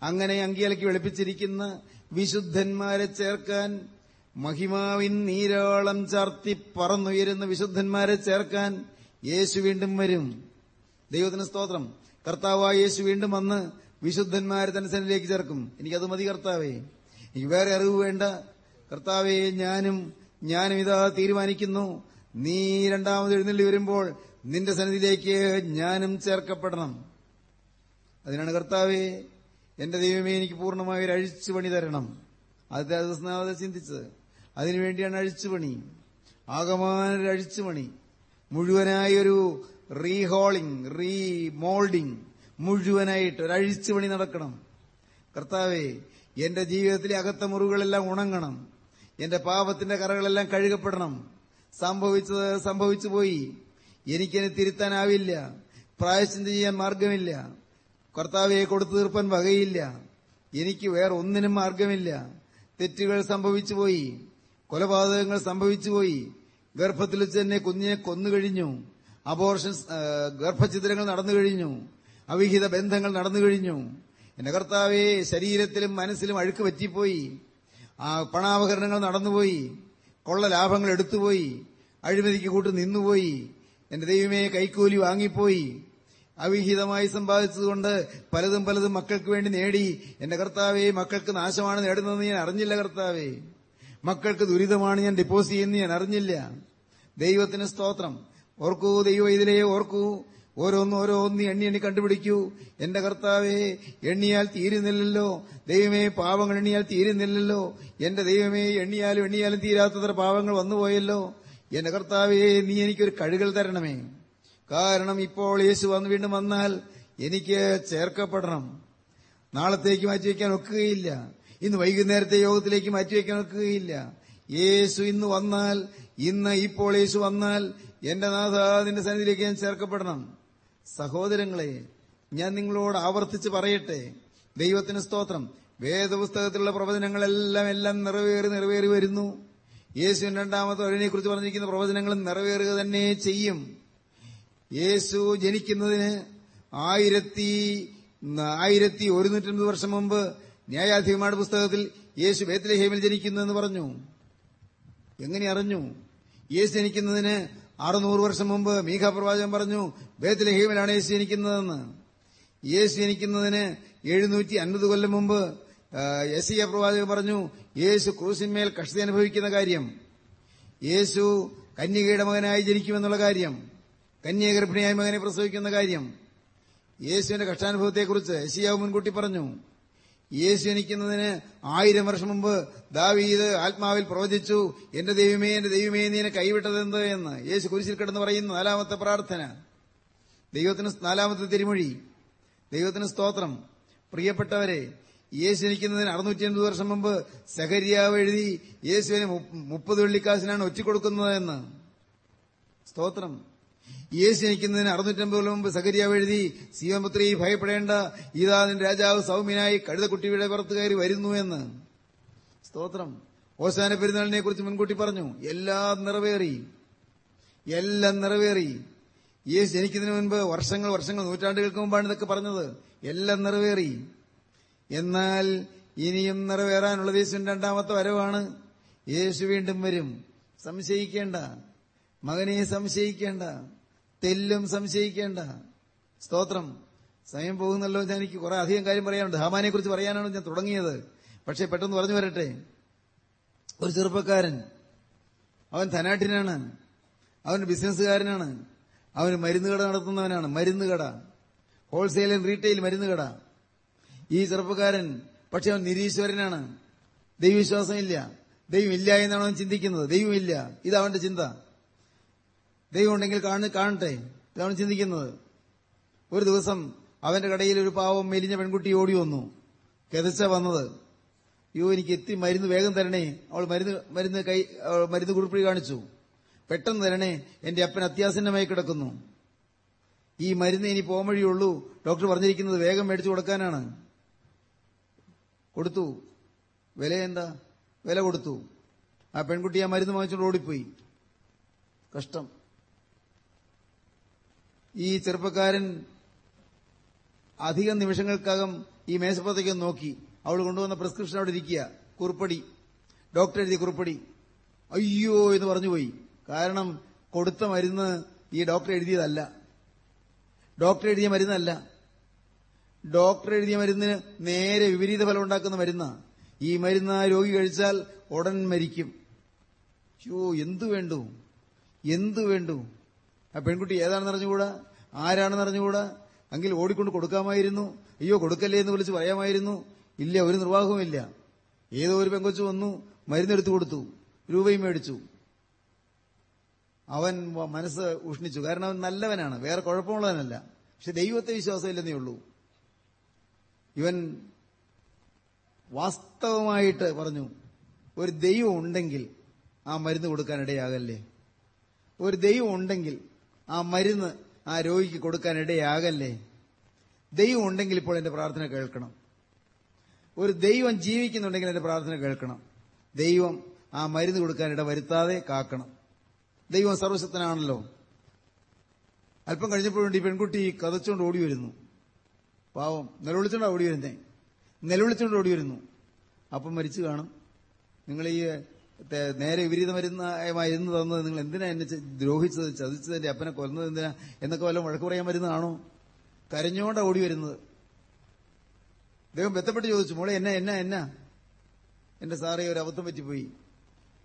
അങ്ങനെ അങ്കി അലക്കി വെളുപ്പിച്ചിരിക്കുന്ന വിശുദ്ധന്മാരെ ചേർക്കാൻ മഹിമാവിൻ നീരാളം ചാർത്തി പറന്നുയരുന്ന വിശുദ്ധന്മാരെ ചേർക്കാൻ യേശു വീണ്ടും വരും. ദൈവത്തിന് സ്തോത്രം. കർത്താവായ യേശു വീണ്ടും വന്ന് വിശുദ്ധന്മാരെ തന്റെ സന്നിധിയിലേക്ക് ചേർക്കും. എനിക്കത് മതി കർത്താവേ. എനിക്ക് വേറെ അറിവ് വേണ്ട. കർത്താവേ ഞാനും ഞാനും ഇതാ തീരുമാനിക്കുന്നു. നീ രണ്ടാമത് എഴുന്നള്ളി വരുമ്പോൾ നിന്റെ സന്നിധിയിലേക്ക് ഞാനും ചേർക്കപ്പെടണം. അതിനാണ് കർത്താവേ എന്റെ ദൈവമേ എനിക്ക് പൂർണമായി ഒരു അഴിച്ചു പണി തരണം. ആദ്യത്തെ ദിവസം നാം അത് ചിന്തിച്ചത് അതിനുവേണ്ടിയാണ് അഴിച്ചു പണി ആകമാനൊരു അഴിച്ചുപണി. മുഴുവനായി ഒരു റീഹോളിംഗ് റീമോൾഡിംഗ് മുഴുവനായിട്ട് ഒരു അഴിച്ചു പണി നടക്കണം. കർത്താവേ എന്റെ ജീവിതത്തിലെ അകത്ത മുറിവുകളെല്ലാം ഉണങ്ങണം. എന്റെ പാപത്തിന്റെ കറകളെല്ലാം കഴുകപ്പെടണം. സംഭവിച്ചത് സംഭവിച്ചു പോയി എനിക്കെന്നെ തിരുത്താനാവില്ല. പ്രായശ്ചിന്ത ചെയ്യാൻ മാർഗമില്ല. കർത്താവെ കൊടുത്തു തീർപ്പാൻ വകയില്ല. എനിക്ക് വേറെ ഒന്നിനും മാർഗമില്ല. തെറ്റുകൾ സംഭവിച്ചു പോയി. കൊലപാതകങ്ങൾ സംഭവിച്ചു പോയി. ഗർഭത്തിൽ വെച്ച് തന്നെ കുഞ്ഞിനെ കൊന്നുകഴിഞ്ഞു അബോർഷൻ ഗർഭചിത്രങ്ങൾ നടന്നു കഴിഞ്ഞു. അവിഹിത ബന്ധങ്ങൾ നടന്നു കഴിഞ്ഞു. എന്റെ കർത്താവെ ശരീരത്തിലും മനസ്സിലും അഴുക്ക് പറ്റിപ്പോയി. ആ പണാപകരണങ്ങൾ നടന്നുപോയി. കൊള്ള ലാഭങ്ങൾ എടുത്തുപോയി. അഴിമതിക്ക് കൂട്ട് നിന്നുപോയി. എന്റെ ദൈവമേ കൈക്കൂലി വാങ്ങിപ്പോയി. അവിഹിതമായി സമ്പാദിച്ചതുകൊണ്ട് പലതും പലതും മക്കൾക്ക് വേണ്ടി നേടി. എന്റെ കർത്താവെ മക്കൾക്ക് നാശമാണ് നേടുന്നതെന്ന് ഞാൻ അറിഞ്ഞില്ല കർത്താവേ. മക്കൾക്ക് ദുരിതമാണ് ഞാൻ ഡിപ്പോസിറ്റ് ചെയ്യുന്നത് ഞാൻ അറിഞ്ഞില്ല. ദൈവത്തിന് സ്തോത്രം. ഓർക്കൂ ദൈവം ഇതിലേ ഓർക്കൂ. ഓരോന്ന് ഓരോന്ന് എണ്ണി എണ്ണി കണ്ടുപിടിക്കൂ. എന്റെ കർത്താവേ എണ്ണിയാൽ തീരുന്നില്ലല്ലോ. ദൈവമേ പാവങ്ങൾ എണ്ണിയാൽ തീരുന്നില്ലല്ലോ. എന്റെ ദൈവമേ എണ്ണിയാലും എണ്ണിയാലും തീരാത്തത്ര പാവങ്ങൾ വന്നുപോയല്ലോ. എന്റെ കർത്താവേ നീ എനിക്കൊരു കഴുകൽ തരണമേ. കാരണം ഇപ്പോൾ യേശു വന്ന് വീണ്ടും വന്നാൽ എനിക്ക് ചേർക്കപ്പെടണം. നാളത്തേക്ക് മാറ്റിവെക്കാൻ ഒക്കുകയില്ല. ഇന്ന് വൈകുന്നേരത്തെ യോഗത്തിലേക്ക് മാറ്റിവെക്കാൻ ഒക്കുകയില്ല. യേശു ഇന്ന് വന്നാൽ ഇന്ന് ഇപ്പോൾ യേശു വന്നാൽ എന്റെ നാഥ നിന്റെ സന്നിധിയിലേക്ക് ഞാൻ ചേർക്കപ്പെടണം. സഹോദരങ്ങളെ ഞാൻ നിങ്ങളോട് ആവർത്തിച്ച് പറയട്ടെ. ദൈവത്തിന് സ്തോത്രം. വേദപുസ്തകത്തിലുള്ള പ്രവചനങ്ങളെല്ലാം എല്ലാം നിറവേറി നിറവേറി വരുന്നു. യേശുവിൻ രണ്ടാമത്തെ വരവിനെ കുറിച്ച് പറഞ്ഞിരിക്കുന്ന പ്രവചനങ്ങൾ നിറവേറുക തന്നെ ചെയ്യും. യേശു ജനിക്കുന്നതിന് ആയിരത്തി ആയിരത്തി ഒരുന്നൂറ്റമ്പത് വർഷം മുമ്പ് ന്യായാധിപമാട് പുസ്തകത്തിൽ യേശു ബേത്ലഹേമിൽ ജനിക്കുന്നു എന്ന് പറഞ്ഞു. എങ്ങനെ അറിഞ്ഞു? യേശു ജനിക്കുന്നതിന് അറുന്നൂറ് വർഷം മുമ്പ് മീഖ പ്രവാചകൻ പറഞ്ഞു ബേത്ലഹേമിലാണ് യേശു ജനിക്കുന്നതെന്ന്. യേശു ജനിക്കുന്നതിന് എഴുന്നൂറ്റി അൻപത് കൊല്ലം മുമ്പ് യസിയ പ്രവാചകൻ പറഞ്ഞു യേശു ക്രൂസിന്മേൽ കഷ്ടത അനുഭവിക്കുന്ന കാര്യം യേശു കന്യകയുടെ മകനായി ജനിക്കുമെന്നുള്ള കാര്യം കന്യക ഗർഭിണിയായ മകനെ പ്രസവിക്കുന്ന കാര്യം യേശുവിന്റെ കഷ്ടാനുഭവത്തെക്കുറിച്ച് യശിയാവ് മുൻകൂട്ടി പറഞ്ഞു. യേശു എനിക്കുന്നതിന് ആയിരം വർഷം മുമ്പ് ദാവീദ് ആത്മാവിൽ പ്രവചിച്ചു എന്റെ ദൈവമേ എന്റെ ദൈവമേ നീ എന്നെ കൈവിട്ടതെന്ത്? എന്ന് യേശു കുരിശിൽ കിടന്ന് പറയുന്ന നാലാമത്തെ പ്രാർത്ഥന. ദൈവത്തിന് നാലാമത്തെ തിരുമൊഴി ദൈവത്തിന് സ്തോത്രം. പ്രിയപ്പെട്ടവരെ യേശു ജനിക്കുന്നതിന് അറുന്നൂറ്റി എൺപത് വർഷം മുമ്പ് സഹരിയാവ് എഴുതി യേശുവിനെ മുപ്പത് വെള്ളിക്കാശിനാണ് ഒറ്റിക്കൊടുക്കുന്നതെന്ന് സ്തോത്രം. യേശു ജനിക്കുന്നതിന് അറുന്നൂറ്റമ്പത് കൊല്ലം മുമ്പ് സഹരിയാവ് എഴുതി സീവപുത്രി ഭയപ്പെടേണ്ട. ഇതാ രാജാവ് സൗമ്യനായി കഴുതക്കുട്ടിയുടെ പുറത്തു കയറി വരുന്നു എന്ന്. സ്തോത്രം. ഓശാന പെരുന്നാളിനെ കുറിച്ച് മുൻകൂട്ടി പറഞ്ഞു. എല്ലാം നിറവേറി. എല്ലാം നിറവേറി. യേശു ജനിക്കുന്നതിന് മുൻപ് വർഷങ്ങൾ വർഷങ്ങൾ നൂറ്റാണ്ടുകൾക്ക് മുമ്പാണ് ഇതൊക്കെ പറഞ്ഞത്. എല്ലാം നിറവേറി. എന്നാൽ ഇനിയും നിറവേറാനുള്ളത് യേശുവിന്റെ രണ്ടാമത്തെ വരവാണ്. യേശു വീണ്ടും വരും. സംശയിക്കേണ്ട. മകനെ സംശയിക്കേണ്ട. തെല്ലും സംശയിക്കേണ്ട. സ്തോത്രം. സമയം പോകുന്നല്ലോ ഞാൻ എനിക്ക് കുറെ അധികം കാര്യം പറയാനുണ്ട്. ഹാമാനെ കുറിച്ച് പറയാനാണ് ഞാൻ തുടങ്ങിയത്. പക്ഷെ പെട്ടെന്ന് പറഞ്ഞു വരട്ടെ. ഒരു ചെറുപ്പക്കാരൻ. അവൻ ധനാട്ടിനാണ് അവൻ ബിസിനസ്സുകാരനാണ്. അവൻ മരുന്നുകട നടത്തുന്നവനാണ്. മരുന്നുകട. ഹോൾസെയിൽ ആൻഡ് റീറ്റെയിൽ മരുന്ന് കട ഈ ചെറുപ്പക്കാരൻ പക്ഷെ അവൻ നിരീശ്വരനാണ്. ദൈവവിശ്വാസമില്ല. ദൈവമില്ല എന്നാണ് അവൻ ചിന്തിക്കുന്നത്. ദൈവമില്ല. ഇത് അവന്റെ ചിന്ത. ദൈവം ഉണ്ടെങ്കിൽ കാണു കാണട്ടെ. ഇതാണ് ചിന്തിക്കുന്നത്. ഒരു ദിവസം അവന്റെ കടയിൽ ഒരു പാവം മെലിഞ്ഞ പെൺകുട്ടി ഓടി വന്നു. കെതച്ച വന്നത്. അയ്യോ എനിക്ക് എത്തി മരുന്ന് വേഗം തരണേ. അവൾ മരുന്ന് മരുന്ന് കൈ മരുന്ന് കുറിപ്പിടി കാണിച്ചു. പെട്ടെന്ന് തരണേ എന്റെ അപ്പൻ അത്യാസന്നമായി കിടക്കുന്നു. ഈ മരുന്ന് ഇനി പോകാൻ വഴിയുള്ളൂ ഡോക്ടർ പറഞ്ഞിരിക്കുന്നത് വേഗം മേടിച്ചു കൊടുക്കാനാണ്. കൊടുത്തു. വില എന്താ? വില കൊടുത്തു. ആ പെൺകുട്ടി ആ മരുന്ന് വാങ്ങിച്ചുകൊണ്ട് ഓടിപ്പോയി. കഷ്ടം. ഈ ചെറുപ്പക്കാരൻ അധികം നിമിഷങ്ങൾക്കകം ഈ മേശപ്പുറത്തേക്ക് നോക്കി. അവൾ കൊണ്ടുവന്ന പ്രിസ്ക്രിപ്ഷൻ അവിടെ ഇരിക്കുക. കുറിപ്പടി. ഡോക്ടർ എഴുതിയ കുറിപ്പടി. അയ്യോ എന്ന് പറഞ്ഞുപോയി. കാരണം കൊടുത്ത മരുന്ന് ഈ ഡോക്ടർ എഴുതിയതല്ല. ഡോക്ടർ എഴുതിയ മരുന്നല്ല. ഡോക്ടർ എഴുതിയ മരുന്നിന് നേരെ വിപരീത ഫലം ഉണ്ടാക്കുന്ന മരുന്ന. ഈ മരുന്ന് ആ രോഗി കഴിച്ചാൽ ഉടൻ മരിക്കും. യോ എന്തു വേണ്ടു? എന്തു വേണ്ടു? ആ പെൺകുട്ടി ഏതാണെന്ന് അറിഞ്ഞുകൂടാ? ആരാണെന്ന് അറിഞ്ഞുകൂടാ? എങ്കിൽ ഓടിക്കൊണ്ട് കൊടുക്കാമായിരുന്നു. അയ്യോ കൊടുക്കല്ലേ എന്ന് വിളിച്ച് പറയാമായിരുന്നു. ഇല്ല ഒരു നിർവാഹവുമില്ല ഏതോ ഒരു പെങ്കൊച്ചു വന്നു മരുന്നെടുത്തു കൊടുത്തു രൂപയും മേടിച്ചു. അവൻ മനസ്സ് ഉഷ്ണിച്ചു കാരണം അവൻ നല്ലവനാണ്. വേറെ കുഴപ്പമുള്ളവനല്ല. പക്ഷെ ദൈവത്തെ വിശ്വാസമില്ലെന്നേ ഉള്ളൂ. ഇവൻ വാസ്തവമായിട്ട് പറഞ്ഞു ഒരു ദൈവം ഉണ്ടെങ്കിൽ ആ മരുന്ന് കൊടുക്കാൻ ഇടയാകല്ലേ ഒരു ദൈവം ഉണ്ടെങ്കിൽ ആ മരുന്ന് ആ രോഗിക്ക് കൊടുക്കാൻ ഇടയാകല്ലേ ദൈവം ഉണ്ടെങ്കിൽ ഇപ്പോൾ എന്റെ പ്രാർത്ഥന കേൾക്കണം. ഒരു ദൈവം ജീവിക്കുന്നുണ്ടെങ്കിൽ എന്റെ പ്രാർത്ഥന കേൾക്കണം. ദൈവം ആ മരുന്ന് കൊടുക്കാൻ ഇട വരുത്താതെ കാക്കണം. ദൈവം സർവശക്തനാണല്ലോ അല്പം കഴിഞ്ഞപ്പോഴുണ്ട് ഈ പെൺകുട്ടി കതച്ചുകൊണ്ട് ഓടി വരുന്നു. പാവം. നിലവിളിച്ചോണ്ടാ ഓടി വരുന്നേ നിലവിളിച്ചോണ്ട് ഓടി വരുന്നു അപ്പം മരിച്ചു കാണും. നിങ്ങൾ ഈ നേരെ വിപരീത മരുന്ന് തന്നത് നിങ്ങൾ എന്തിനാ എന്നെ ദ്രോഹിച്ചത് ചതിച്ചത് എന്റെ അപ്പനെ കൊല്ലുന്നത് എന്തിനാ എന്നൊക്കെ വല്ല വഴക്ക് പറയാൻ മരുന്നാണോ കരഞ്ഞോണ്ടാ ഓടി വരുന്നത്. അദ്ദേഹം ബന്ധപ്പെട്ട് ചോദിച്ചു മോളെ എന്നാ എന്നാ എന്നാ? എന്റെ സാറേ ഒരു അബദ്ധം പറ്റിപ്പോയി.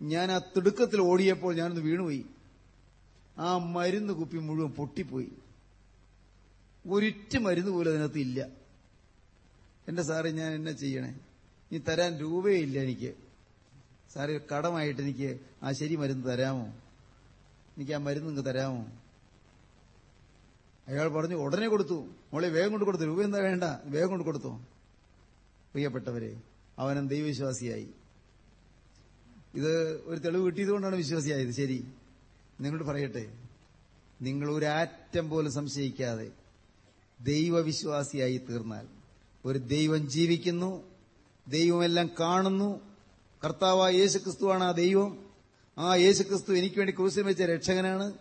ഞാൻ ആ തിടുക്കത്തിൽ ഓടിയപ്പോൾ ഞാനൊന്ന് വീണുപോയി. ആ മരുന്ന് കുപ്പി മുഴുവൻ പൊട്ടിപ്പോയി. ഒരിറ്റ് മരുന്ന് പോലും അതിനകത്ത് ഇല്ല. എന്റെ സാറേ ഞാൻ എന്നെ ചെയ്യണേ? നീ തരാൻ രൂപയില്ല എനിക്ക്. സാറേ കടമായിട്ട് എനിക്ക് ആ ശരി മരുന്ന് തരാമോ? എനിക്ക് ആ മരുന്ന് നിങ്ങൾക്ക് തരാമോ? അയാൾ പറഞ്ഞു ഉടനെ കൊടുത്തു. മോളെ വേഗം കൊണ്ട് കൊടുത്തു. രൂപ എന്താ വേണ്ട? വേഗം കൊണ്ട് കൊടുത്തു. പ്രിയപ്പെട്ടവരെ അവനും ദൈവവിശ്വാസിയായി. ഇത് ഒരു തെളിവ് കിട്ടിയതുകൊണ്ടാണ് വിശ്വാസിയായത്. ശരി. നിങ്ങളോട് പറയട്ടെ. നിങ്ങൾ ഒരു ആറ്റം പോലും സംശയിക്കാതെ ദൈവവിശ്വാസിയായി തീർന്നാൽ. ഒരു ദൈവം ജീവിക്കുന്നു ദൈവമെല്ലാം കാണുന്നു. കർത്താവായ യേശുക്രിസ്തുവാണ് ആ ദൈവം. ആ യേശുക്രിസ്തു എനിക്ക് വേണ്ടി ക്രൂശിൽ വെച്ച രക്ഷകനാണ്.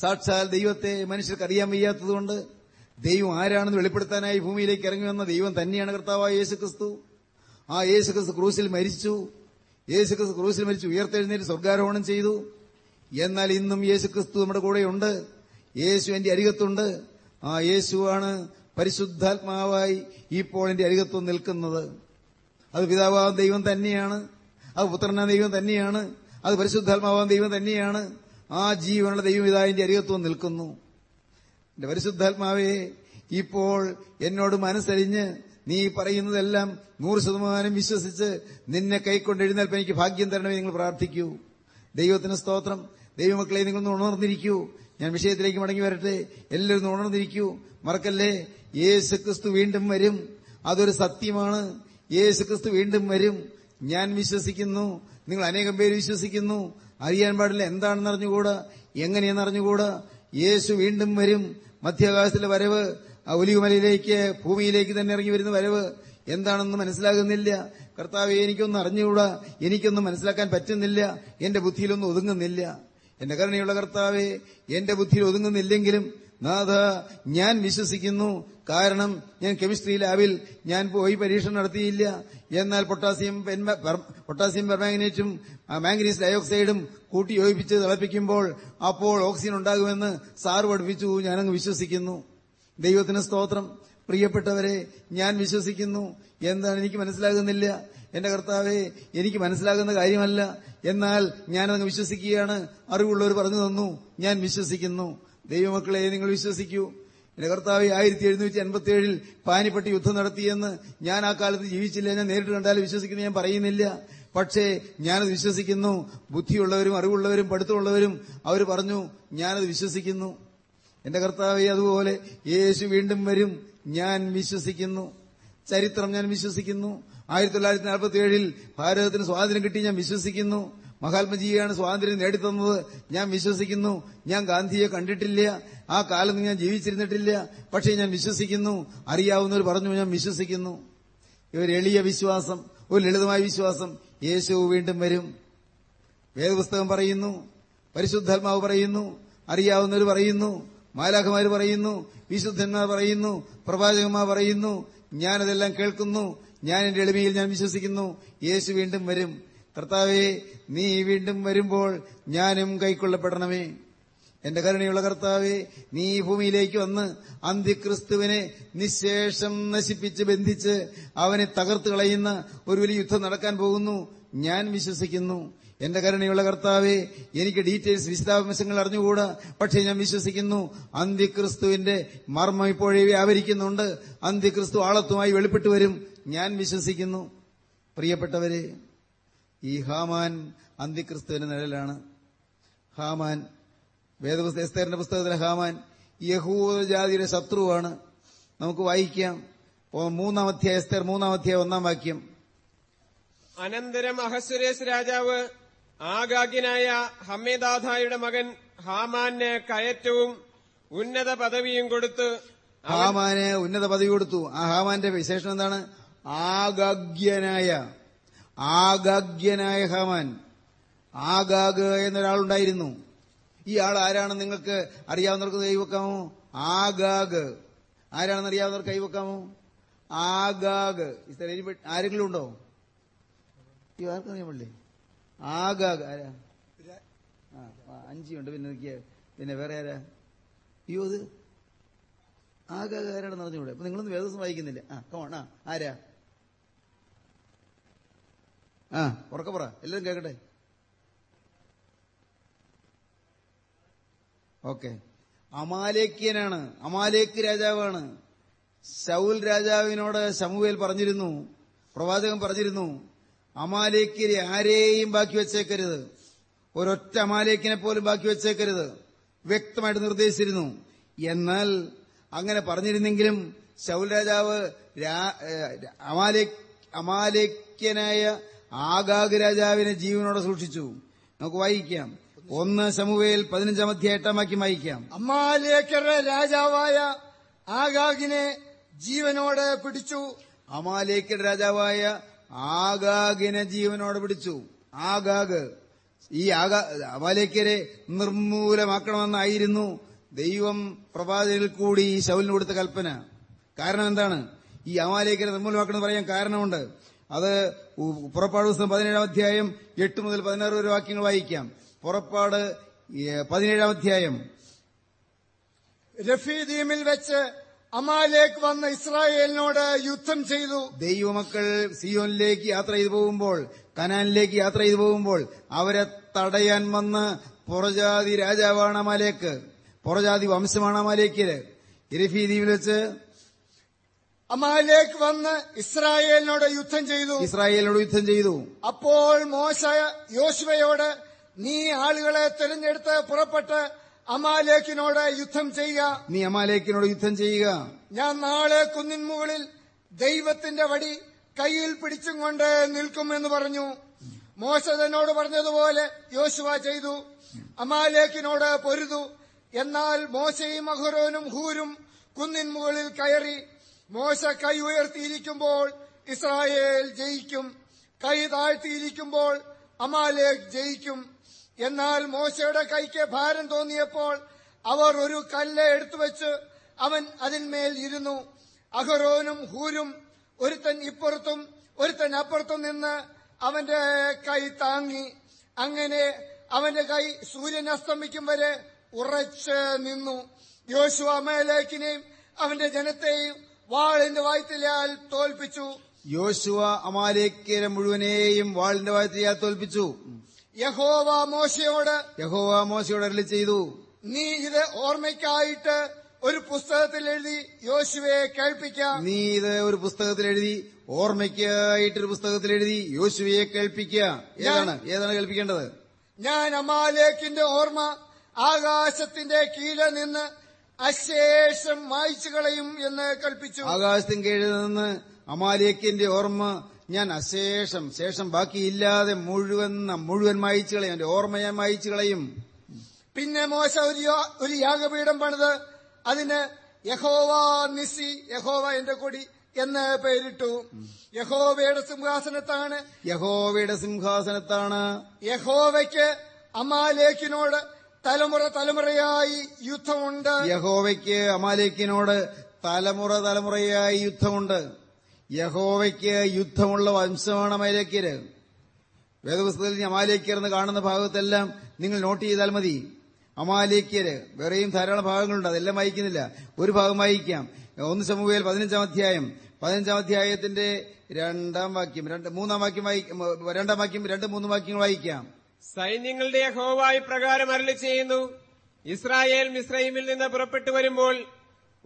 സാക്ഷാൽ ദൈവത്തെ മനുഷ്യർക്ക് അറിയാൻ വയ്യാത്തതുകൊണ്ട് ദൈവം ആരാണെന്ന് വെളിപ്പെടുത്താനായി ഭൂമിയിലേക്ക് ഇറങ്ങി വന്ന ദൈവം തന്നെയാണ് കർത്താവായ യേശുക്രിസ്തു. ആ യേശുക്രിസ്തു ക്രൂശിൽ മരിച്ചു. യേശുക്രിസ്തു ക്രൂശിൽ മരിച്ചു ഉയർത്തെഴുന്നേറ്റ് സ്വർഗാരോഹണം ചെയ്തു. എന്നാൽ ഇന്നും യേശുക്രിസ്തു നമ്മുടെ കൂടെയുണ്ട്. യേശു എന്റെ അരികത്തുണ്ട്. ആ യേശുവാണ് പരിശുദ്ധാത്മാവായി ഇപ്പോൾ എന്റെ അരികത്വം നിൽക്കുന്നത്. അത് പിതാവാം ദൈവം തന്നെയാണ്. അത് പുത്രനാ ദൈവം തന്നെയാണ്. അത് പരിശുദ്ധാത്മാവാം ദൈവം തന്നെയാണ്. ആ ജീവനുള്ള ദൈവം ഇതാ എന്റെ അരികത്വം നിൽക്കുന്നു. എന്റെ പരിശുദ്ധാത്മാവേ ഇപ്പോൾ എന്നോട് മനസ്സരിഞ്ഞ് നീ പറയുന്നതെല്ലാം നൂറ് ശതമാനം വിശ്വസിച്ച് നിന്നെ കൈക്കൊണ്ട് എഴുന്നേൽപ്പ് എനിക്ക് ഭാഗ്യം തരണമേ നിങ്ങൾ പ്രാർത്ഥിക്കൂ. ദൈവത്തിന് സ്തോത്രം. ദൈവമക്കളെ നിങ്ങളൊന്ന് ഉണർന്നിരിക്കൂ. ഞാൻ വിഷയത്തിലേക്ക് മടങ്ങി വരട്ടെ? എല്ലാവരും ഉണർന്നിരിക്കൂ. മറക്കല്ലേ? യേശു ക്രിസ്തു വീണ്ടും വരും. അതൊരു സത്യമാണ്. യേശു ക്രിസ്തു വീണ്ടും വരും. ഞാൻ വിശ്വസിക്കുന്നു. നിങ്ങൾ അനേകം പേര് വിശ്വസിക്കുന്നു. അറിയാൻ പാടില്ല എന്താണെന്ന് അറിഞ്ഞുകൂടാ? എങ്ങനെയെന്ന് അറിഞ്ഞുകൂടാ? യേശു വീണ്ടും വരും. മധ്യാകാശത്തിലെ വരവ് ആ ഒലിവുമലയിലേക്ക് ഭൂമിയിലേക്ക് തന്നെ ഇറങ്ങി വരുന്ന വരവ്. എന്താണെന്ന് മനസ്സിലാകുന്നില്ല. കർത്താവെ എനിക്കൊന്നും അറിഞ്ഞുകൂടാ. എനിക്കൊന്നും മനസ്സിലാക്കാൻ പറ്റുന്നില്ല. എന്റെ ബുദ്ധിയിലൊന്നും ഒതുങ്ങുന്നില്ല. എന്റെ കരുണയുള്ള കർത്താവെ എന്റെ ബുദ്ധിയിൽ ഒതുങ്ങുന്നില്ലെങ്കിലും നാഥ ഞാൻ വിശ്വസിക്കുന്നു. കാരണം ഞാൻ കെമിസ്ട്രി ലാബിൽ ഞാൻ പോയി പരീക്ഷണം നടത്തിയില്ല. എന്നാൽ പൊട്ടാസ്യം പൊട്ടാസ്യം പെർമാഗ്നേറ്റും മാംഗനീസ് ഡയോക്സൈഡും കൂട്ടി യോജിപ്പിച്ച് തിളപ്പിക്കുമ്പോൾ അപ്പോൾ ഓക്സിജൻ ഉണ്ടാകുമെന്ന് സാറ് പഠിപ്പിച്ചു. ഞാനങ്ങ് വിശ്വസിക്കുന്നു. ദൈവത്തിന് സ്തോത്രം. പ്രിയപ്പെട്ടവരെ ഞാൻ വിശ്വസിക്കുന്നു. എന്താണ് എനിക്ക് മനസ്സിലാകുന്നില്ല. എന്റെ കർത്താവെ എനിക്ക് മനസ്സിലാകുന്ന കാര്യമല്ല. എന്നാൽ ഞാൻ ഞാനതങ്ങ് വിശ്വസിക്കുകയാണ്. അറിവുള്ളവർ പറഞ്ഞു തന്നു. ഞാൻ വിശ്വസിക്കുന്നു. ദൈവമക്കളെ നിങ്ങൾ വിശ്വസിക്കൂ. എന്റെ കർത്താവ് ആയിരത്തി എഴുന്നൂറ്റി അൻപത്തി ഏഴിൽ പാനിപ്പട്ടി യുദ്ധം നടത്തിയെന്ന് ഞാൻ ആ കാലത്ത് ജീവിച്ചില്ല. ഞാൻ നേരിട്ട് കണ്ടാലും വിശ്വസിക്കുന്നു ഞാൻ പറയുന്നില്ല. പക്ഷേ ഞാനത് വിശ്വസിക്കുന്നു. ബുദ്ധിയുള്ളവരും അറിവുള്ളവരും പഠിത്തമുള്ളവരും അവർ പറഞ്ഞു ഞാനത് വിശ്വസിക്കുന്നു. എന്റെ കർത്താവെ അതുപോലെ യേശു വീണ്ടും വരും. ഞാൻ വിശ്വസിക്കുന്നു. ചരിത്രം ഞാൻ വിശ്വസിക്കുന്നു. ആയിരത്തി തൊള്ളായിരത്തി നാൽപ്പത്തി ഏഴിൽ ഭാരതത്തിന് സ്വാതന്ത്ര്യം കിട്ടി ഞാൻ വിശ്വസിക്കുന്നു. മഹാത്മജിയാണ് സ്വാതന്ത്ര്യം നേടിത്തന്നത്. ഞാൻ വിശ്വസിക്കുന്നു. ഞാൻ ഗാന്ധിയെ കണ്ടിട്ടില്ല. ആ കാലത്ത് ഞാൻ ജീവിച്ചിരുന്നിട്ടില്ല. പക്ഷേ ഞാൻ വിശ്വസിക്കുന്നു. അറിയാവുന്നവർ പറഞ്ഞു ഞാൻ വിശ്വസിക്കുന്നു. ഒരു എളിയ വിശ്വാസം ഒരു ലളിതമായ വിശ്വാസം യേശു വീണ്ടും വരും. വേദപുസ്തകം പറയുന്നു പരിശുദ്ധാത്മാവ് പറയുന്നു അറിയാവുന്നവർ പറയുന്നു മാലാഖമാർ പറയുന്നു വിശുദ്ധന്മാർ പറയുന്നു പ്രവാചകന്മാർ പറയുന്നു ഞാനതെല്ലാം കേൾക്കുന്നു. ഞാൻ എന്റെ എളിമയിൽ ഞാൻ വിശ്വസിക്കുന്നു. യേശു വീണ്ടും വരും. കർത്താവെ നീ വീണ്ടും വരുമ്പോൾ ഞാനും കൈക്കൊള്ളപ്പെടണമേ. എന്റെ കരുണയുള്ള കർത്താവെ നീ ഭൂമിയിലേക്ക് വന്ന് അന്ത്യക്രിസ്തുവിനെ നിശേഷം നശിപ്പിച്ച് ബന്ധിച്ച് അവനെ തകർത്ത് കളയുന്ന ഒരു വലിയ യുദ്ധം നടക്കാൻ പോകുന്നു. ഞാൻ വിശ്വസിക്കുന്നു. എന്റെ കരുണയുള്ള കർത്താവെ എനിക്ക് ഡീറ്റെയിൽസ് വിശദാംശങ്ങൾ അറിഞ്ഞുകൂടാ. പക്ഷേ ഞാൻ വിശ്വസിക്കുന്നു അന്ത്യക്രിസ്തുവിന്റെ മർമ്മം ഇപ്പോഴേ വ്യാപരിക്കുന്നുണ്ട്. അന്ത്യക്രിസ്തു ആളത്വമായി വെളിപ്പെട്ടു വരും. ഞാൻ വിശ്വസിക്കുന്നു. പ്രിയപ്പെട്ടവരെ ഈ ഹാമാൻ അന്തിക്രിസ്തുവിന്റെ നിഴലാണ്. ഹാമാൻ വേദപുസ്തക എസ്തേറിന്റെ പുസ്തകത്തിലെ ഹാമാൻ യഹൂദ ജാതിയുടെ ശത്രുവാണ്. നമുക്ക് വായിക്കാം. മൂന്നാം അധ്യായ എസ്തേർ മൂന്നാം അധ്യായ ഒന്നാം വാക്യം. അനന്തരം അഹസുരേഷ് രാജാവ് ആഗാഗ്യനായ ഹമ്മേദാധായുടെ മകൻ ഹാമാന് കയറ്റവും ഉന്നത പദവിയും കൊടുത്ത് ഹാമാന് ഉന്നത പദവി കൊടുത്തു. ആ ഹാമാന്റെ വിശേഷം എന്താണ്? ആഗാഗ്യനായ ആഗാഗ്യനായ ഹമാൻ. ആഗാഗ് എന്നൊരാളുണ്ടായിരുന്നു. ഈ ആൾ ആരാണെന്ന് നിങ്ങൾക്ക് അറിയാവുന്നവർക്ക് കൈവെക്കാമോ? ആഗാഗ്. ആരാണെന്ന് അറിയാവുന്നവർക്ക് കൈവെക്കാമോ? ആഗാഗ്. ആരെങ്കിലും ഉണ്ടോ? ഈ ആർക്കറിയാൻ പാടില്ലേ ആഗാഗ്. ആരാ? അഞ്ചിയുണ്ട് പിന്നെ നോക്കിയേ. പിന്നെ വേറെ ആരാ? അയ്യോ അത് ആഗാഗ് ആരാണെന്ന് അറിഞ്ഞൂടെ അപ്പൊ നിങ്ങളൊന്നും വേദസം വായിക്കുന്നില്ല? ആ കോണാ ആരാ? ആ. ഉറക്കെ പറ. എല്ലാവരും കേൾക്കട്ടെ ഓക്കെ. അമാലേക്കിയനാണ് അമാലേക്ക് രാജാവാണ്. ശൗൽ രാജാവിനോട് ശമുവേൽ പറഞ്ഞിരുന്നു. പ്രവാചകൻ പറഞ്ഞിരുന്നു അമാലേക്യരെ ആരെയും ബാക്കി വെച്ചേക്കരുത്. ഒരൊറ്റ അമാലേക്കിനെ പോലും ബാക്കി വെച്ചേക്കരുത്. വ്യക്തമായിട്ട് നിർദ്ദേശിച്ചിരുന്നു. എന്നാൽ അങ്ങനെ പറഞ്ഞിരുന്നെങ്കിലും ശൗൽ രാജാവ് അമാലേക്യനായ ആഗാഗ് രാജാവിനെ ജീവനോടെ സൂക്ഷിച്ചു. നമുക്ക് വായിക്കാം. ഒന്ന് ശമുവേൽ പതിനഞ്ചാം അധ്യായം എട്ടാമാക്കി വായിക്കാം. അമ്മാലേക്കരുടെ രാജാവായ ആഗാഗിനെ ജീവനോടെ പിടിച്ചു. അമാലേക്കയുടെ രാജാവായ ആഗാഗിനെ ജീവനോടെ പിടിച്ചു. ആഗാഗ്. ഈ ആഗാ അമാലേക്കരെ നിർമൂലമാക്കണമെന്നായിരുന്നു ദൈവം പ്രവാചകനിൽ കൂടി ഈ ശൗലിന് കൊടുത്ത കൽപ്പന. കാരണം എന്താണ്? ഈ അമാലേക്കരെ നിർമൂലമാക്കണമെന്ന് പറയാൻ കാരണമുണ്ട്. അത് പുറപ്പാട് ദിവസം പതിനേഴാം അധ്യായം എട്ട് മുതൽ പതിനാറ് വരെ വാക്യങ്ങൾ വായിക്കാം. പുറപ്പാട് പതിനേഴാം അധ്യായം. രഫീദീമിൽ വെച്ച് അമാലേക്ക് വന്ന ഇസ്രായേലിനോട് യുദ്ധം ചെയ്തു. ദൈവമക്കൾ സിയോനിലേക്ക് യാത്ര ചെയ്തു പോകുമ്പോൾ കനാനിലേക്ക് യാത്ര ചെയ്തു പോകുമ്പോൾ അവരെ തടയാൻ വന്ന് പുറജാതി രാജാവാണ് അമാലേക്ക് പുറജാതി വംശമാണ് അമാലേക്കിൽ ഇരഫി ദ്വീപിൽ വെച്ച് അമാലേക്ക് വന്ന് ഇസ്രായേലിനോട് യുദ്ധം ചെയ്തു. ഇസ്രായേലിനോട് യുദ്ധം ചെയ്തു. അപ്പോൾ മോശ യോശുവയോട് നീ ആളുകളെ തെരഞ്ഞെടുത്ത് പുറപ്പെട്ട് അമാലേക്കിനോട് യുദ്ധം ചെയ്യുക. നീ അമാലേക്കിനോട് യുദ്ധം ചെയ്യുക. ഞാൻ നാളെ കുന്നിൻ മുകളിൽ ദൈവത്തിന്റെ വടി കയ്യിൽ പിടിച്ചും കൊണ്ട് നിൽക്കുമെന്ന് പറഞ്ഞു. മോശ തന്നോട് പറഞ്ഞതുപോലെ യോശുവ ചെയ്തു. അമാലേക്കിനോട് പൊരുതു. എന്നാൽ മോശയും അഹുറോനും ഹൂരും കുന്നിൻ മുകളിൽ കയറി മോശ കൈ ഉയർത്തിയിരിക്കുമ്പോൾ ഇസ്രായേൽ ജയിക്കും. കൈ താഴ്ത്തിയിരിക്കുമ്പോൾ അമാലേഖ് ജയിക്കും. എന്നാൽ മോശയുടെ കൈക്ക് ഭാരം തോന്നിയപ്പോൾ അവർ ഒരു കല്ല് എടുത്തുവെച്ച് അവൻ അതിന്മേൽ ഇരുന്നു. അഹറോനും ഹൂരും ഒരുത്തൻ ഇപ്പുറത്തും ഒരുത്തൻ അപ്പുറത്തും നിന്ന് അവന്റെ കൈ താങ്ങി. അങ്ങനെ അവന്റെ കൈ സൂര്യൻ അസ്തമിക്കും വരെ ഉറച്ച് നിന്നു. യോശുവ അമേലേക്കിനെയും അവന്റെ ജനത്തെയും വാളിന്റെ വായ്ത്തലാൽ തോൽപ്പിച്ചു. യോശുവ അമാലേക്കരെ മുഴുവനെയും വാളിന്റെ വായത്തിയാ തോൽപ്പിച്ചു. യഹോവ മോശയോട് യഹോവ മോശയോട് അരളി ചെയ്തു. നീ ഇത് ഓർമ്മയ്ക്കായിട്ട് ഒരു പുസ്തകത്തിൽ എഴുതി യോശുവയെ കേൾപ്പിക്കാം. നീ ഇത് ഒരു പുസ്തകത്തിൽ എഴുതി ഓർമ്മയ്ക്കായിട്ടൊരു പുസ്തകത്തിൽ എഴുതി യോശുവയെ കേൾപ്പിക്കുക. ഏതാണ്? ഏതാണ് കേൾപ്പിക്കേണ്ടത്? ഞാൻ അമാലേക്കിന്റെ ഓർമ്മ ആകാശത്തിന്റെ കീഴിൽ നിന്ന് അശേഷം മായ്ച്ചു കളയും എന്ന് കൽപ്പിച്ചു. ആകാശത്തിൻ കീഴിൽ നിന്ന് അമാലേക്കിന്റെ ഓർമ്മ ഞാൻ അശേഷം ശേഷം ബാക്കിയില്ലാതെ മുഴുവൻ മുഴുവൻ മായിച്ചു കളയും. എന്റെ ഓർമ്മ ഞാൻ മായിച്ചു കളയും. പിന്നെ മോശ ഒരു ഒരു യാഗപീഠം പണിത്. അതിന് യഹോവ നിസി യഹോവ എന്റെ കൊടി എന്ന് പേരിട്ടു. യഹോവയുടെ സിംഹാസനത്താണ്. യഹോവയുടെ സിംഹാസനത്താണ്. യഹോവയ്ക്ക് അമാലേക്കിനോട് തലമുറ തലമുറയായി യുദ്ധമുണ്ട്. യഹോവയ്ക്ക് അമാലേക്കിനോട് തലമുറ തലമുറയായി യുദ്ധമുണ്ട്. യഹോവയ്ക്ക് യുദ്ധമുള്ള വംശമാണ് അമാലേക്കര് വേദപുസ്തകത്തിൽ ഇനി അമാലേക്കർ എന്ന് കാണുന്ന ഭാഗത്തെല്ലാം നിങ്ങൾ നോട്ട് ചെയ്താൽ മതി. അമാലേക്കര് വേറെയും ധാരാളം ഭാഗങ്ങളുണ്ട് അതെല്ലാം വായിക്കുന്നില്ല. ഒരു ഭാഗം വായിക്കാം. ഒന്ന് സമൂഹയിൽ പതിനഞ്ചാം അധ്യായം. പതിനഞ്ചാം അധ്യായത്തിന്റെ രണ്ടാം വാക്യം രണ്ട് മൂന്നാം വാക്യം വായിക്കാം രണ്ടാം വാക്യം രണ്ട് മൂന്ന് വാക്യങ്ങൾ വായിക്കാം. സൈന്യങ്ങളുടെ ഹോവായി പ്രകാരം അരളി ചെയ്യുന്നു. ഇസ്രായേൽ മിസ്രൈമിൽ നിന്ന് പുറപ്പെട്ടു വരുമ്പോൾ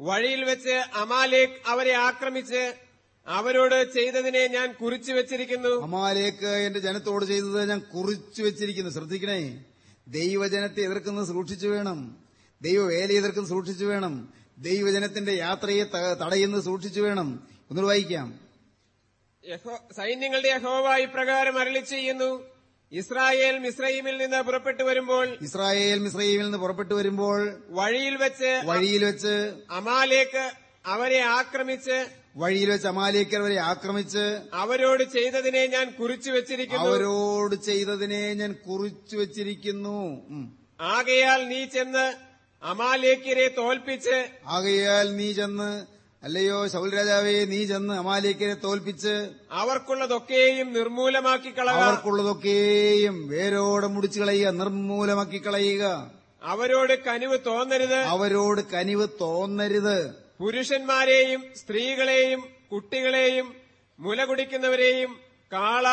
വഴിയിൽ വെച്ച് അമാലേക്ക് അവരെ ആക്രമിച്ച് അവരോട് ചെയ്തതിനെ ഞാൻ കുറിച്ചു വെച്ചിരിക്കുന്നു. അമാലേക്ക് എന്റെ ജനത്തോട് ചെയ്തത് ഞാൻ കുറിച്ചു വെച്ചിരിക്കുന്നു. ശ്രദ്ധിക്കണേ. ദൈവജനത്തെ എതിർക്കുന്നത് സൂക്ഷിച്ചു വേണം. ദൈവവേല എതിർക്കുന്നത് സൂക്ഷിച്ചു വേണം. ദൈവജനത്തിന്റെ യാത്രയെ തടയുന്നത് സൂക്ഷിച്ചു വേണം. ഒന്നുകൂടെ വായിക്കാം. സൈന്യങ്ങളുടെ യഹോവ പ്രകാരം അരളി ചെയ്യുന്നു. ഇസ്രായേൽ മിസ്രൈമിൽ നിന്ന് പുറപ്പെട്ടു വരുമ്പോൾ ഇസ്രായേൽ മിസ്രൈമിൽ നിന്ന് പുറപ്പെട്ടു വരുമ്പോൾ വഴിയിൽ വെച്ച് വഴിയിൽ വെച്ച് അമാലേക്ക് അവരെ ആക്രമിച്ച് വഴിയിൽ വെച്ച് അമാലേക്കർ അവരെ ആക്രമിച്ച് അവരോട് ചെയ്തതിനെ ഞാൻ കുറിച്ചു വെച്ചിരിക്കുന്നു അവരോട് ചെയ്തതിനെ ഞാൻ കുറിച്ചു വെച്ചിരിക്കുന്നു. ആകയാൽ നീ ചെന്ന് അമാലേക്കരെ തോൽപ്പിച്ച് ആകയാൽ നീ ചെന്ന് അല്ലയോ ശൗൽ രാജാവേ നീ ചെന്ന് അമാലേക്കരെ തോൽപ്പിച്ച് അവർക്കുള്ളതൊക്കെയും നിർമൂലമാക്കി കളയുക അവർക്കുള്ളതൊക്കെയും വേരോടെ മുടിച്ചു കളയുക നിർമൂലമാക്കി കളയുക. അവരോട് കനിവ് തോന്നരുത്. അവരോട് കനിവ് തോന്നരുത്. പുരുഷന്മാരെയും സ്ത്രീകളെയും കുട്ടികളെയും മുല കുടിക്കുന്നവരെയും കാള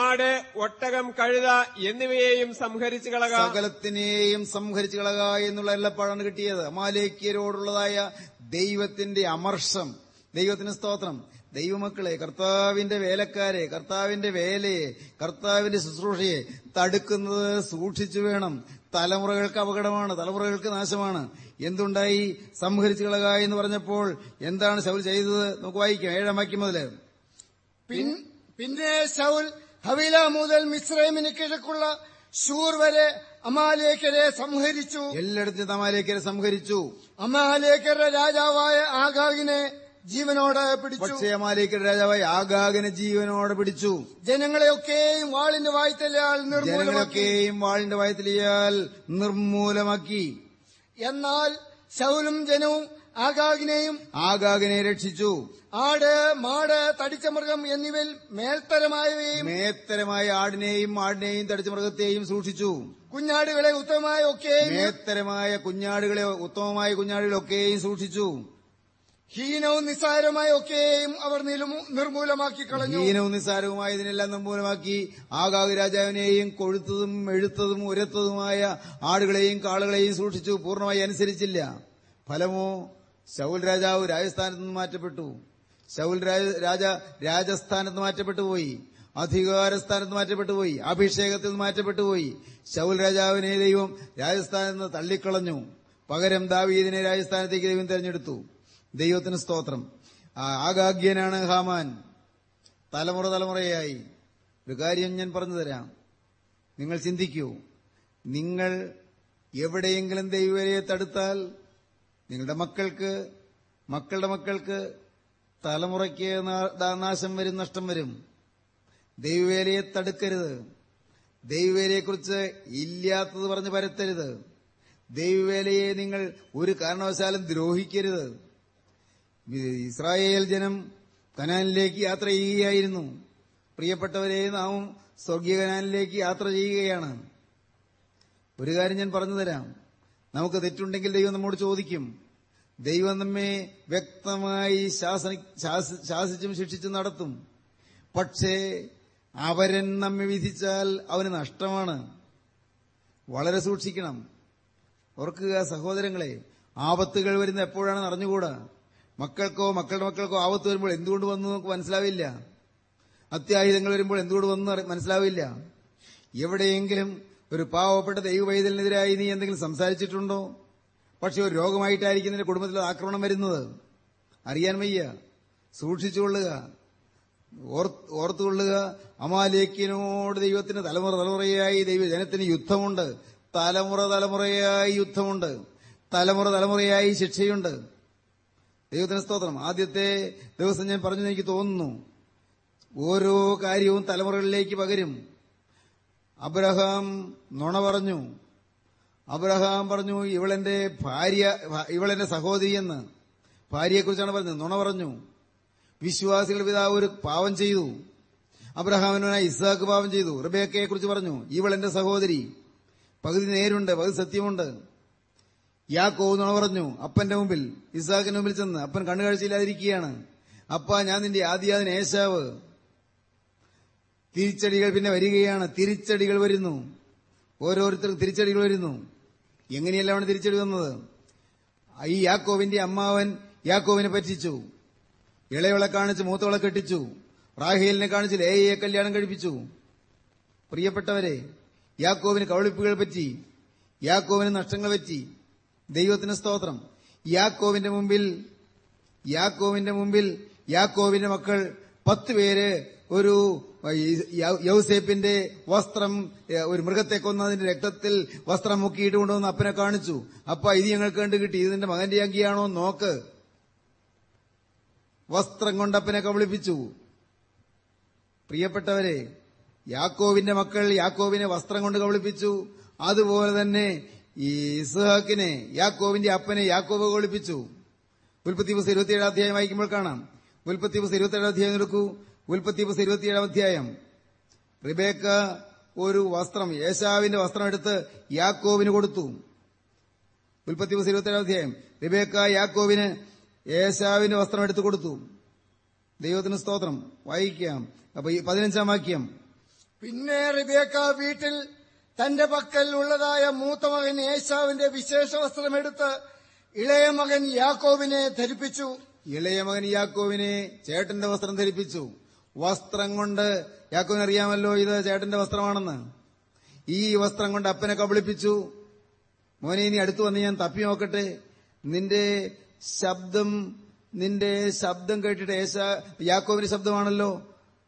ആട് ഒട്ടകം കഴുത എന്നിവയെയും സംഹരിച്ചു കളക. സകലത്തിനെയും സംഹരിച്ചു കളക എന്നുള്ള എല്ലപ്പാടാണ് കിട്ടിയത്. അമാലേക്യരോടുള്ളതായ ദൈവത്തിന്റെ അമർഷം ദൈവത്തിന് സ്തോത്രം. ദൈവമക്കളെ കർത്താവിന്റെ വേലക്കാരെ കർത്താവിന്റെ വേലയെ കർത്താവിന്റെ ശുശ്രൂഷയെ തടുക്കുന്നത് സൂക്ഷിച്ചു വേണം. തലമുറകൾക്ക് അപകടമാണ് തലമുറകൾക്ക് നാശമാണ്. എന്തുണ്ടായി? സംഹരിച്ചു കളക എന്ന് പറഞ്ഞപ്പോൾ എന്താണ് ശൗൽ ചെയ്തത്? നമുക്ക് വായിക്കാം ഏഴാം വാക്യം മുതൽ. പിന്നെ ശൗൽ ഹവില മുതൽ മിസ്രൈമിന് കിഴക്കുള്ള ഷൂർ വരെ അമാലേക്കരെ സംഹരിച്ചു. എല്ലായിടത്തും തമാലേക്കരെ സംഹരിച്ചു. അമാലേക്കരുടെ രാജാവായ ആഗാഗിനെ ജീവനോടെ പിടിച്ചു. പക്ഷേ അമാലേക്കരുടെ രാജാവായി ആഗാഗിനെ ജീവനോടെ പിടിച്ചു. ജനങ്ങളെയൊക്കെയും വാളിന്റെ വായ്ത്തലയാൽ ജനങ്ങളൊക്കെയും വാളിന്റെ വയത്തിലിയാൽ നിർമൂലമാക്കി എന്നാൽ ശൗലും ജനവും ആഗാഗിനെയും ആഗാഗിനെ രക്ഷിച്ചു. ആട് മാട് തടിച്ച മൃഗം എന്നിവയിൽ മേൽത്തരമായവയും മേത്തരമായ ആടിനെയും ആടിനെയും തടിച്ച മൃഗത്തെയും സൂക്ഷിച്ചു. കുഞ്ഞാടുകളെ ഉത്തമമായ ഒക്കെയും മേത്തരമായ കുഞ്ഞാടുകളെ ഉത്തമമായ കുഞ്ഞാടുകളൊക്കെയും സൂക്ഷിച്ചു. ഹീനവും നിസ്സാരമായ ഒക്കെയും അവർ നിർമൂലമാക്കി കളഞ്ഞു. ഹീനവും നിസ്സാരവുമായ ഇതിനെല്ലാം നിർമൂലമാക്കി ആകാവ് രാജാവിനെയും കൊഴുത്തതും എഴുത്തതും ഉരത്തതുമായ ആടുകളെയും കാളുകളെയും സൂക്ഷിച്ചു. പൂർണമായി അനുസരിച്ചില്ല. ഫലമോ ശൗൽ രാജാവ് രാജസ്ഥാനത്ത് നിന്ന് മാറ്റപ്പെട്ടു. ശൗൽ രാജ രാജസ്ഥാനത്ത് മാറ്റപ്പെട്ടു പോയി. അധികാരസ്ഥാനത്ത് മാറ്റപ്പെട്ടു പോയി അഭിഷേകത്തിൽ മാറ്റപ്പെട്ടു പോയി ശൗൽ രാജാവിനെ ദൈവം രാജസ്ഥാനിൽ നിന്ന് തള്ളിക്കളഞ്ഞു. പകരം ദാവീദിനെ രാജസ്ഥാനത്തേക്ക് ദൈവം തെരഞ്ഞെടുത്തു. ദൈവത്തിന് സ്തോത്രം. ആഗാഗ്യനാണ് ഹാമാൻ. തലമുറ തലമുറയായി. ഒരു കാര്യം ഞാൻ പറഞ്ഞു തരാം. നിങ്ങൾ ചിന്തിക്കൂ. നിങ്ങൾ എവിടെയെങ്കിലും ദൈവരെ തടുത്താൽ നിങ്ങളുടെ മക്കൾക്ക് മക്കളുടെ മക്കൾക്ക് തലമുറയ്ക്ക് നാശം വരും നഷ്ടം വരും. ദൈവവേലയെ തടുക്കരുത്. ദൈവവേലയെക്കുറിച്ച് ഇല്ലാത്തത് പറഞ്ഞ് പരത്തരുത്. ദൈവവേലയെ നിങ്ങൾ ഒരു കാരണവശാലും ദ്രോഹിക്കരുത്. ഇസ്രായേൽ ജനം കനാനിലേക്ക് യാത്ര ചെയ്യുകയായിരുന്നു. പ്രിയപ്പെട്ടവരെ നാം സ്വർഗീയ കനാനിലേക്ക് യാത്ര ചെയ്യുകയാണ്. ഒരു കാര്യം ഞാൻ പറഞ്ഞു തരാം. നമുക്ക് തെറ്റുണ്ടെങ്കിൽ ദൈവം നമ്മോട് ചോദിക്കും. ദൈവം നമ്മെ വ്യക്തമായി ശാസിച്ചും ശിക്ഷിച്ചും നടത്തും. പക്ഷേ അവരൻ നമ്മെ വിധിച്ചാൽ അവന് നഷ്ടമാണ്. വളരെ സൂക്ഷിക്കണം. ഓർക്കുക സഹോദരങ്ങളെ ആപത്തുകൾ വരുന്ന എപ്പോഴാണ് അറിഞ്ഞുകൂടാ മക്കൾക്കോ മക്കളുടെ മക്കൾക്കോ ആപത്ത് വരുമ്പോൾ എന്തുകൊണ്ട് വന്നു നമുക്ക് മനസ്സിലാവില്ല. അത്യാഹിതങ്ങൾ വരുമ്പോൾ എന്തുകൊണ്ട് വന്നു മനസ്സിലാവില്ല. എവിടെയെങ്കിലും ഒരു പാവപ്പെട്ട ദൈവവൈതലിനെതിരായി നീ എന്തെങ്കിലും സംസാരിച്ചിട്ടുണ്ടോ? പക്ഷെ ഒരു രോഗമായിട്ടായിരിക്കും നിന്റെ കുടുംബത്തിൽ ആക്രമണം വരുന്നത്. അറിയാൻ വയ്യ. സൂക്ഷിച്ചുകൊള്ളുക. ഓർത്തുകൊള്ളുക. അമാലേക്കിനോട് ദൈവത്തിന് തലമുറ തലമുറയായി ദൈവജനത്തിന് യുദ്ധമുണ്ട്. തലമുറ തലമുറയായി യുദ്ധമുണ്ട്. തലമുറ തലമുറയായി ശിക്ഷയുണ്ട്. ദൈവത്തിന് സ്തോത്രം. ആദ്യത്തെ ദിവസം ഞാൻ പറഞ്ഞു എനിക്ക് തോന്നുന്നു. ഓരോ കാര്യവും തലമുറകളിലേക്ക് പകരും. അബ്രഹാം നുണ പറഞ്ഞു. അബ്രഹാം പറഞ്ഞു ഇവളെന്റെ ഭാര്യ ഇവളെന്റെ സഹോദരിയെന്ന് ഭാര്യയെക്കുറിച്ചാണ് പറഞ്ഞത്. നുണ പറഞ്ഞു. വിശ്വാസികളുടെ പിതാവ് ഒരു പാവം ചെയ്തു. അബ്രഹാമിനായി ഇസാക്ക് പാവം ചെയ്തു. റിബേക്കയെ കുറിച്ച് പറഞ്ഞു ഇവൾ എന്റെ സഹോദരി. പകുതി നേരുണ്ട് പകുതി സത്യമുണ്ട്. യാക്കോവ് നുണ പറഞ്ഞു അപ്പന്റെ മുമ്പിൽ ഇസാക്കിന്റെ മുമ്പിൽ ചെന്ന് അപ്പൻ കണ്ണുകാഴ്ചയില്ലാതിരിക്കുകയാണ് അപ്പ ഞാൻ നിന്റെ ആദ്യാദിന് ഏശാവ്. തിരിച്ചടികൾ പിന്നെ വരികയാണ്. തിരിച്ചടികൾ വരുന്നു. ഓരോരുത്തർക്കും തിരിച്ചടികൾ വരുന്നു. എങ്ങനെയല്ലാണ് തിരിച്ചടി വന്നത്? ഈ യാക്കോവിന്റെ അമ്മാവൻ യാക്കോവിനെ പറ്റിച്ചു. ഇളയവളെ കാണിച്ച് മൂത്തവളെ കെട്ടിച്ചു. റാഹേലിനെ കാണിച്ച് ലേയയെ കല്യാണം കഴിപ്പിച്ചു. പ്രിയപ്പെട്ടവരെ യാക്കോവിന് കവളിപ്പുകൾ പറ്റി യാക്കോവിന് നഷ്ടങ്ങൾ പറ്റി. ദൈവത്തിന് സ്തോത്രം. യാക്കോവിന്റെ മുമ്പിൽ യാക്കോവിന്റെ മുമ്പിൽ യാക്കോവിന്റെ മക്കൾ പത്ത് പേര് ഒരു യൗസേപ്പിന്റെ വസ്ത്രം ഒരു മൃഗത്തെ കൊന്നതിന്റെ രക്തത്തിൽ വസ്ത്രം മുക്കിയിട്ട് കൊണ്ടുവന്ന് അപ്പനെ കാണിച്ചു. അപ്പ ഇത് ഞങ്ങൾക്ക് കണ്ടു കിട്ടി. ഇതിന്റെ മകന്റെ അങ്കിയാണോ? നോക്ക്. വസ്ത്രം കൊണ്ടപ്പിനെ കബളിപ്പിച്ചു പ്രിയപ്പെട്ടവരെ യാക്കോവിന്റെ മക്കൾ യാക്കോവിനെ വസ്ത്രം കൊണ്ട് കബളിപ്പിച്ചു. അതുപോലെ തന്നെ ഈ ഇസ്ഹാക്കിനെ യാക്കോവിന്റെ അപ്പനെ യാക്കോബ് കബളിപ്പിച്ചു. ഉൽപ്പത്തി പുസ്തകം ഇരുപത്തിയേഴാം അധ്യായം വായിക്കുമ്പോൾ കാണാം. ഉൽപ്പത്തി പുസ്തകം ഇരുപത്തിയേഴാം അധ്യായം എടുക്കൂ. ഉൽപ്പത്തി പുസ്തകം ഇരുപത്തിയേഴാം അധ്യായം. റിബേക്ക ഒരു വസ്ത്രം യേശാവിന്റെ വസ്ത്രം എടുത്ത് യാക്കോവിന് കൊടുത്തു. ഉൽപ്പത്തി പുസ്തകം ഇരുപത്തിയേഴാം അധ്യായം. റിബേക്ക യാക്കോവിന് യേശാവിന്റെ വസ്ത്രം എടുത്തു കൊടുത്തു. ദൈവത്തിന് സ്തോത്രം. വായിക്കാം. അപ്പൊ ഈ പതിനഞ്ചാം വാക്യം. പിന്നെ റിബേക്ക വീട്ടിൽ തന്റെ പക്കൽ ഉള്ളതായ മൂത്ത മകൻ ഏശാവിന്റെ വിശേഷ വസ്ത്രമെടുത്ത് ഇളയ മകൻ യാക്കോവിനെ ധരിപ്പിച്ചു. ഇളയ മകൻ യാക്കോവിനെ ചേട്ടന്റെ വസ്ത്രം ധരിപ്പിച്ചു. വസ്ത്രം കൊണ്ട് യാക്കോവിന് അറിയാമല്ലോ ഇത് ചേട്ടന്റെ വസ്ത്രമാണെന്ന്. ഈ വസ്ത്രം കൊണ്ട് അപ്പനെ കബളിപ്പിച്ചു. മോനെ ഇനി അടുത്തു വന്ന് ഞാൻ തപ്പി നോക്കട്ടെ. നിന്റെ ശബ്ദം നിന്റെ ശബ്ദം കേട്ടിട്ട് ഏശ യാക്കോവിന്റെ ശബ്ദമാണല്ലോ.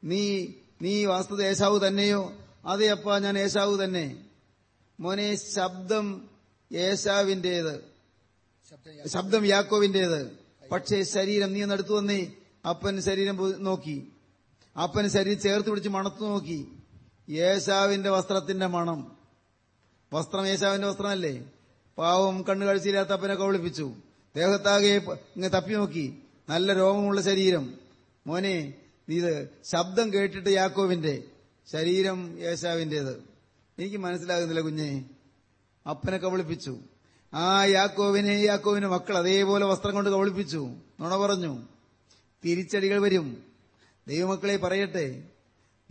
നീ നീ വാസ്തുത ഏശാവു തന്നെയോ? അതെ അപ്പ ഞാൻ ഏശാവു തന്നെ. മോനെ ശബ്ദം ഏശാവിന്റേത് ശബ്ദം യാക്കോവിന്റേത് പക്ഷേ ശരീരം നീ ഒന്ന് വന്നേ അപ്പൻ ശരീരം നോക്കി. അപ്പൻ ശരീരം ചേർത്ത് പിടിച്ച് മണത്തു നോക്കി. യേശാവിന്റെ വസ്ത്രത്തിന്റെ മണം. വസ്ത്രം യേശാവിന്റെ വസ്ത്രമല്ലേ? പാവം കണ്ണു കാഴ്ചയില്ലാത്ത അപ്പനെ കബളിപ്പിച്ചു ദേഹത്താകെ ഇങ്ങ് തപ്പി നോക്കി. നല്ല രോമമുള്ള ശരീരം. മോനെ ഇത് ശബ്ദം കേട്ടിട്ട് യാക്കോവിന്റെ ശരീരം യേശാവിന്റേത് എനിക്ക് മനസ്സിലാകുന്നില്ല കുഞ്ഞെ. അപ്പനെ കബളിപ്പിച്ചു. ആ യാക്കോവിനെ യാക്കോവിന്റെ മക്കൾ അതേപോലെ വസ്ത്രം കൊണ്ട് കബളിപ്പിച്ചു. നുണ പറഞ്ഞു. തിരിച്ചടികൾ വരും. ദൈവമക്കളെ പറയട്ടെ.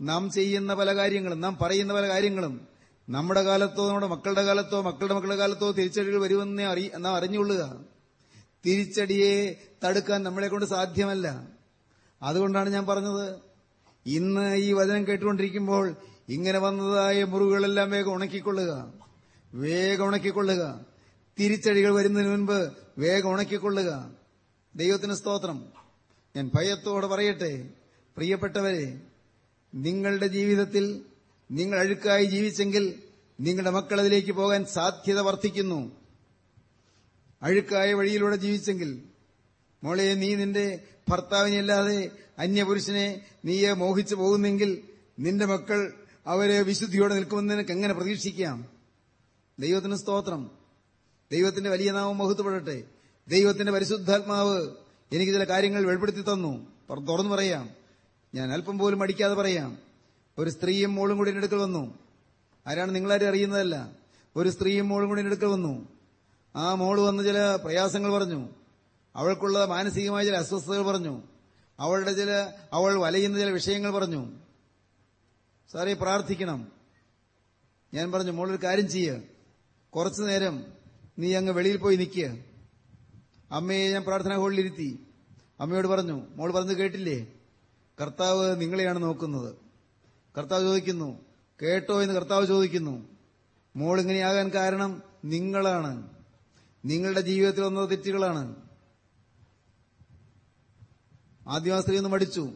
നാം ചെയ്യുന്ന പല കാര്യങ്ങളും നാം പറയുന്ന പല കാര്യങ്ങളും നമ്മുടെ കാലത്തോ നമ്മുടെ മക്കളുടെ കാലത്തോ മക്കളുടെ മക്കളുടെ കാലത്തോ തിരിച്ചടികൾ വരുമെന്നേ നാം അറിഞ്ഞുകൊള്ളുക. തിരിച്ചടിയെ തടുക്കാൻ നമ്മളെ കൊണ്ട് സാധ്യമല്ല. അതുകൊണ്ടാണ് ഞാൻ പറഞ്ഞത്. ഇന്ന് ഈ വചനം കേട്ടുകൊണ്ടിരിക്കുമ്പോൾ ഇങ്ങനെ വന്നതായ മുറിവുകളെല്ലാം വേഗം ഉണക്കിക്കൊള്ളുക. വേഗം ഉണക്കിക്കൊള്ളുക. തിരിച്ചടികൾ വരുന്നതിന് മുൻപ് വേഗം ഉണക്കിക്കൊള്ളുക. ദൈവത്തിന് സ്തോത്രം. ഞാൻ ഭയത്തോടെ പറയട്ടെ. പ്രിയപ്പെട്ടവരെ നിങ്ങളുടെ ജീവിതത്തിൽ നിങ്ങൾ അഴുക്കായി ജീവിച്ചെങ്കിൽ നിങ്ങളുടെ മക്കൾ അതിലേക്ക് പോകാൻ സാധ്യത വർദ്ധിക്കുന്നു. അഴുക്കായ വഴിയിലൂടെ ജീവിച്ചെങ്കിൽ മോളെ നീ നിന്റെ ഭർത്താവിനെയല്ലാതെ അന്യപുരുഷനെ നീയെ മോഹിച്ചു പോകുന്നെങ്കിൽ നിന്റെ മക്കൾ അവരെ വിശുദ്ധിയോടെ നിൽക്കുമെന്ന് നിനക്ക് എങ്ങനെ പ്രതീക്ഷിക്കാം? ദൈവത്തിന് സ്തോത്രം. ദൈവത്തിന്റെ വലിയ നാമം മഹത്വപ്പെടട്ടെ. ദൈവത്തിന്റെ പരിശുദ്ധാത്മാവ് എനിക്ക് ചില കാര്യങ്ങൾ വെളിപ്പെടുത്തി തന്നു. തുറന്നു പറയാം. ഞാൻ അല്പം പോലും അടിക്കാതെ പറയാം. ഒരു സ്ത്രീയും മോളും കൂടി എന്റെ അടുക്കൽ വന്നു. ആരാണ് നിങ്ങളാരും അറിയുന്നതല്ല. ഒരു സ്ത്രീയും മോളും കൂടി എന്റെ അടുക്കൽ വന്നു. ആ മോൾ വന്ന് ചില പ്രയാസങ്ങൾ പറഞ്ഞു. അവൾക്കുള്ള മാനസികമായ ചില അസ്വസ്ഥതകൾ പറഞ്ഞു. അവളുടെ ചില അവൾ വലയുന്ന ചില വിഷയങ്ങൾ പറഞ്ഞു. സാറേ പ്രാർത്ഥിക്കണം. ഞാൻ പറഞ്ഞു മോളൊരു കാര്യം ചെയ്യുക കുറച്ചു നേരം നീ അങ്ങ് വെളിയിൽ പോയി നിൽക്കുക അമ്മയെ ഞാൻ പ്രാർത്ഥനാ ഹോളിലിരുത്തി അമ്മയോട് പറഞ്ഞു മോൾ പറഞ്ഞു കേട്ടില്ലേ? കർത്താവ് നിങ്ങളെയാണ് നോക്കുന്നത്. കർത്താവ് ചോദിക്കുന്നു കേട്ടോ എന്ന് കർത്താവ് ചോദിക്കുന്നു. മോൾ ഇങ്ങനെയാകാൻ കാരണം നിങ്ങളാണ്. നിങ്ങളുടെ ജീവിതത്തിൽ വന്ന തെറ്റുകളാണ്. ആദ്യം ഒന്ന് മടിച്ചു.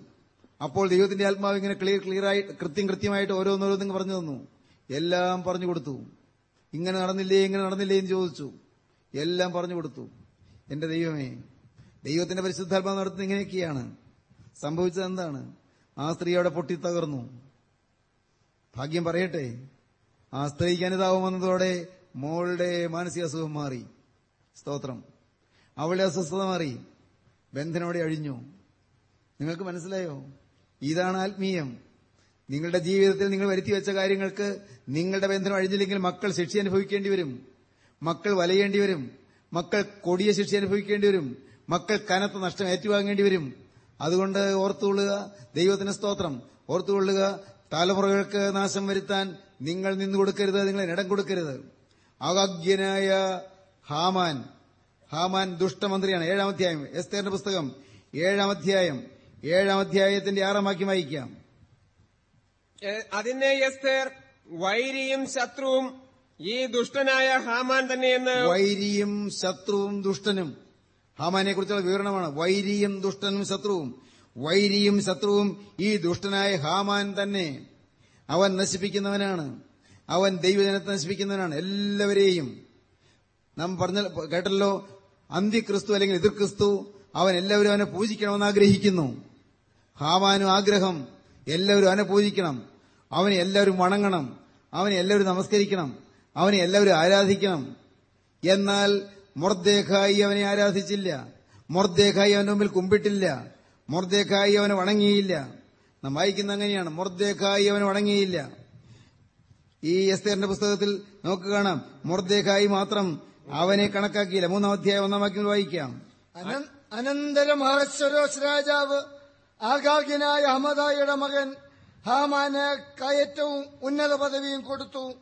അപ്പോൾ ദൈവത്തിന്റെ ആത്മാവ് ഇങ്ങനെ ക്ലിയർ ക്ലിയറായി കൃത്യം കൃത്യമായിട്ട് ഓരോന്നോരോന്നും പറഞ്ഞു തന്നു. എല്ലാം പറഞ്ഞു കൊടുത്തു. ഇങ്ങനെ നടന്നില്ലേ ഇങ്ങനെ നടന്നില്ലേ എന്ന് ചോദിച്ചു. എല്ലാം പറഞ്ഞു കൊടുത്തു. എന്റെ ദൈവമേ ദൈവത്തിന്റെ പരിശുദ്ധാത്മാവ് നടത്തുന്നത് ഇങ്ങനെയൊക്കെയാണ്. സംഭവിച്ചത് എന്താണ്? ആ സ്ത്രീ അവിടെ പൊട്ടിത്തകർന്നു. ഭാഗ്യം പറയട്ടെ. ആ സ്ത്രീക്ക് അനുതാപം വന്നതോടെ മോളുടെ മാനസിക അസുഖം മാറി. സ്തോത്രം. അവളുടെ അസ്വസ്ഥത മാറി. ബന്ധനോടെ അഴിഞ്ഞു. നിങ്ങൾക്ക് മനസ്സിലായോ? ഇതാണ് ആത്മീയം. നിങ്ങളുടെ ജീവിതത്തിൽ നിങ്ങൾ വരുത്തി വെച്ച കാര്യങ്ങൾക്ക് നിങ്ങളുടെ ബന്ധനം അഴിഞ്ഞില്ലെങ്കിൽ മക്കൾ ശിക്ഷ അനുഭവിക്കേണ്ടി വരും. മക്കൾ വലയേണ്ടി വരും. മക്കൾ കൊടിയ ശിക്ഷ അനുഭവിക്കേണ്ടി വരും. മക്കൾ കനത്ത നഷ്ടം ഏറ്റുവാങ്ങേണ്ടി വരും. അതുകൊണ്ട് ഓർത്തുകൊള്ളുക ദൈവത്തിന് സ്തോത്രം. ഓർത്തുകൊള്ളുക തലമുറകൾക്ക് നാശം വരുത്താൻ നിങ്ങൾ നിന്നു കൊടുക്കരുത് നിങ്ങളെ ഇടം കൊടുക്കരുത്. അഗാഗ്യനായ ഹാമാൻ. ഹാമാൻ ദുഷ്ടമന്ത്രിയാണ്. ഏഴാം അധ്യായം. എസ്തേറിന്റെ പുസ്തകം ഏഴാം അധ്യായം. ഏഴാം അധ്യായത്തിന്റെ ആറാം വാക്യം വായിക്കാം. അതിന്റെ അതിനെ എസ്തേർ വൈരിയും ശത്രുവും ഈ ദുഷ്ടനായ ഹാമാൻ തന്നെയെന്ന് വൈരിയും ശത്രുവും ദുഷ്ടനും. ഹാമാനെ കുറിച്ചുള്ള വിവരണമാണ്. വൈരിയും ദുഷ്ടനും ശത്രുവും. വൈരിയും ശത്രുവും ഈ ദുഷ്ടനായ ഹാമാൻ തന്നെ. അവൻ നശിപ്പിക്കുന്നവനാണ്. അവൻ ദൈവജനത്തെ നശിപ്പിക്കുന്നവനാണ്. എല്ലാവരെയും നാം പറഞ്ഞ കേട്ടല്ലോ അന്ത്യക്രിസ്തു അല്ലെങ്കിൽ എതിർ ക്രിസ്തു അവൻ എല്ലാവരും അവനെ പൂജിക്കണമെന്ന് ആഗ്രഹിക്കുന്നു. ഹാമാനും ആഗ്രഹം എല്ലാവരും അവനെ പൂജിക്കണം. അവനെ എല്ലാവരും വണങ്ങണം. അവനെ എല്ലാവരും നമസ്കരിക്കണം. അവനെ എല്ലാവരും ആരാധിക്കണം. എന്നാൽ മൊർദ്ദേഖായി അവനെ ആരാധിച്ചില്ല. മൊർദ്ദേഖായി അവന്റെ മുമ്പിൽ കുമ്പിട്ടില്ല. മൊർദ്ദേഖായി അവനെ വണങ്ങിയില്ല. നാം വായിക്കുന്ന അങ്ങനെയാണ്. മൊർദ്ദേഖായി അവനെ വണങ്ങിയില്ല. ഈ എസ്തേറിന്റെ പുസ്തകത്തിൽ നമുക്ക് കാണാം. മൊർദ്ദേഖായി മാത്രം അവനെ കണക്കാക്കിയില്ല. മൂന്നാം അധ്യായം ഒന്നാം വാക്യം വായിക്കാം. അനന്തരം അഹശ്വരോസ് രാജാവ് ആഗാഗ്യനായ അഹമ്മദായിയുടെ മകൻ ഹാമാന് കയറ്റവും ഉന്നത പദവിയും കൊടുത്തു.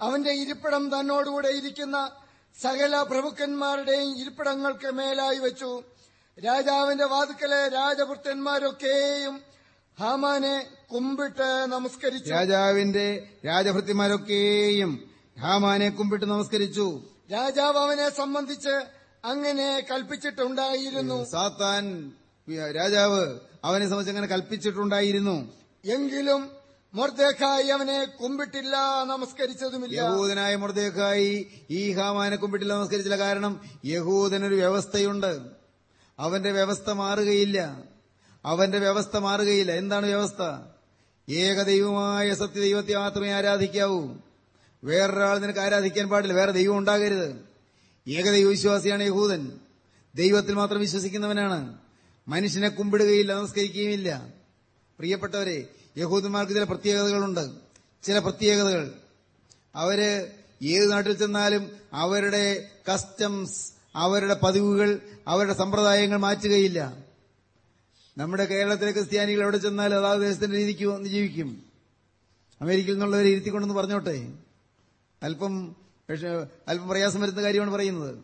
അവന്റെ ഇരിപ്പിടം തന്നോടുകൂടെ ഇരിക്കുന്ന സകല പ്രഭുക്കന്മാരുടെയും ഇരിപ്പിടങ്ങൾക്ക് മേലായി വെച്ചു. രാജാവിന്റെ വാതുക്കലെ രാജഭൃത്യന്മാരൊക്കെയും ഹാമാനെ കുമ്പിട്ട് നമസ്കരിച്ചു. രാജാവിന്റെ രാജഭൃത്യന്മാരൊക്കെയും ഹാമാനെ കുമ്പിട്ട് നമസ്കരിച്ചു. രാജാവ് അവനെ സംബന്ധിച്ച് അങ്ങനെ കൽപ്പിച്ചിട്ടുണ്ടായിരുന്നു. സാത്താൻ രാജാവ് അവനെ സംബന്ധിച്ച് അങ്ങനെ കൽപ്പിച്ചിട്ടുണ്ടായിരുന്നു. എങ്കിലും മൊർദേഖായി അവനെ കുമ്പിട്ടില്ല നമസ്കരിച്ചതുമില്ല. യഹൂദനായ മുർദേഖായി ഈ ഹാമാനെ കുമ്പിട്ടില്ല നമസ്കരിച്ചില്ല. കാരണം യഹൂദനൊരു വ്യവസ്ഥയുണ്ട്. അവന്റെ വ്യവസ്ഥ മാറുകയില്ല. അവന്റെ വ്യവസ്ഥ മാറുകയില്ല. എന്താണ് വ്യവസ്ഥ? ഏകദൈവമായ സത്യദൈവത്തെ മാത്രമേ ആരാധിക്കാവൂ. വേറൊരാൾ നിനക്ക് ആരാധിക്കാൻ പാടില്ല. വേറെ ദൈവം ഉണ്ടാകരുത്. ഏകദൈവ വിശ്വാസിയാണ് യഹൂദൻ. ദൈവത്തിൽ മാത്രം വിശ്വസിക്കുന്നവനാണ്. മനുഷ്യനെ കുമ്പിടുകയില്ല നമസ്കരിക്കുകയുമില്ല. പ്രിയപ്പെട്ടവരെ യഹൂദന്മാർക്ക് ചില പ്രത്യേകതകളുണ്ട്. ചില പ്രത്യേകതകൾ. അവർ ഏത് നാട്ടിൽ ചെന്നാലും അവരുടെ കസ്റ്റംസ് അവരുടെ പതിവുകൾ അവരുടെ സമ്പ്രദായങ്ങൾ മാറ്റുകയില്ല. നമ്മുടെ കേരളത്തിലെ ക്രിസ്ത്യാനികൾ എവിടെ ചെന്നാലും അതാത് ദേശത്തിന്റെ രീതിക്ക് വന്ന് ജീവിക്കും. അമേരിക്കയിൽ നിന്നുള്ളവരെ ഇരുത്തിക്കൊണ്ടെന്ന് പറഞ്ഞോട്ടെ. അല്പം അല്പം പ്രയാസം വരുന്ന കാര്യമാണ് പറയുന്നത്.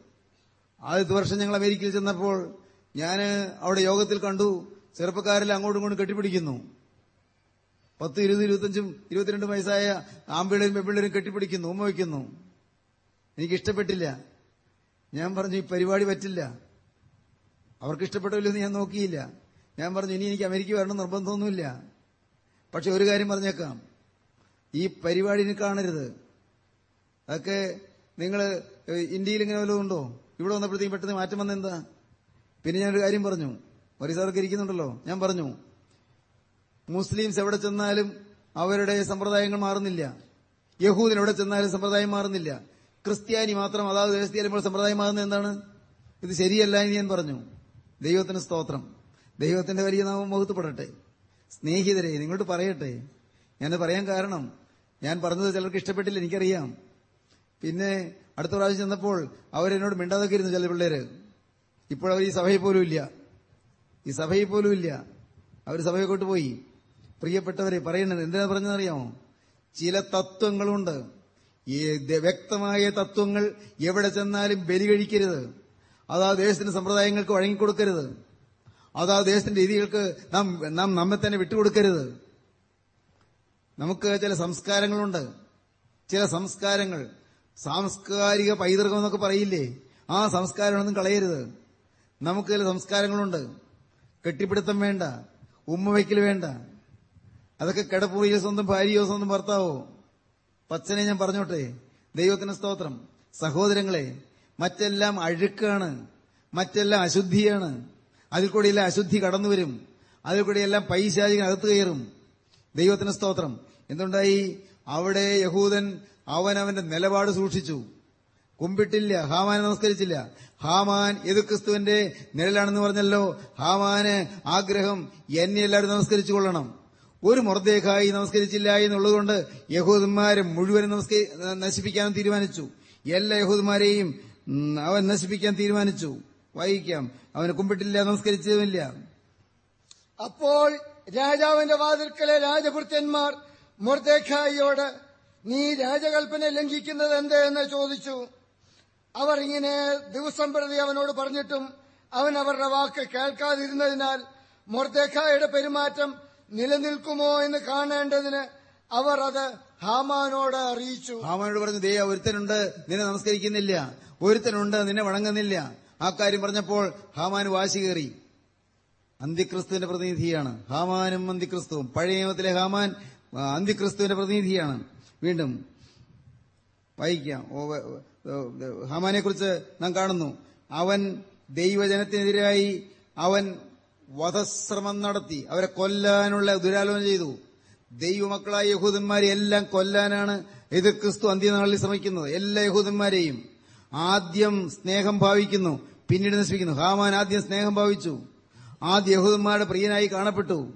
ആദ്യത്തെ വർഷം ഞങ്ങൾ അമേരിക്കയിൽ ചെന്നപ്പോൾ ഞാൻ അവിടെ യോഗത്തിൽ കണ്ടു. ചെറുപ്പക്കാരിൽ അങ്ങോട്ടും ഇങ്ങോട്ടും കെട്ടിപ്പിടിക്കുന്നു. പത്ത് ഇരുപത് ഇരുപത്തഞ്ചും ഇരുപത്തിരണ്ടും വയസ്സായ ആമ്പിള്ളേരും പെമ്പിള്ളേരും കെട്ടിപ്പിടിക്കുന്നു ഉമ്മ വയ്ക്കുന്നു. എനിക്കിഷ്ടപ്പെട്ടില്ല ഞാൻ പറഞ്ഞു ഈ പരിപാടി പറ്റില്ല. അവർക്ക് ഇഷ്ടപ്പെട്ടില്ലെന്ന് ഞാൻ നോക്കിയില്ല. ഞാൻ പറഞ്ഞു ഇനി എനിക്ക് അമേരിക്ക വരണം നിർബന്ധമൊന്നുമില്ല. പക്ഷെ ഒരു കാര്യം പറഞ്ഞേക്കാം. ഈ പരിപാടിനെ കാണരുത്. അതൊക്കെ നിങ്ങൾ ഇന്ത്യയിൽ ഇങ്ങനെ വല്ലതും ഉണ്ടോ? ഇവിടെ വന്നപ്പോഴത്തേക്കും പെട്ടെന്ന് മാറ്റം വന്നെന്താ പിന്നെ ഞാനൊരു കാര്യം പറഞ്ഞു. മൊരീസാറൊക്കെ ഇരിക്കുന്നുണ്ടല്ലോ. ഞാൻ പറഞ്ഞു മുസ്ലിംസ് എവിടെ ചെന്നാലും അവരുടെ സമ്പ്രദായങ്ങൾ മാറുന്നില്ല. യഹൂദിന് എവിടെ ചെന്നാലും സമ്പ്രദായം മാറുന്നില്ല. ക്രിസ്ത്യാനി മാത്രം അതാത് ദേശത്ത് ചെല്ലുമ്പോൾ സമ്പ്രദായം മാറുന്നത് എന്താണ്? ഇത് ശരിയല്ല എന്ന് ഞാൻ പറഞ്ഞു. ദൈവത്തിന് സ്തോത്രം. ദൈവത്തിന്റെ വലിയ നാമം മുഹത്വപ്പെടട്ടെ. സ്നേഹിതരെ നിങ്ങളോട് പറയട്ടെ. ഞാനത് പറയാൻ കാരണം ഞാൻ പറഞ്ഞത് ചിലർക്ക് ഇഷ്ടപ്പെട്ടില്ല എനിക്കറിയാം. പിന്നെ അടുത്ത പ്രാവശ്യം ചെന്നപ്പോൾ അവരെന്നോട് മിണ്ടാതൊക്കെ ഇരുന്നു ചില പിള്ളേര്. ഇപ്പോൾ അവർ ഈ സഭയിൽ പോലും ഇല്ല. ഈ സഭയിൽ പോലും ഇല്ല. അവർ സഭയെക്കോട്ട് പോയി. പ്രിയപ്പെട്ടവരെ പറയുന്നത് എന്തിനാ പറഞ്ഞതറിയാമോ ചില തത്വങ്ങളുണ്ട്. ഈ വ്യക്തമായ തത്വങ്ങൾ എവിടെ ചെന്നാലും ബലി കഴിക്കരുത്. അതാ ദേശത്തിന്റെ സമ്പ്രദായങ്ങൾക്ക് വഴങ്ങിക്കൊടുക്കരുത്. അതാ ദേശത്തിന്റെ രീതികൾക്ക് നാം നാം നമ്മെ തന്നെ വിട്ടുകൊടുക്കരുത്. നമുക്ക് ചില സംസ്കാരങ്ങളുണ്ട്. ചില സംസ്കാരങ്ങൾ സാംസ്കാരിക പൈതൃകം എന്നൊക്കെ പറയില്ലേ? ആ സംസ്കാരമൊന്നും കളയരുത്. നമുക്ക് ചില സംസ്കാരങ്ങളുണ്ട്. കെട്ടിപ്പിടുത്തം വേണ്ട. ഉമ്മ വയ്ക്കൽ വേണ്ട. അതൊക്കെ കിടപ്പുറിയോ സ്വന്തം ഭാര്യയോ സ്വന്തം ഭർത്താവോ? പച്ചനെ ഞാൻ പറഞ്ഞോട്ടെ. ദൈവത്തിന് സ്തോത്രം. സഹോദരങ്ങളെ മറ്റെല്ലാം അഴുക്കാണ്. മറ്റെല്ലാം അശുദ്ധിയാണ്. അതിൽ കൂടെയെല്ലാം അശുദ്ധി കടന്നു വരും. അതിൽ കൂടെയെല്ലാം പൈശാചികൾ അകത്ത് കയറും. ദൈവത്തിന് സ്തോത്രം. എന്തുണ്ടായി? അവിടെ യഹൂദൻ അവൻ അവന്റെ നിലപാട് സൂക്ഷിച്ചു. കുമ്പിട്ടില്ല ഹാമാനെ നമസ്കരിച്ചില്ല. ഹാമാൻ എതിർ ക്രിസ്തുവിന്റെ നിഴലാണെന്ന് പറഞ്ഞല്ലോ. ഹാമാന് ആഗ്രഹം എന്നെ എല്ലാവരും നമസ്കരിച്ചു കൊള്ളണം. ഒരു മൃതദേഹായി നമസ്കരിച്ചില്ല എന്നുള്ളതുകൊണ്ട് യഹൂദന്മാരെ മുഴുവനും നമസ്കരി നശിപ്പിക്കാൻ തീരുമാനിച്ചു. എല്ലാ യഹൂദന്മാരെയും അവൻ നശിപ്പിക്കാൻ തീരുമാനിച്ചു. വായിക്കാം. അവന് കുമ്പിട്ടില്ല നമസ്കരിച്ചതുമില്ല. അപ്പോൾ രാജാവിന്റെ വാതിൽക്കലെ രാജഭൃത്യന്മാർ മൊർദേഖായിയോട് നീ രാജകൽപ്പന ലംഘിക്കുന്നത് എന്ത് ചോദിച്ചു. അവർ ഇങ്ങനെ ദിവസം പ്രതി അവനോട് പറഞ്ഞിട്ടും അവൻ അവരുടെ വാക്ക് കേൾക്കാതിരുന്നതിനാൽ മൊർദേഖായുടെ പെരുമാറ്റം നിലനിൽക്കുമോ എന്ന് കാണേണ്ടതിന് അവർ അത് ഹാമാനോട് അറിയിച്ചു. ഹാമാനോട് പറഞ്ഞു ദേ ഒരുത്തനുണ്ട് നിന്നെ നമസ്കരിക്കുന്നില്ല. ഒരുത്തനുണ്ട് നിന്നെ വണങ്ങുന്നില്ല. ആ കാര്യം പറഞ്ഞപ്പോൾ ഹാമാൻ വാശി കയറി. അന്തിക്രിസ്തുവിന്റെ പ്രതിനിധിയാണ്. ഹാമാനും അന്തിക്രിസ്തുവും. പഴയ നിയമത്തിലെ ഹാമാൻ അന്തിക്രിസ്തുവിന്റെ പ്രതിനിധിയാണ്. വീണ്ടും വായിക്കാം ഹാമാനെ കുറിച്ച് നാം കാണുന്നു. അവൻ ദൈവജനത്തിനെതിരായി അവൻ വധശ്രമം നടത്തി. അവരെ കൊല്ലാനുള്ള ദുരാലോചന ചെയ്തു. ദൈവമക്കളായ യഹൂദന്മാരെ എല്ലാം കൊല്ലാനാണ് എതിർ ക്രിസ്തു അന്ത്യനാളിൽ ശ്രമിക്കുന്നത്. എല്ലാ യഹൂദന്മാരെയും ആദ്യം സ്നേഹം ഭാവിക്കുന്നു പിന്നീട് നശിപ്പിക്കുന്നു. ഹാമാൻ ആദ്യം സ്നേഹം ഭാവിച്ചു. ആദ്യ യഹൂദന്മാരുടെ പ്രിയനായി കാണപ്പെട്ടു.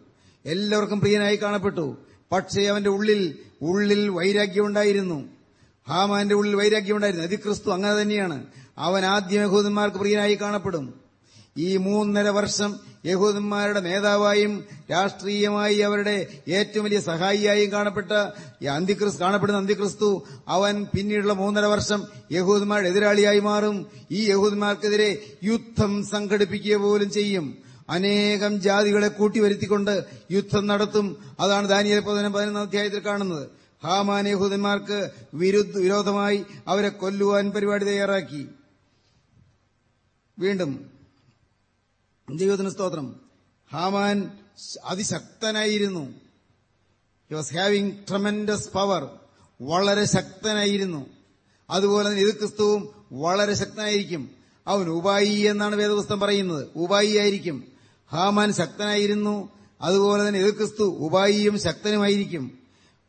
എല്ലാവർക്കും പ്രിയനായി കാണപ്പെട്ടു. പക്ഷേ അവന്റെ ഉള്ളിൽ ഉള്ളിൽ വൈരാഗ്യമുണ്ടായിരുന്നു. ഹാമാന്റെ ഉള്ളിൽ വൈരാഗ്യമുണ്ടായിരുന്നു. അതിക്രിസ്തു അങ്ങനെ തന്നെയാണ്. അവൻ ആദ്യം യഹൂദന്മാർക്ക് പ്രിയനായി കാണപ്പെടും. ഈ മൂന്നര വർഷം യഹൂദന്മാരുടെ നേതാവായും രാഷ്ട്രീയമായി അവരുടെ ഏറ്റവും വലിയ സഹായിയായും കാണപ്പെട്ട അന്തിക്രിസ്തു കാണപ്പെടുന്ന അന്തിക്രിസ്തു അവൻ പിന്നീടുള്ള മൂന്നര വർഷം യഹൂദന്മാരുടെ എതിരാളിയായി മാറും. ഈ യഹൂദന്മാർക്കെതിരെ യുദ്ധം സംഘടിപ്പിക്കുക പോലും ചെയ്യും. അനേകം ജാതികളെ കൂട്ടിവരുത്തിക്കൊണ്ട് യുദ്ധം നടത്തും. അതാണ് ദാനിയൽ പതിനൊന്ന് പതിനൊന്നാം അധ്യായത്തിൽ കാണുന്നത്. ഹാമാൻ യഹൂദന്മാർക്ക് വിരോധമായി അവരെ കൊല്ലുവാൻ പരിപാടി തയ്യാറാക്കി. വീണ്ടും ദൈവത്തിന് സ്തോത്രം. Haman അതിശക്തനായിരുന്നു. He was having tremendous power വളരെ ശക്തനായിരുന്നു. അതുപോലെ തന്നെ ക്രിസ്തുവും വളരെ ശക്തനായിരിക്കും. അവൻ ഉപായി എന്നാണ് വേദപുസ്തകം പറയുന്നത്. ഉപായി ആയിരിക്കും. ഹാമാൻ ശക്തനായിരുന്നു. അതുപോലെ തന്നെ ഇത് ക്രിസ്തു ഉപായിയും ശക്തനുമായിരിക്കും.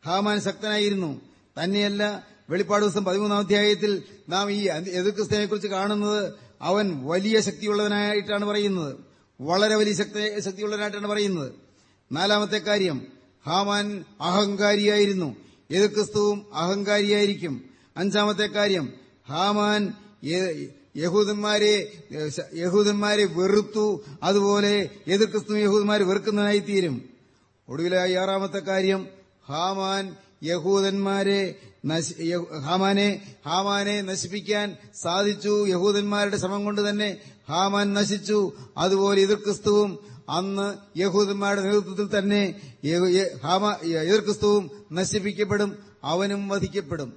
ഹാമാൻ ശക്തനായിരുന്നു. തന്നെയല്ല വെളിപ്പാട് ദിവസം പതിമൂന്നാം അധ്യായത്തിൽ നാം ഈ എതിർ ക്രിസ്തുവിനെ കുറിച്ച് കാണുന്നത് അവൻ വലിയ ശക്തിയുള്ളവനായിട്ടാണ് പറയുന്നത്. വളരെ വലിയ ശക്തി ശക്തിയുള്ളവനായിട്ടാണ് പറയുന്നത്. നാലാമത്തെ കാര്യം ഹാമാൻ അഹങ്കാരിയായിരുന്നു. എതിർ ക്രിസ്തുവും അഹങ്കാരിയായിരിക്കും. അഞ്ചാമത്തെ കാര്യം ഹാമാൻ യഹൂദന്മാരെ യഹൂദന്മാരെ വെറുത്തു അതുപോലെ എതിർ ക്രിസ്തു യഹൂദന്മാരെ വെറുക്കുന്നതിനായി തീരും ഒടുവിലായി ആറാമത്തെ കാര്യം ഹാമാൻ യഹൂദന്മാരെ ഹാമാനെ ഹാമാനെ നശിപ്പിക്കാൻ സാധിച്ചു. യഹൂദന്മാരുടെ ശ്രമം കൊണ്ട് തന്നെ ഹാമാൻ നശിച്ചു. അതുപോലെ എതിർ ക്രിസ്തുവും അന്ന് യഹൂദന്മാരുടെ നേതൃത്വത്തിൽ തന്നെ എതിർ ക്രിസ്തുവും നശിപ്പിക്കപ്പെടും അവനും വധിക്കപ്പെടും.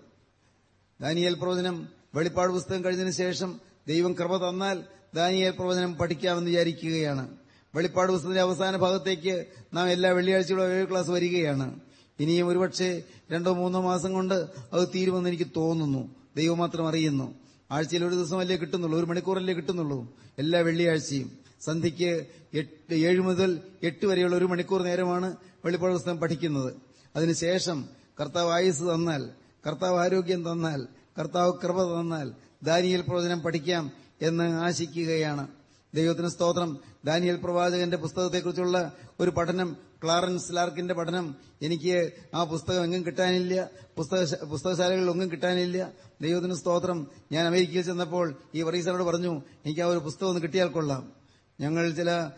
ദാനിയൽ പ്രവചനം വെളിപ്പാട് പുസ്തകം കഴിഞ്ഞതിന് ശേഷം ദൈവം കൃപ തന്നാൽ ദാനിയേൽ പ്രവചനം പഠിക്കാമെന്ന് വിചാരിക്കുകയാണ്. വെളിപ്പാട് പുസ്തകത്തിന്റെ അവസാന ഭാഗത്തേക്ക് നാം എല്ലാ വെള്ളിയാഴ്ചയുടെ ഏഴ് ക്ലാസ് വരികയാണ്. ഇനിയും ഒരുപക്ഷെ രണ്ടോ മൂന്നോ മാസം കൊണ്ട് അത് തീരുമെന്ന് എനിക്ക് തോന്നുന്നു. ദൈവം മാത്രം അറിയുന്നു. ആഴ്ചയിൽ ഒരു ദിവസമല്ലേ കിട്ടുന്നുള്ളൂ? ഒരു മണിക്കൂറല്ലേ കിട്ടുന്നുള്ളൂ? എല്ലാ വെള്ളിയാഴ്ചയും. സന്ധ്യയ്ക്ക് എട്ട് ഏഴ് മുതൽ എട്ട് വരെയുള്ള ഒരു മണിക്കൂർ നേരമാണ് വെളിപ്പാട് പുസ്തകം പഠിക്കുന്നത്. അതിനുശേഷം കർത്താവ് ആയുസ് തന്നാൽ കർത്താവ് ആരോഗ്യം തന്നാൽ കർത്താവ് കൃപ തന്നാൽ ദാനിയൽ പ്രവചനം പഠിക്കാം എന്ന് ആശിക്കുകയാണ്. ദൈവത്തിന് സ്തോത്രം. ദാനിയൽ പ്രവാചകന്റെ പുസ്തകത്തെക്കുറിച്ചുള്ള ഒരു പഠനം ക്ലാറൻസ് ലാർക്കിന്റെ പഠനം എനിക്ക് ആ പുസ്തകം എങ്ങും കിട്ടാനില്ല പുസ്തക പുസ്തകശാലകളിൽ ഒന്നും കിട്ടാനില്ല. ദൈവത്തിന് സ്തോത്രം. ഞാൻ അമേരിക്കയിൽ ചെന്നപ്പോൾ ഈ വറീസറോട് പറഞ്ഞു എനിക്ക് ആ ഒരു പുസ്തകം ഒന്ന് കിട്ടിയാൽ കൊള്ളാം. ഞങ്ങൾ ചില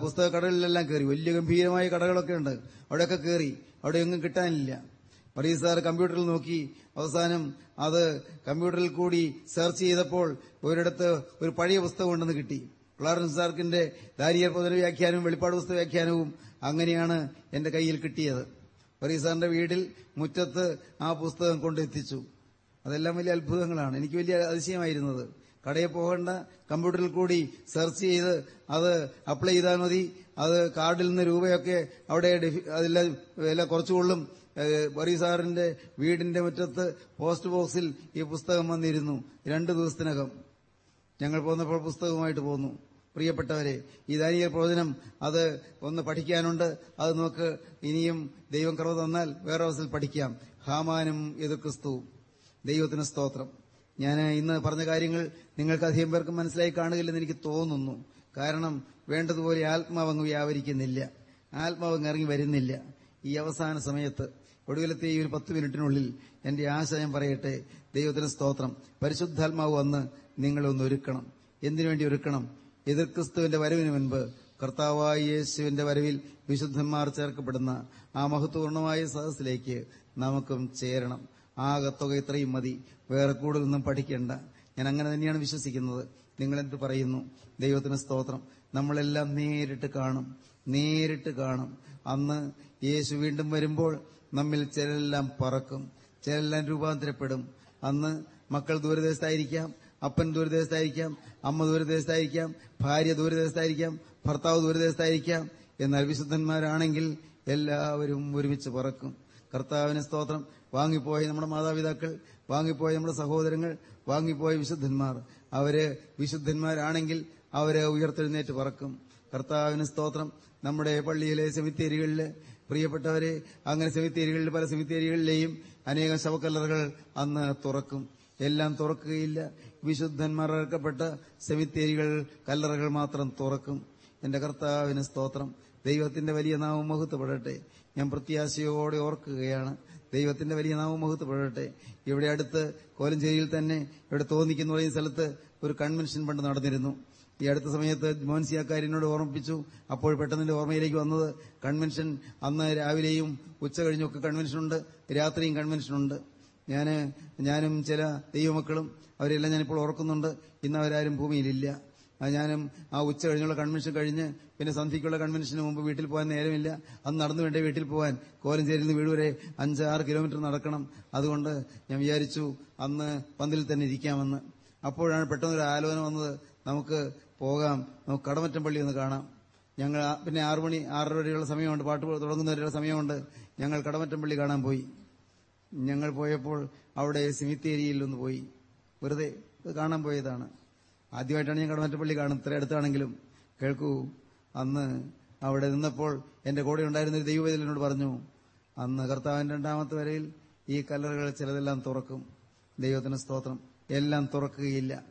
പുസ്തക കടകളിലെല്ലാം കയറി. വലിയ ഗംഭീരമായ കടകളൊക്കെ ഉണ്ട്. അവിടെയൊക്കെ കയറി. അവിടെ എങ്ങും കിട്ടാനില്ല. മറിയ സാർ കമ്പ്യൂട്ടറിൽ നോക്കി. അവസാനം അത് കമ്പ്യൂട്ടറിൽ കൂടി സെർച്ച് ചെയ്തപ്പോൾ ഒരിടത്ത് ഒരു പഴയ പുസ്തകം ഉണ്ടെന്ന് കിട്ടി. ക്ലാറൻസ് സാർക്കിന്റെ ദാരിയർ പൊതുവെ വ്യാഖ്യാനവും വെളിപ്പാട് പുസ്തക വ്യാഖ്യാനവും അങ്ങനെയാണ് എന്റെ കയ്യിൽ കിട്ടിയത്. മറിയ സാറിന്റെ വീട്ടിൽ മുറ്റത്ത് ആ പുസ്തകം കൊണ്ടെത്തിച്ചു അതെല്ലാം വലിയ അത്ഭുതങ്ങളാണ്. എനിക്ക് വലിയ അതിശയമായിരുന്നത്. കടയിൽ പോകേണ്ട കമ്പ്യൂട്ടറിൽ കൂടി സെർച്ച് ചെയ്ത് അത് അപ്ലൈ ചെയ്താൽ മതി. അത് കാർഡിൽ നിന്ന് രൂപയൊക്കെ അവിടെ അതിലെ വില കുറച്ചുകൊള്ളും. ബറി സാറിന്റെ വീടിന്റെ മുറ്റത്ത് പോസ്റ്റ് ബോക്സിൽ ഈ പുസ്തകം വന്നിരുന്നു. രണ്ടു ദിവസത്തിനകം. ഞങ്ങൾ പോന്നപ്പോൾ പുസ്തകവുമായിട്ട് പോന്നു. പ്രിയപ്പെട്ടവരെ ഈ ദാനിക പ്രവചനം അത് ഒന്ന് പഠിക്കാനുണ്ട്. അത് നമുക്ക് ഇനിയും ദൈവം കറവ് തന്നാൽ വേറെ അവസരത്തിൽ പഠിക്കാം. ഹാമാനും എതിർ ക്രിസ്തുവും ദൈവത്തിന് സ്തോത്രം. ഞാൻ ഇന്ന് പറഞ്ഞ കാര്യങ്ങൾ നിങ്ങൾക്ക് അധികം പേർക്ക് മനസ്സിലായി കാണുകയില്ലെന്ന് എനിക്ക് തോന്നുന്നു. കാരണം വേണ്ടതുപോലെ ആത്മാവങ്ങ് വ്യാപരിക്കുന്നില്ല. ആത്മാവങ്ങ് ഇറങ്ങി വരുന്നില്ല. ഈ അവസാന സമയത്ത് ഒടുവിലത്തെ ഈ ഒരു പത്ത് മിനിറ്റിനുള്ളിൽ എന്റെ ആശയം പറയട്ടെ. ദൈവത്തിന് സ്തോത്രം. പരിശുദ്ധാത്മാവ് വന്ന് നിങ്ങളെ ഒന്ന് ഒരുക്കണം. എന്തിനു വേണ്ടി ഒരുക്കണം? എതിർ ക്രിസ്തുവിന്റെ വരവിന് മുൻപ് കർത്താവായ യേശുവിന്റെ വരവിൽ വിശുദ്ധന്മാർ ചേർക്കപ്പെടുന്ന ആ മഹത്വപൂർണമായ സദസ്സിലേക്ക് നമുക്കും ചേരണം. ആകത്തുക ഇത്രയും മതി. വേറെ കൂടുതലൊന്നും പഠിക്കേണ്ട. ഞാൻ അങ്ങനെ തന്നെയാണ് വിശ്വസിക്കുന്നത്. നിങ്ങൾ എന്ത് പറയുന്നു ദൈവത്തിന് സ്തോത്രം. നമ്മളെല്ലാം നേരിട്ട് കാണും. നേരിട്ട് കാണും. അന്ന് യേശു വീണ്ടും വരുമ്പോൾ നമ്മിൽ ചിലരെല്ലാം പറക്കും ചിലരെല്ലാം രൂപാന്തരപ്പെടും. അന്ന് മക്കൾ ദൂരദേശത്തായിരിക്കാം അപ്പൻ ദൂരദേശത്തായിരിക്കാം അമ്മ ദൂരദേശത്തായിരിക്കാം ഭാര്യ ദൂരദേശത്തായിരിക്കാം ഭർത്താവ് ദൂരദേശത്തായിരിക്കാം. എന്നാൽ വിശുദ്ധന്മാരാണെങ്കിൽ എല്ലാവരും ഒരുമിച്ച് പറക്കും. കർത്താവിന് സ്തോത്രം. വാങ്ങിപ്പോയ നമ്മുടെ മാതാപിതാക്കൾ വാങ്ങിപ്പോയ നമ്മുടെ സഹോദരങ്ങൾ വാങ്ങിപ്പോയ വിശുദ്ധന്മാർ. അവർ വിശുദ്ധന്മാരാണെങ്കിൽ അവരെ ഉയർത്തെഴുന്നേറ്റ് പറക്കും. കർത്താവിന് സ്തോത്രം. നമ്മുടെ പള്ളിയിലെ സെമിത്തേരികളിൽ പ്രിയപ്പെട്ടവരെ അങ്ങനെ സെമിത്തേരികളിൽ പല സെമിത്തേരികളിലെയും അനേകം ശവക്കല്ലറുകൾ അന്ന് തുറക്കും. എല്ലാം തുറക്കുകയില്ല. വിശുദ്ധന്മാർ ഇറക്കപ്പെട്ട സെമിത്തേരികൾ കല്ലറകൾ മാത്രം തുറക്കും. എന്റെ കർത്താവിന് സ്തോത്രം. ദൈവത്തിന്റെ വലിയ നാമം മഹത്വപ്പെടട്ടെ. ഞാൻ പ്രത്യാശയോടെ ഓർക്കുകയാണ്. ദൈവത്തിന്റെ വലിയ നാമം മഹത്വപ്പെടട്ടെ. ഇവിടെ അടുത്ത് കോലഞ്ചേരിയിൽ തന്നെ ഇവിടെ തോന്നിക്കുന്ന പറയുന്ന സ്ഥലത്ത് ഒരു കൺവെൻഷൻ പണ്ട് നടന്നിരുന്നു. ഈ അടുത്ത സമയത്ത് മോൻസിയാക്കാരിനോട് ഓർമ്മിപ്പിച്ചു. അപ്പോൾ പെട്ടെന്നിന്റെ ഓർമ്മയിലേക്ക് വന്നത് കൺവെൻഷൻ അന്ന് രാവിലെയും ഉച്ച കഴിഞ്ഞൊക്കെ കൺവെൻഷനുണ്ട്. രാത്രിയും കൺവെൻഷനുണ്ട്. ഞാൻ ഞാനും ചില ദൈവമക്കളും അവരെല്ലാം ഞാനിപ്പോൾ ഓർക്കുന്നുണ്ട്. ഇന്ന് അവരാരും ഭൂമിയിലില്ല. ഞാനും ആ ഉച്ച കഴിഞ്ഞുള്ള കൺവെൻഷൻ കഴിഞ്ഞ് പിന്നെ സന്ധ്യയ്ക്കുള്ള കൺവെൻഷന് മുമ്പ് വീട്ടിൽ പോകാൻ നേരമില്ല. അന്ന് നടന്നു വേണ്ടേ വീട്ടിൽ പോകാൻ. കോലഞ്ചേരിയിൽ നിന്ന് വീട് വരെ അഞ്ചാറ് കിലോമീറ്റർ നടക്കണം. അതുകൊണ്ട് ഞാൻ വിചാരിച്ചു അന്ന് പന്തിൽ തന്നെ ഇരിക്കാമെന്ന്. അപ്പോഴാണ് പെട്ടെന്നൊരു ആലോചന വന്നത്. നമുക്ക് പോകാം. നമുക്ക് കടമറ്റം പള്ളി ഒന്ന് കാണാം. ഞങ്ങൾ പിന്നെ ആറു മണി ആറര വരെയുള്ള സമയമുണ്ട്. പാട്ട് തുടങ്ങുന്നവരെയുള്ള സമയമുണ്ട്. ഞങ്ങൾ കടമറ്റം പള്ളി കാണാൻ പോയി. ഞങ്ങൾ പോയപ്പോൾ അവിടെ സിമിത്തേരിയിൽ ഒന്ന് പോയി. വെറുതെ കാണാൻ പോയതാണ്. ആദ്യമായിട്ടാണ് ഞാൻ കടമറ്റം പള്ളി കാണുന്നത്. ഇത്ര അടുത്താണെങ്കിലും. കേൾക്കൂ അന്ന് അവിടെ നിന്നപ്പോൾ എന്റെ കൂടെ ഉണ്ടായിരുന്ന ഒരു ദൈവവേദനോട് പറഞ്ഞു അന്ന് കർത്താവിന്റെ രണ്ടാമത്തെ വരയിൽ ഈ കല്ലറുകൾ ചിലതെല്ലാം തുറക്കും. ദൈവത്തിന് സ്തോത്രം. എല്ലാം തുറക്കുകയില്ല.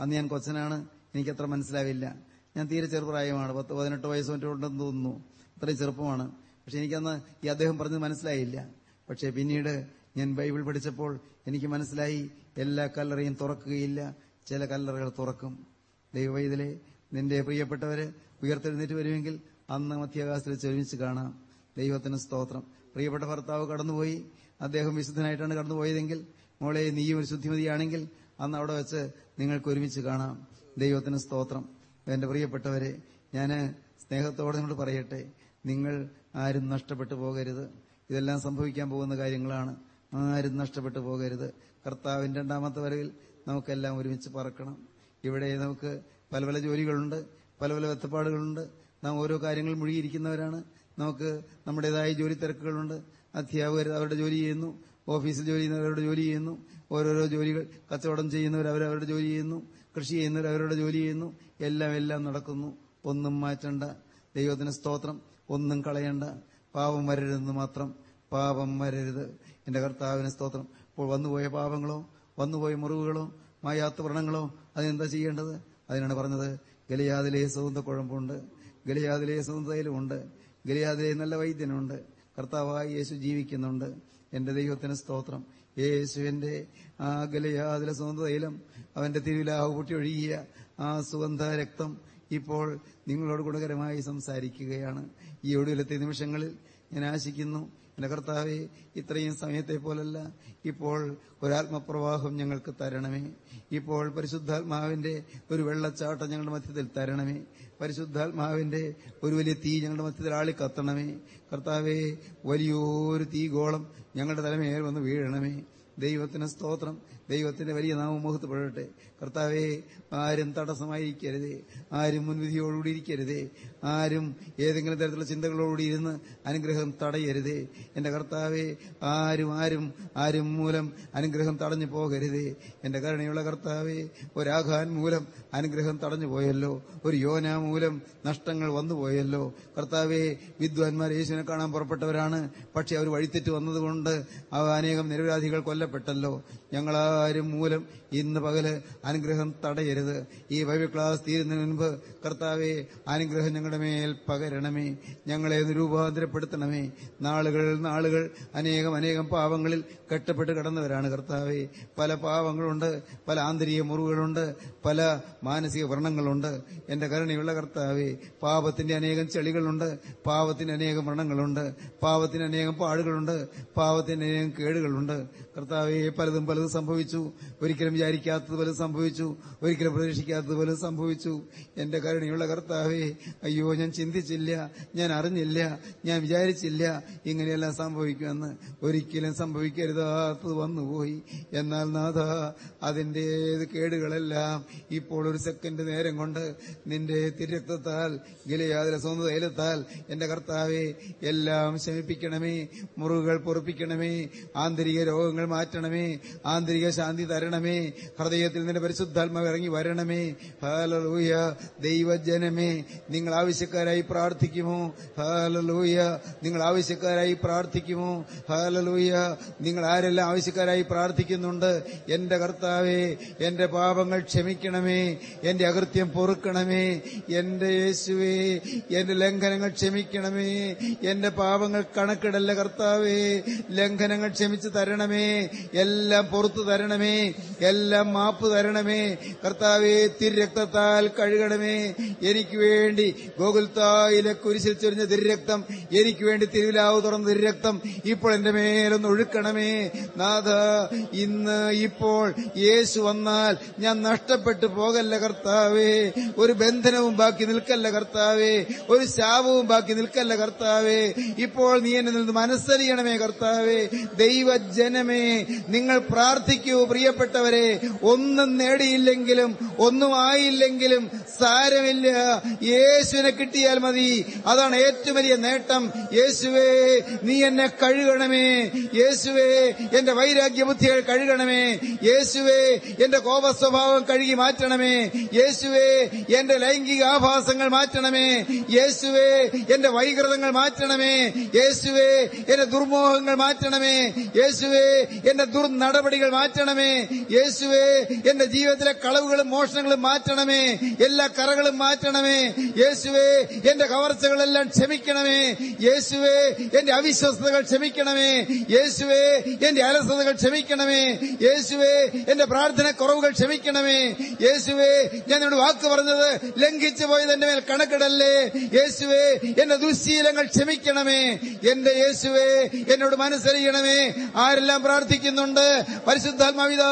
അന്ന് ഞാൻ കൊച്ചനാണ്. എനിക്കത്ര മനസ്സിലാവില്ല. ഞാൻ തീരെ ചെറുപ്രായമാണ്. പത്ത് പതിനെട്ട് വയസ്സ് മറ്റുണ്ടെന്ന് തോന്നുന്നു. അത്രയും ചെറുപ്പമാണ്. പക്ഷെ എനിക്കന്ന് ഈ അദ്ദേഹം പറഞ്ഞത് മനസ്സിലായില്ല. പക്ഷെ പിന്നീട് ഞാൻ ബൈബിൾ പഠിച്ചപ്പോൾ എനിക്ക് മനസ്സിലായി എല്ലാ കല്ലറയും തുറക്കുകയില്ല. ചില കല്ലറകൾ തുറക്കും. ദൈവവൈതലെ നിന്റെ പ്രിയപ്പെട്ടവര് ഉയർത്തെഴുന്നേറ്റ് വരുമെങ്കിൽ അന്ന് മധ്യാകാശത്തിൽ ഒരുമിച്ച് കാണാം. ദൈവത്തിന് സ്തോത്രം. പ്രിയപ്പെട്ട ഭർത്താവ് കടന്നുപോയി. അദ്ദേഹം വിശുദ്ധനായിട്ടാണ് കടന്നുപോയതെങ്കിൽ മോളെ നീയും ഒരു ശുദ്ധിമതിയാണെങ്കിൽ അന്ന് അവിടെ വെച്ച് നിങ്ങൾക്ക് ഒരുമിച്ച് കാണാം. ദൈവത്തിന് സ്തോത്രം. എന്റെ പ്രിയപ്പെട്ടവരെ ഞാൻ സ്നേഹത്തോടെ നിങ്ങൾ പറയട്ടെ നിങ്ങൾ ആരും നഷ്ടപ്പെട്ടു പോകരുത്. ഇതെല്ലാം സംഭവിക്കാൻ പോകുന്ന കാര്യങ്ങളാണ്. ആരും നഷ്ടപ്പെട്ടു പോകരുത്. കർത്താവിന്റെ രണ്ടാമത്തെ വരവിൽ നമുക്കെല്ലാം ഒരുമിച്ച് പറക്കണം. ഇവിടെ നമുക്ക് പല പല ജോലികളുണ്ട് പല പല വെത്തപ്പാടുകളുണ്ട്. നാം ഓരോ കാര്യങ്ങൾ മുഴുകിയിരിക്കുന്നവരാണ്. നമുക്ക് നമ്മുടേതായ ജോലി തിരക്കുകളുണ്ട് അധ്യാപകർ അവരുടെ ജോലി ചെയ്യുന്നു ഓഫീസിൽ ജോലി ചെയ്യുന്നവരവരുടെ ജോലി ചെയ്യുന്നു ഓരോരോ ജോലികൾ കച്ചവടം ചെയ്യുന്നവർ അവരവരുടെ ജോലി ചെയ്യുന്നു. കൃഷി ചെയ്യുന്നവർ അവരുടെ ജോലി ചെയ്യുന്നു. എല്ലാം എല്ലാം നടക്കുന്നു. ഒന്നും മാറ്റണ്ട. ദൈവത്തിന് സ്തോത്രം. ഒന്നും കളയണ്ട. പാപം വരരുതെന്ന് മാത്രം പാപം വരരുത്. എന്റെ കർത്താവിന് സ്തോത്രം. ഇപ്പോൾ വന്നുപോയ പാപങ്ങളോ വന്നുപോയ മുറിവുകളോ മായാത്ത വ്രണങ്ങളോ അതിനെന്താ ചെയ്യേണ്ടത്? അതിനാണ് പറഞ്ഞത് ഗലിയാദിലെ സുഗന്ധ കുഴമ്പുണ്ട്. ഗലിയാദിലെ സുഗന്ധയിലുമുണ്ട് ഗലിയാദിലെ നല്ല വൈദ്യനുണ്ട്. കർത്താവായി യേശു ജീവിക്കുന്നുണ്ട്. എന്റെ ദൈവത്തിന് സ്തോത്രം. യേശുവിന്റെ ആ ഗലിയാദിലെ സുഗന്ധതൈലം അവന്റെ തിരുവിലാവ് പൊട്ടി ഒഴുകിയ ആ സുഗന്ധ രക്തം ഇപ്പോൾ നിങ്ങളോട് ഗുണകരമായി സംസാരിക്കുകയാണ്. ഈ ഒടുവിലത്തെ നിമിഷങ്ങളിൽ ഞാൻ ആശിക്കുന്നു എന്റെ കർത്താവെ ഇത്രയും സമയത്തെ പോലല്ല ഇപ്പോൾ ഒരാത്മപ്രവാഹം ഞങ്ങൾക്ക് തരണമേ. ഇപ്പോൾ പരിശുദ്ധാത്മാവിന്റെ ഒരു വെള്ളച്ചാട്ടം ഞങ്ങളുടെ മധ്യത്തിൽ തരണമേ. പരിശുദ്ധാത്മാവിന്റെ ഒരു വലിയ തീ ഞങ്ങളുടെ മധ്യത്തിൽ ആളി കത്തണമേ. കർത്താവേ വലിയൊരു തീഗോളം ഞങ്ങളുടെ തലമേൽ വന്ന് വീഴണമേ. ദൈവത്തിന് സ്തോത്രം. ദൈവത്തിന്റെ വലിയ നാമം മുഹത്വപ്പെടട്ടെ കർത്താവെ ആരും തടസ്സമായിരിക്കരുതേ. ആരും മുൻവിധിയോടുകൂടി ഇരിക്കരുതേ. ആരും ഏതെങ്കിലും തരത്തിലുള്ള ചിന്തകളോടുകൂടി ഇരുന്ന് അനുഗ്രഹം തടയരുതേ. എന്റെ കർത്താവെ ആരും ആരും ആരും മൂലം അനുഗ്രഹം തടഞ്ഞു പോകരുതേ. എന്റെ കരുണയുള്ള കർത്താവെ ഒരാഘാൻ മൂലം അനുഗ്രഹം തടഞ്ഞു പോയല്ലോ. ഒരു യോന മൂലം നഷ്ടങ്ങൾ വന്നുപോയല്ലോ കർത്താവെ വിദ്വാൻമാർ യേശുവിനെ കാണാൻ പുറപ്പെട്ടവരാണ്. പക്ഷെ അവർ വഴിത്തെറ്റ് വന്നതുകൊണ്ട് അനേകം നിരപരാധികൾ കൊല്ലപ്പെട്ടല്ലോ. ഞങ്ങളാരും മൂലം ഇന്ന് പകൽ അനുഗ്രഹം തടയരുത്. ഈ ബൈബിൾ ക്ലാസ് തീരുന്നതിന് മുൻപ് കർത്താവെ അനുഗ്രഹം ഞങ്ങളുടെ മേൽ പകരണമേ. ഞങ്ങളെ രൂപാന്തരപ്പെടുത്തണമേ. നാളുകൾ നാളുകൾ അനേകം അനേകം പാവങ്ങളിൽ കെട്ടപ്പെട്ട് കിടന്നവരാണ് കർത്താവെ. പല പാവങ്ങളുണ്ട് പല ആന്തരിക മുറിവുകളുണ്ട് പല മാനസിക വ്രണങ്ങളുണ്ട്. എന്റെ കരുണയുള്ള കർത്താവെ പാപത്തിന്റെ അനേകം ചെളികളുണ്ട് പാവത്തിന്റെ അനേകം വ്രണങ്ങളുണ്ട് പാവത്തിന് അനേകം പാടുകളുണ്ട് പാവത്തിന് അനേകം കേടുകളുണ്ട്. കർത്താവെ പലതും പലതും സംഭവിച്ചു ഒരിക്കലും വിചാരിക്കാത്തതുപോലെ സംഭവിച്ചു. ഒരിക്കലും പ്രതീക്ഷിക്കാത്തതുപോലെ സംഭവിച്ചു. എന്റെ കരുണയുള്ള കർത്താവേ അയ്യോ ഞാൻ ചിന്തിച്ചില്ല ഞാൻ അറിഞ്ഞില്ല ഞാൻ വിചാരിച്ചില്ല ഇങ്ങനെയെല്ലാം സംഭവിക്കുമെന്ന്. ഒരിക്കലും സംഭവിക്കരുതാത്തത് വന്നുപോയി. എന്നാൽ നാഥ അതിന്റെ കേടുകളെല്ലാം ഇപ്പോൾ ഒരു സെക്കൻഡ് നേരം കൊണ്ട് നിന്റെ തിരക്തത്താൽ ഗിലയാതിര സ്വന്തം തൈലത്താൽ എന്റെ കർത്താവെ എല്ലാം ശമിപ്പിക്കണമേ മുറിവുകൾ പൊറപ്പിക്കണമേ ആന്തരിക രോഗങ്ങൾ മാറ്റണമേ ആന്തരിക ശാന്തി തരണമേ. ഹൃദയത്തിൽ നിന്റെ പരിശുദ്ധാത്മാവ് ഇറങ്ങി വരണമേ. ഹാലലൂയ ദൈവജനമേ നിങ്ങൾ ആവശ്യക്കാരായി പ്രാർത്ഥിക്കുമോ? ഹാലലൂയ നിങ്ങൾ ആവശ്യക്കാരായി പ്രാർത്ഥിക്കുമോ? ഹാലലൂയ നിങ്ങൾ ആരെല്ലാം ആവശ്യക്കാരായി പ്രാർത്ഥിക്കുന്നുണ്ട്? എന്റെ കർത്താവേ എന്റെ പാപങ്ങൾ ക്ഷമിക്കണമേ. എന്റെ അകൃത്യം പൊറുക്കണമേ. എന്റെ യേശുവേ എന്റെ ലംഘനങ്ങൾ ക്ഷമിക്കണമേ. എന്റെ പാപങ്ങൾ കണക്കിടല്ല കർത്താവേ. ലംഘനങ്ങൾ ക്ഷമിച്ചു തരണമേ. എല്ലാം പുറത്തു തരണമേ. എല്ലാം മാപ്പ് തരണമേ. കർത്താവേ തിരുരക്തത്താൽ കഴുകണമേ. എനിക്ക് വേണ്ടി ഗോകുൽത്തായിലെ കുരിശിൽ ചൊരിഞ്ഞ തിരുരക്തം എനിക്ക് വേണ്ടി തിരുവിലാവ് തുറന്ന തിരുരക്തം ഇപ്പോൾ എന്റെ മേലൊന്ന് ഒഴുക്കണമേ. നാഥ ഇന്ന് ഇപ്പോൾ യേശു വന്നാൽ ഞാൻ നഷ്ടപ്പെട്ടു പോകല്ല കർത്താവേ. ഒരു ബന്ധനവും ബാക്കി നിൽക്കല്ല കർത്താവേ. ഒരു ശാപവും ബാക്കി നിൽക്കല്ല കർത്താവേ. ഇപ്പോൾ നീ എന്നെ നിന്ന് മനസ്സറിയണമേ കർത്താവേ. ദൈവജനമേ നിങ്ങൾ പ്രാർത്ഥിക്കൂ. പ്രിയപ്പെട്ടവരെ. ഒന്നും നേടിയില്ലെങ്കിലും ഒന്നും ആയില്ലെങ്കിലും സാരമില്ല. യേശുവിനെ കിട്ടിയാൽ മതി. അതാണ് ഏറ്റവും വലിയ നേട്ടം. യേശുവേ നീ എന്നെ കഴുകണമേ. യേശുവേ എന്റെ വൈരാഗ്യ ബുദ്ധികൾ കഴുകണമേ. യേശുവേ എന്റെ കോപ സ്വഭാവം കഴുകി മാറ്റണമേ. യേശുവേ എന്റെ ലൈംഗിക ആഭാസങ്ങൾ മാറ്റണമേ. യേശുവേ എന്റെ വൈകൃതങ്ങൾ മാറ്റണമേ. യേശുവേ എന്റെ ദുർമോഹങ്ങൾ മാറ്റണമേ. യേശുവേ എന്റെ ദുർനടപടികൾ മാറ്റണമേ യേശുവേ എന്റെ ജീവിതത്തിലെ കളവുകളും മോഷണങ്ങളും മാറ്റണമേ. എല്ലാ കറകളും മാറ്റണമേ. യേശുവേ എന്റെ കവർച്ചകളെല്ലാം ക്ഷമിക്കണമേ. യേശുവേ എന്റെ അവിശ്വസ്തകൾ ക്ഷമിക്കണമേ. യേശുവേ എന്റെ അലസതകൾ ക്ഷമിക്കണമേ. യേശുവേ എന്റെ പ്രാർത്ഥന കുറവുകൾ ക്ഷമിക്കണമേ. യേശുവേ ഞാൻ നിന്നോട് വാക്ക് പറഞ്ഞത് ലംഘിച്ചു പോയത് എന്റെ മേൽ കണക്കിടല്ലേ. യേശുവേ എന്റെ ദുശ്ശീലങ്ങൾ ക്ഷമിക്കണമേ. എന്റെ യേശുവേ എന്നോട് മനസ്സറിയണമേ. ആരെല്ലാം പ്രാർത്ഥിക്കുന്നുണ്ട്? പരിശുദ്ധാത്മാവിത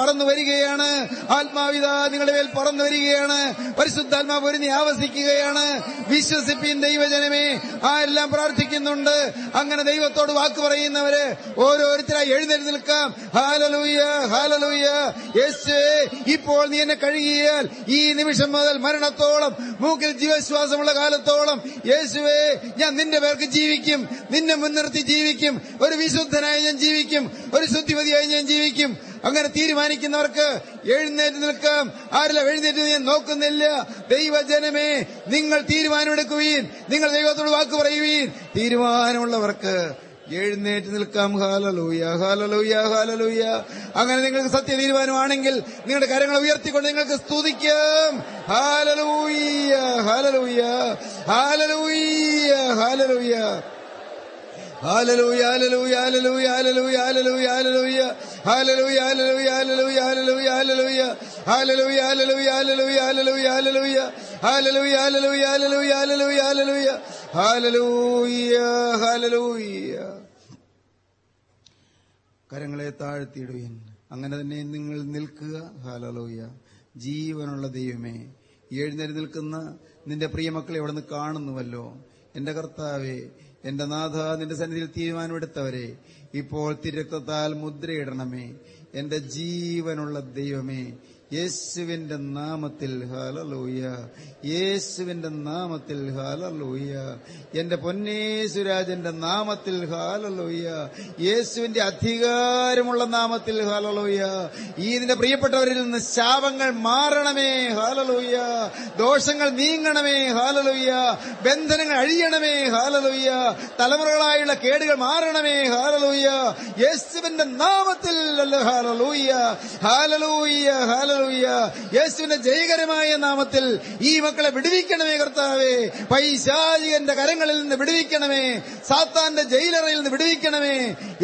പറന്നു വരികയാണ്. ആത്മാവിത നിങ്ങളുടെ മേൽ പറന്നു വരികയാണ്. പരിശുദ്ധാത്മാവ് ഒരുങ്ങി ആവസിക്കുകയാണ്. വിശ്വസിപ്പിൻ ദൈവജനമേ ആരെല്ലാം പ്രാർത്ഥിക്കുന്നുണ്ട്. അങ്ങനെ ദൈവത്തോട് വാക്ക് പറയുന്നവര് ഓരോരുത്തരായി എഴുന്നേറ്റ് നിൽക്കാം. ഹാലലൂയ ഹാലലൂയ യേശുവേ ഇപ്പോൾ നീ എന്നെ കഴുകിയാൽ ഈ നിമിഷം മുതൽ മരണത്തോളം മൂക്കിൽ ജീവശ്വാസമുള്ള കാലത്തോളം യേശുവേ ഞാൻ നിന്റെ പേർക്ക് ജീവിക്കും. നിന്നെ മുൻനിർത്തി ജീവിക്കും. ഒരു വിശുദ്ധനായി ഞാൻ ജീവിക്കും. ഒരു ശുദ്ധിമതിയായി ഞാൻ ജീവിക്കും. അങ്ങനെ തീരുമാനിക്കുന്നവർക്ക് എഴുന്നേറ്റ് നിൽക്കാം. ആരെല്ലാം എഴുന്നേറ്റ് ഞാൻ നോക്കുന്നില്ല. ദൈവജനമേ നിങ്ങൾ തീരുമാനമെടുക്കുവീൻ. നിങ്ങൾ ദൈവത്തോട് വാക്ക് പറയുവീൻ. തീരുമാനമുള്ളവർക്ക് എഴുന്നേറ്റ് നിൽക്കാം. ഹാലലൂയ ഹാലലൂയ ഹാലലൂയ അങ്ങനെ നിങ്ങൾക്ക് സത്യ തീരുമാനമാണെങ്കിൽ നിങ്ങളുടെ കാര്യങ്ങൾ ഉയർത്തിക്കൊണ്ട് നിങ്ങൾക്ക് സ്തുതിക്കാം. ഹാലലൂയ ഹാലലൂയ ഹാലലൂയ ഹാലലൂയ കരങ്ങളെ താഴ്ത്തിയിടുവിൻ. അങ്ങനെ തന്നെ നിങ്ങൾ നിൽക്കുക. ഹാലലൂയ ജീവനുള്ള ദൈവമേ എഴുന്നേരി നിൽക്കുന്ന നിന്റെ പ്രിയമക്കളെ എവിടെ നിന്ന് കാണുന്നുവല്ലോ. എന്റെ കർത്താവേ എന്റെ നാഥ നിന്റെ സന്നിധിയിൽ തീരുമാനമെടുത്തവരെ ഇപ്പോൾ തിരക്തത്താൽ മുദ്രയിടണമേ. എന്റെ ജീവനുള്ള ദൈവമേ യേശുവിന്റെ നാമത്തിൽ ഹാലലൂയ യേശുവിന്റെ നാമത്തിൽ ഹാലലൂയ എന്റെ പൊന്നേശുരാജന്റെ നാമത്തിൽ ഹാലലൂയ യേശുവിന്റെ അധികാരമുള്ള നാമത്തിൽ ഹാലലോയ്യ ഈ നിന്റെ പ്രിയപ്പെട്ടവരിൽ നിന്ന് ശാപങ്ങൾ മാറണമേ ഹാലലോയ്യ ദോഷങ്ങൾ നീങ്ങണമേ ഹാലലോയ്യ ബന്ധനങ്ങൾ അഴിയണമേ ഹാലലോയ്യ തലമുറകളായുള്ള കേടുകൾ മാറണമേ ഹാലലോയ്യ യേശുവിന്റെ നാമത്തിൽ ഹാലലൂയ്യ ഹാലലൂയ്യ ഹാലലൂയ്യ യേശുവിന്റെ ജയകരമായ നാമത്തിൽ ഈ മക്കളെ വിടുവിക്കണമേ കർത്താവേ. പൈശാചികന്റെ കരങ്ങളിൽ നിന്ന് വിടുവിക്കണമേ. സാത്താന്റെ ജയിലറയിൽ നിന്ന് വിടുവിക്കണമേ.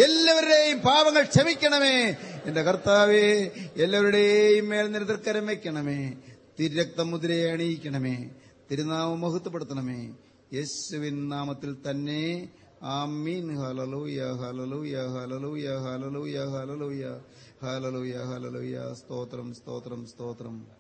എല്ലാവരുടെയും പാപങ്ങൾ ക്ഷമിക്കണമേ. എന്റെ കർത്താവേ എല്ലാവരുടെയും മേൽ നിരതർക്കരം വെക്കണമേ തിരക്തമുദ്രയെ അണിയിക്കണമേ. തിരുനാമം മഹത്വപ്പെടുത്തണമേ. യേശുവിൻ നാമത്തിൽ തന്നെ. ആമീൻ. ഹലലൂയ ഹലലൂയ ഹലലൂയ ഹലലൂയ ഹലലൂയ ഹലലൂയ ഹലലൂയ സ്തോത്രം സ്തോത്രം സ്തോത്രം.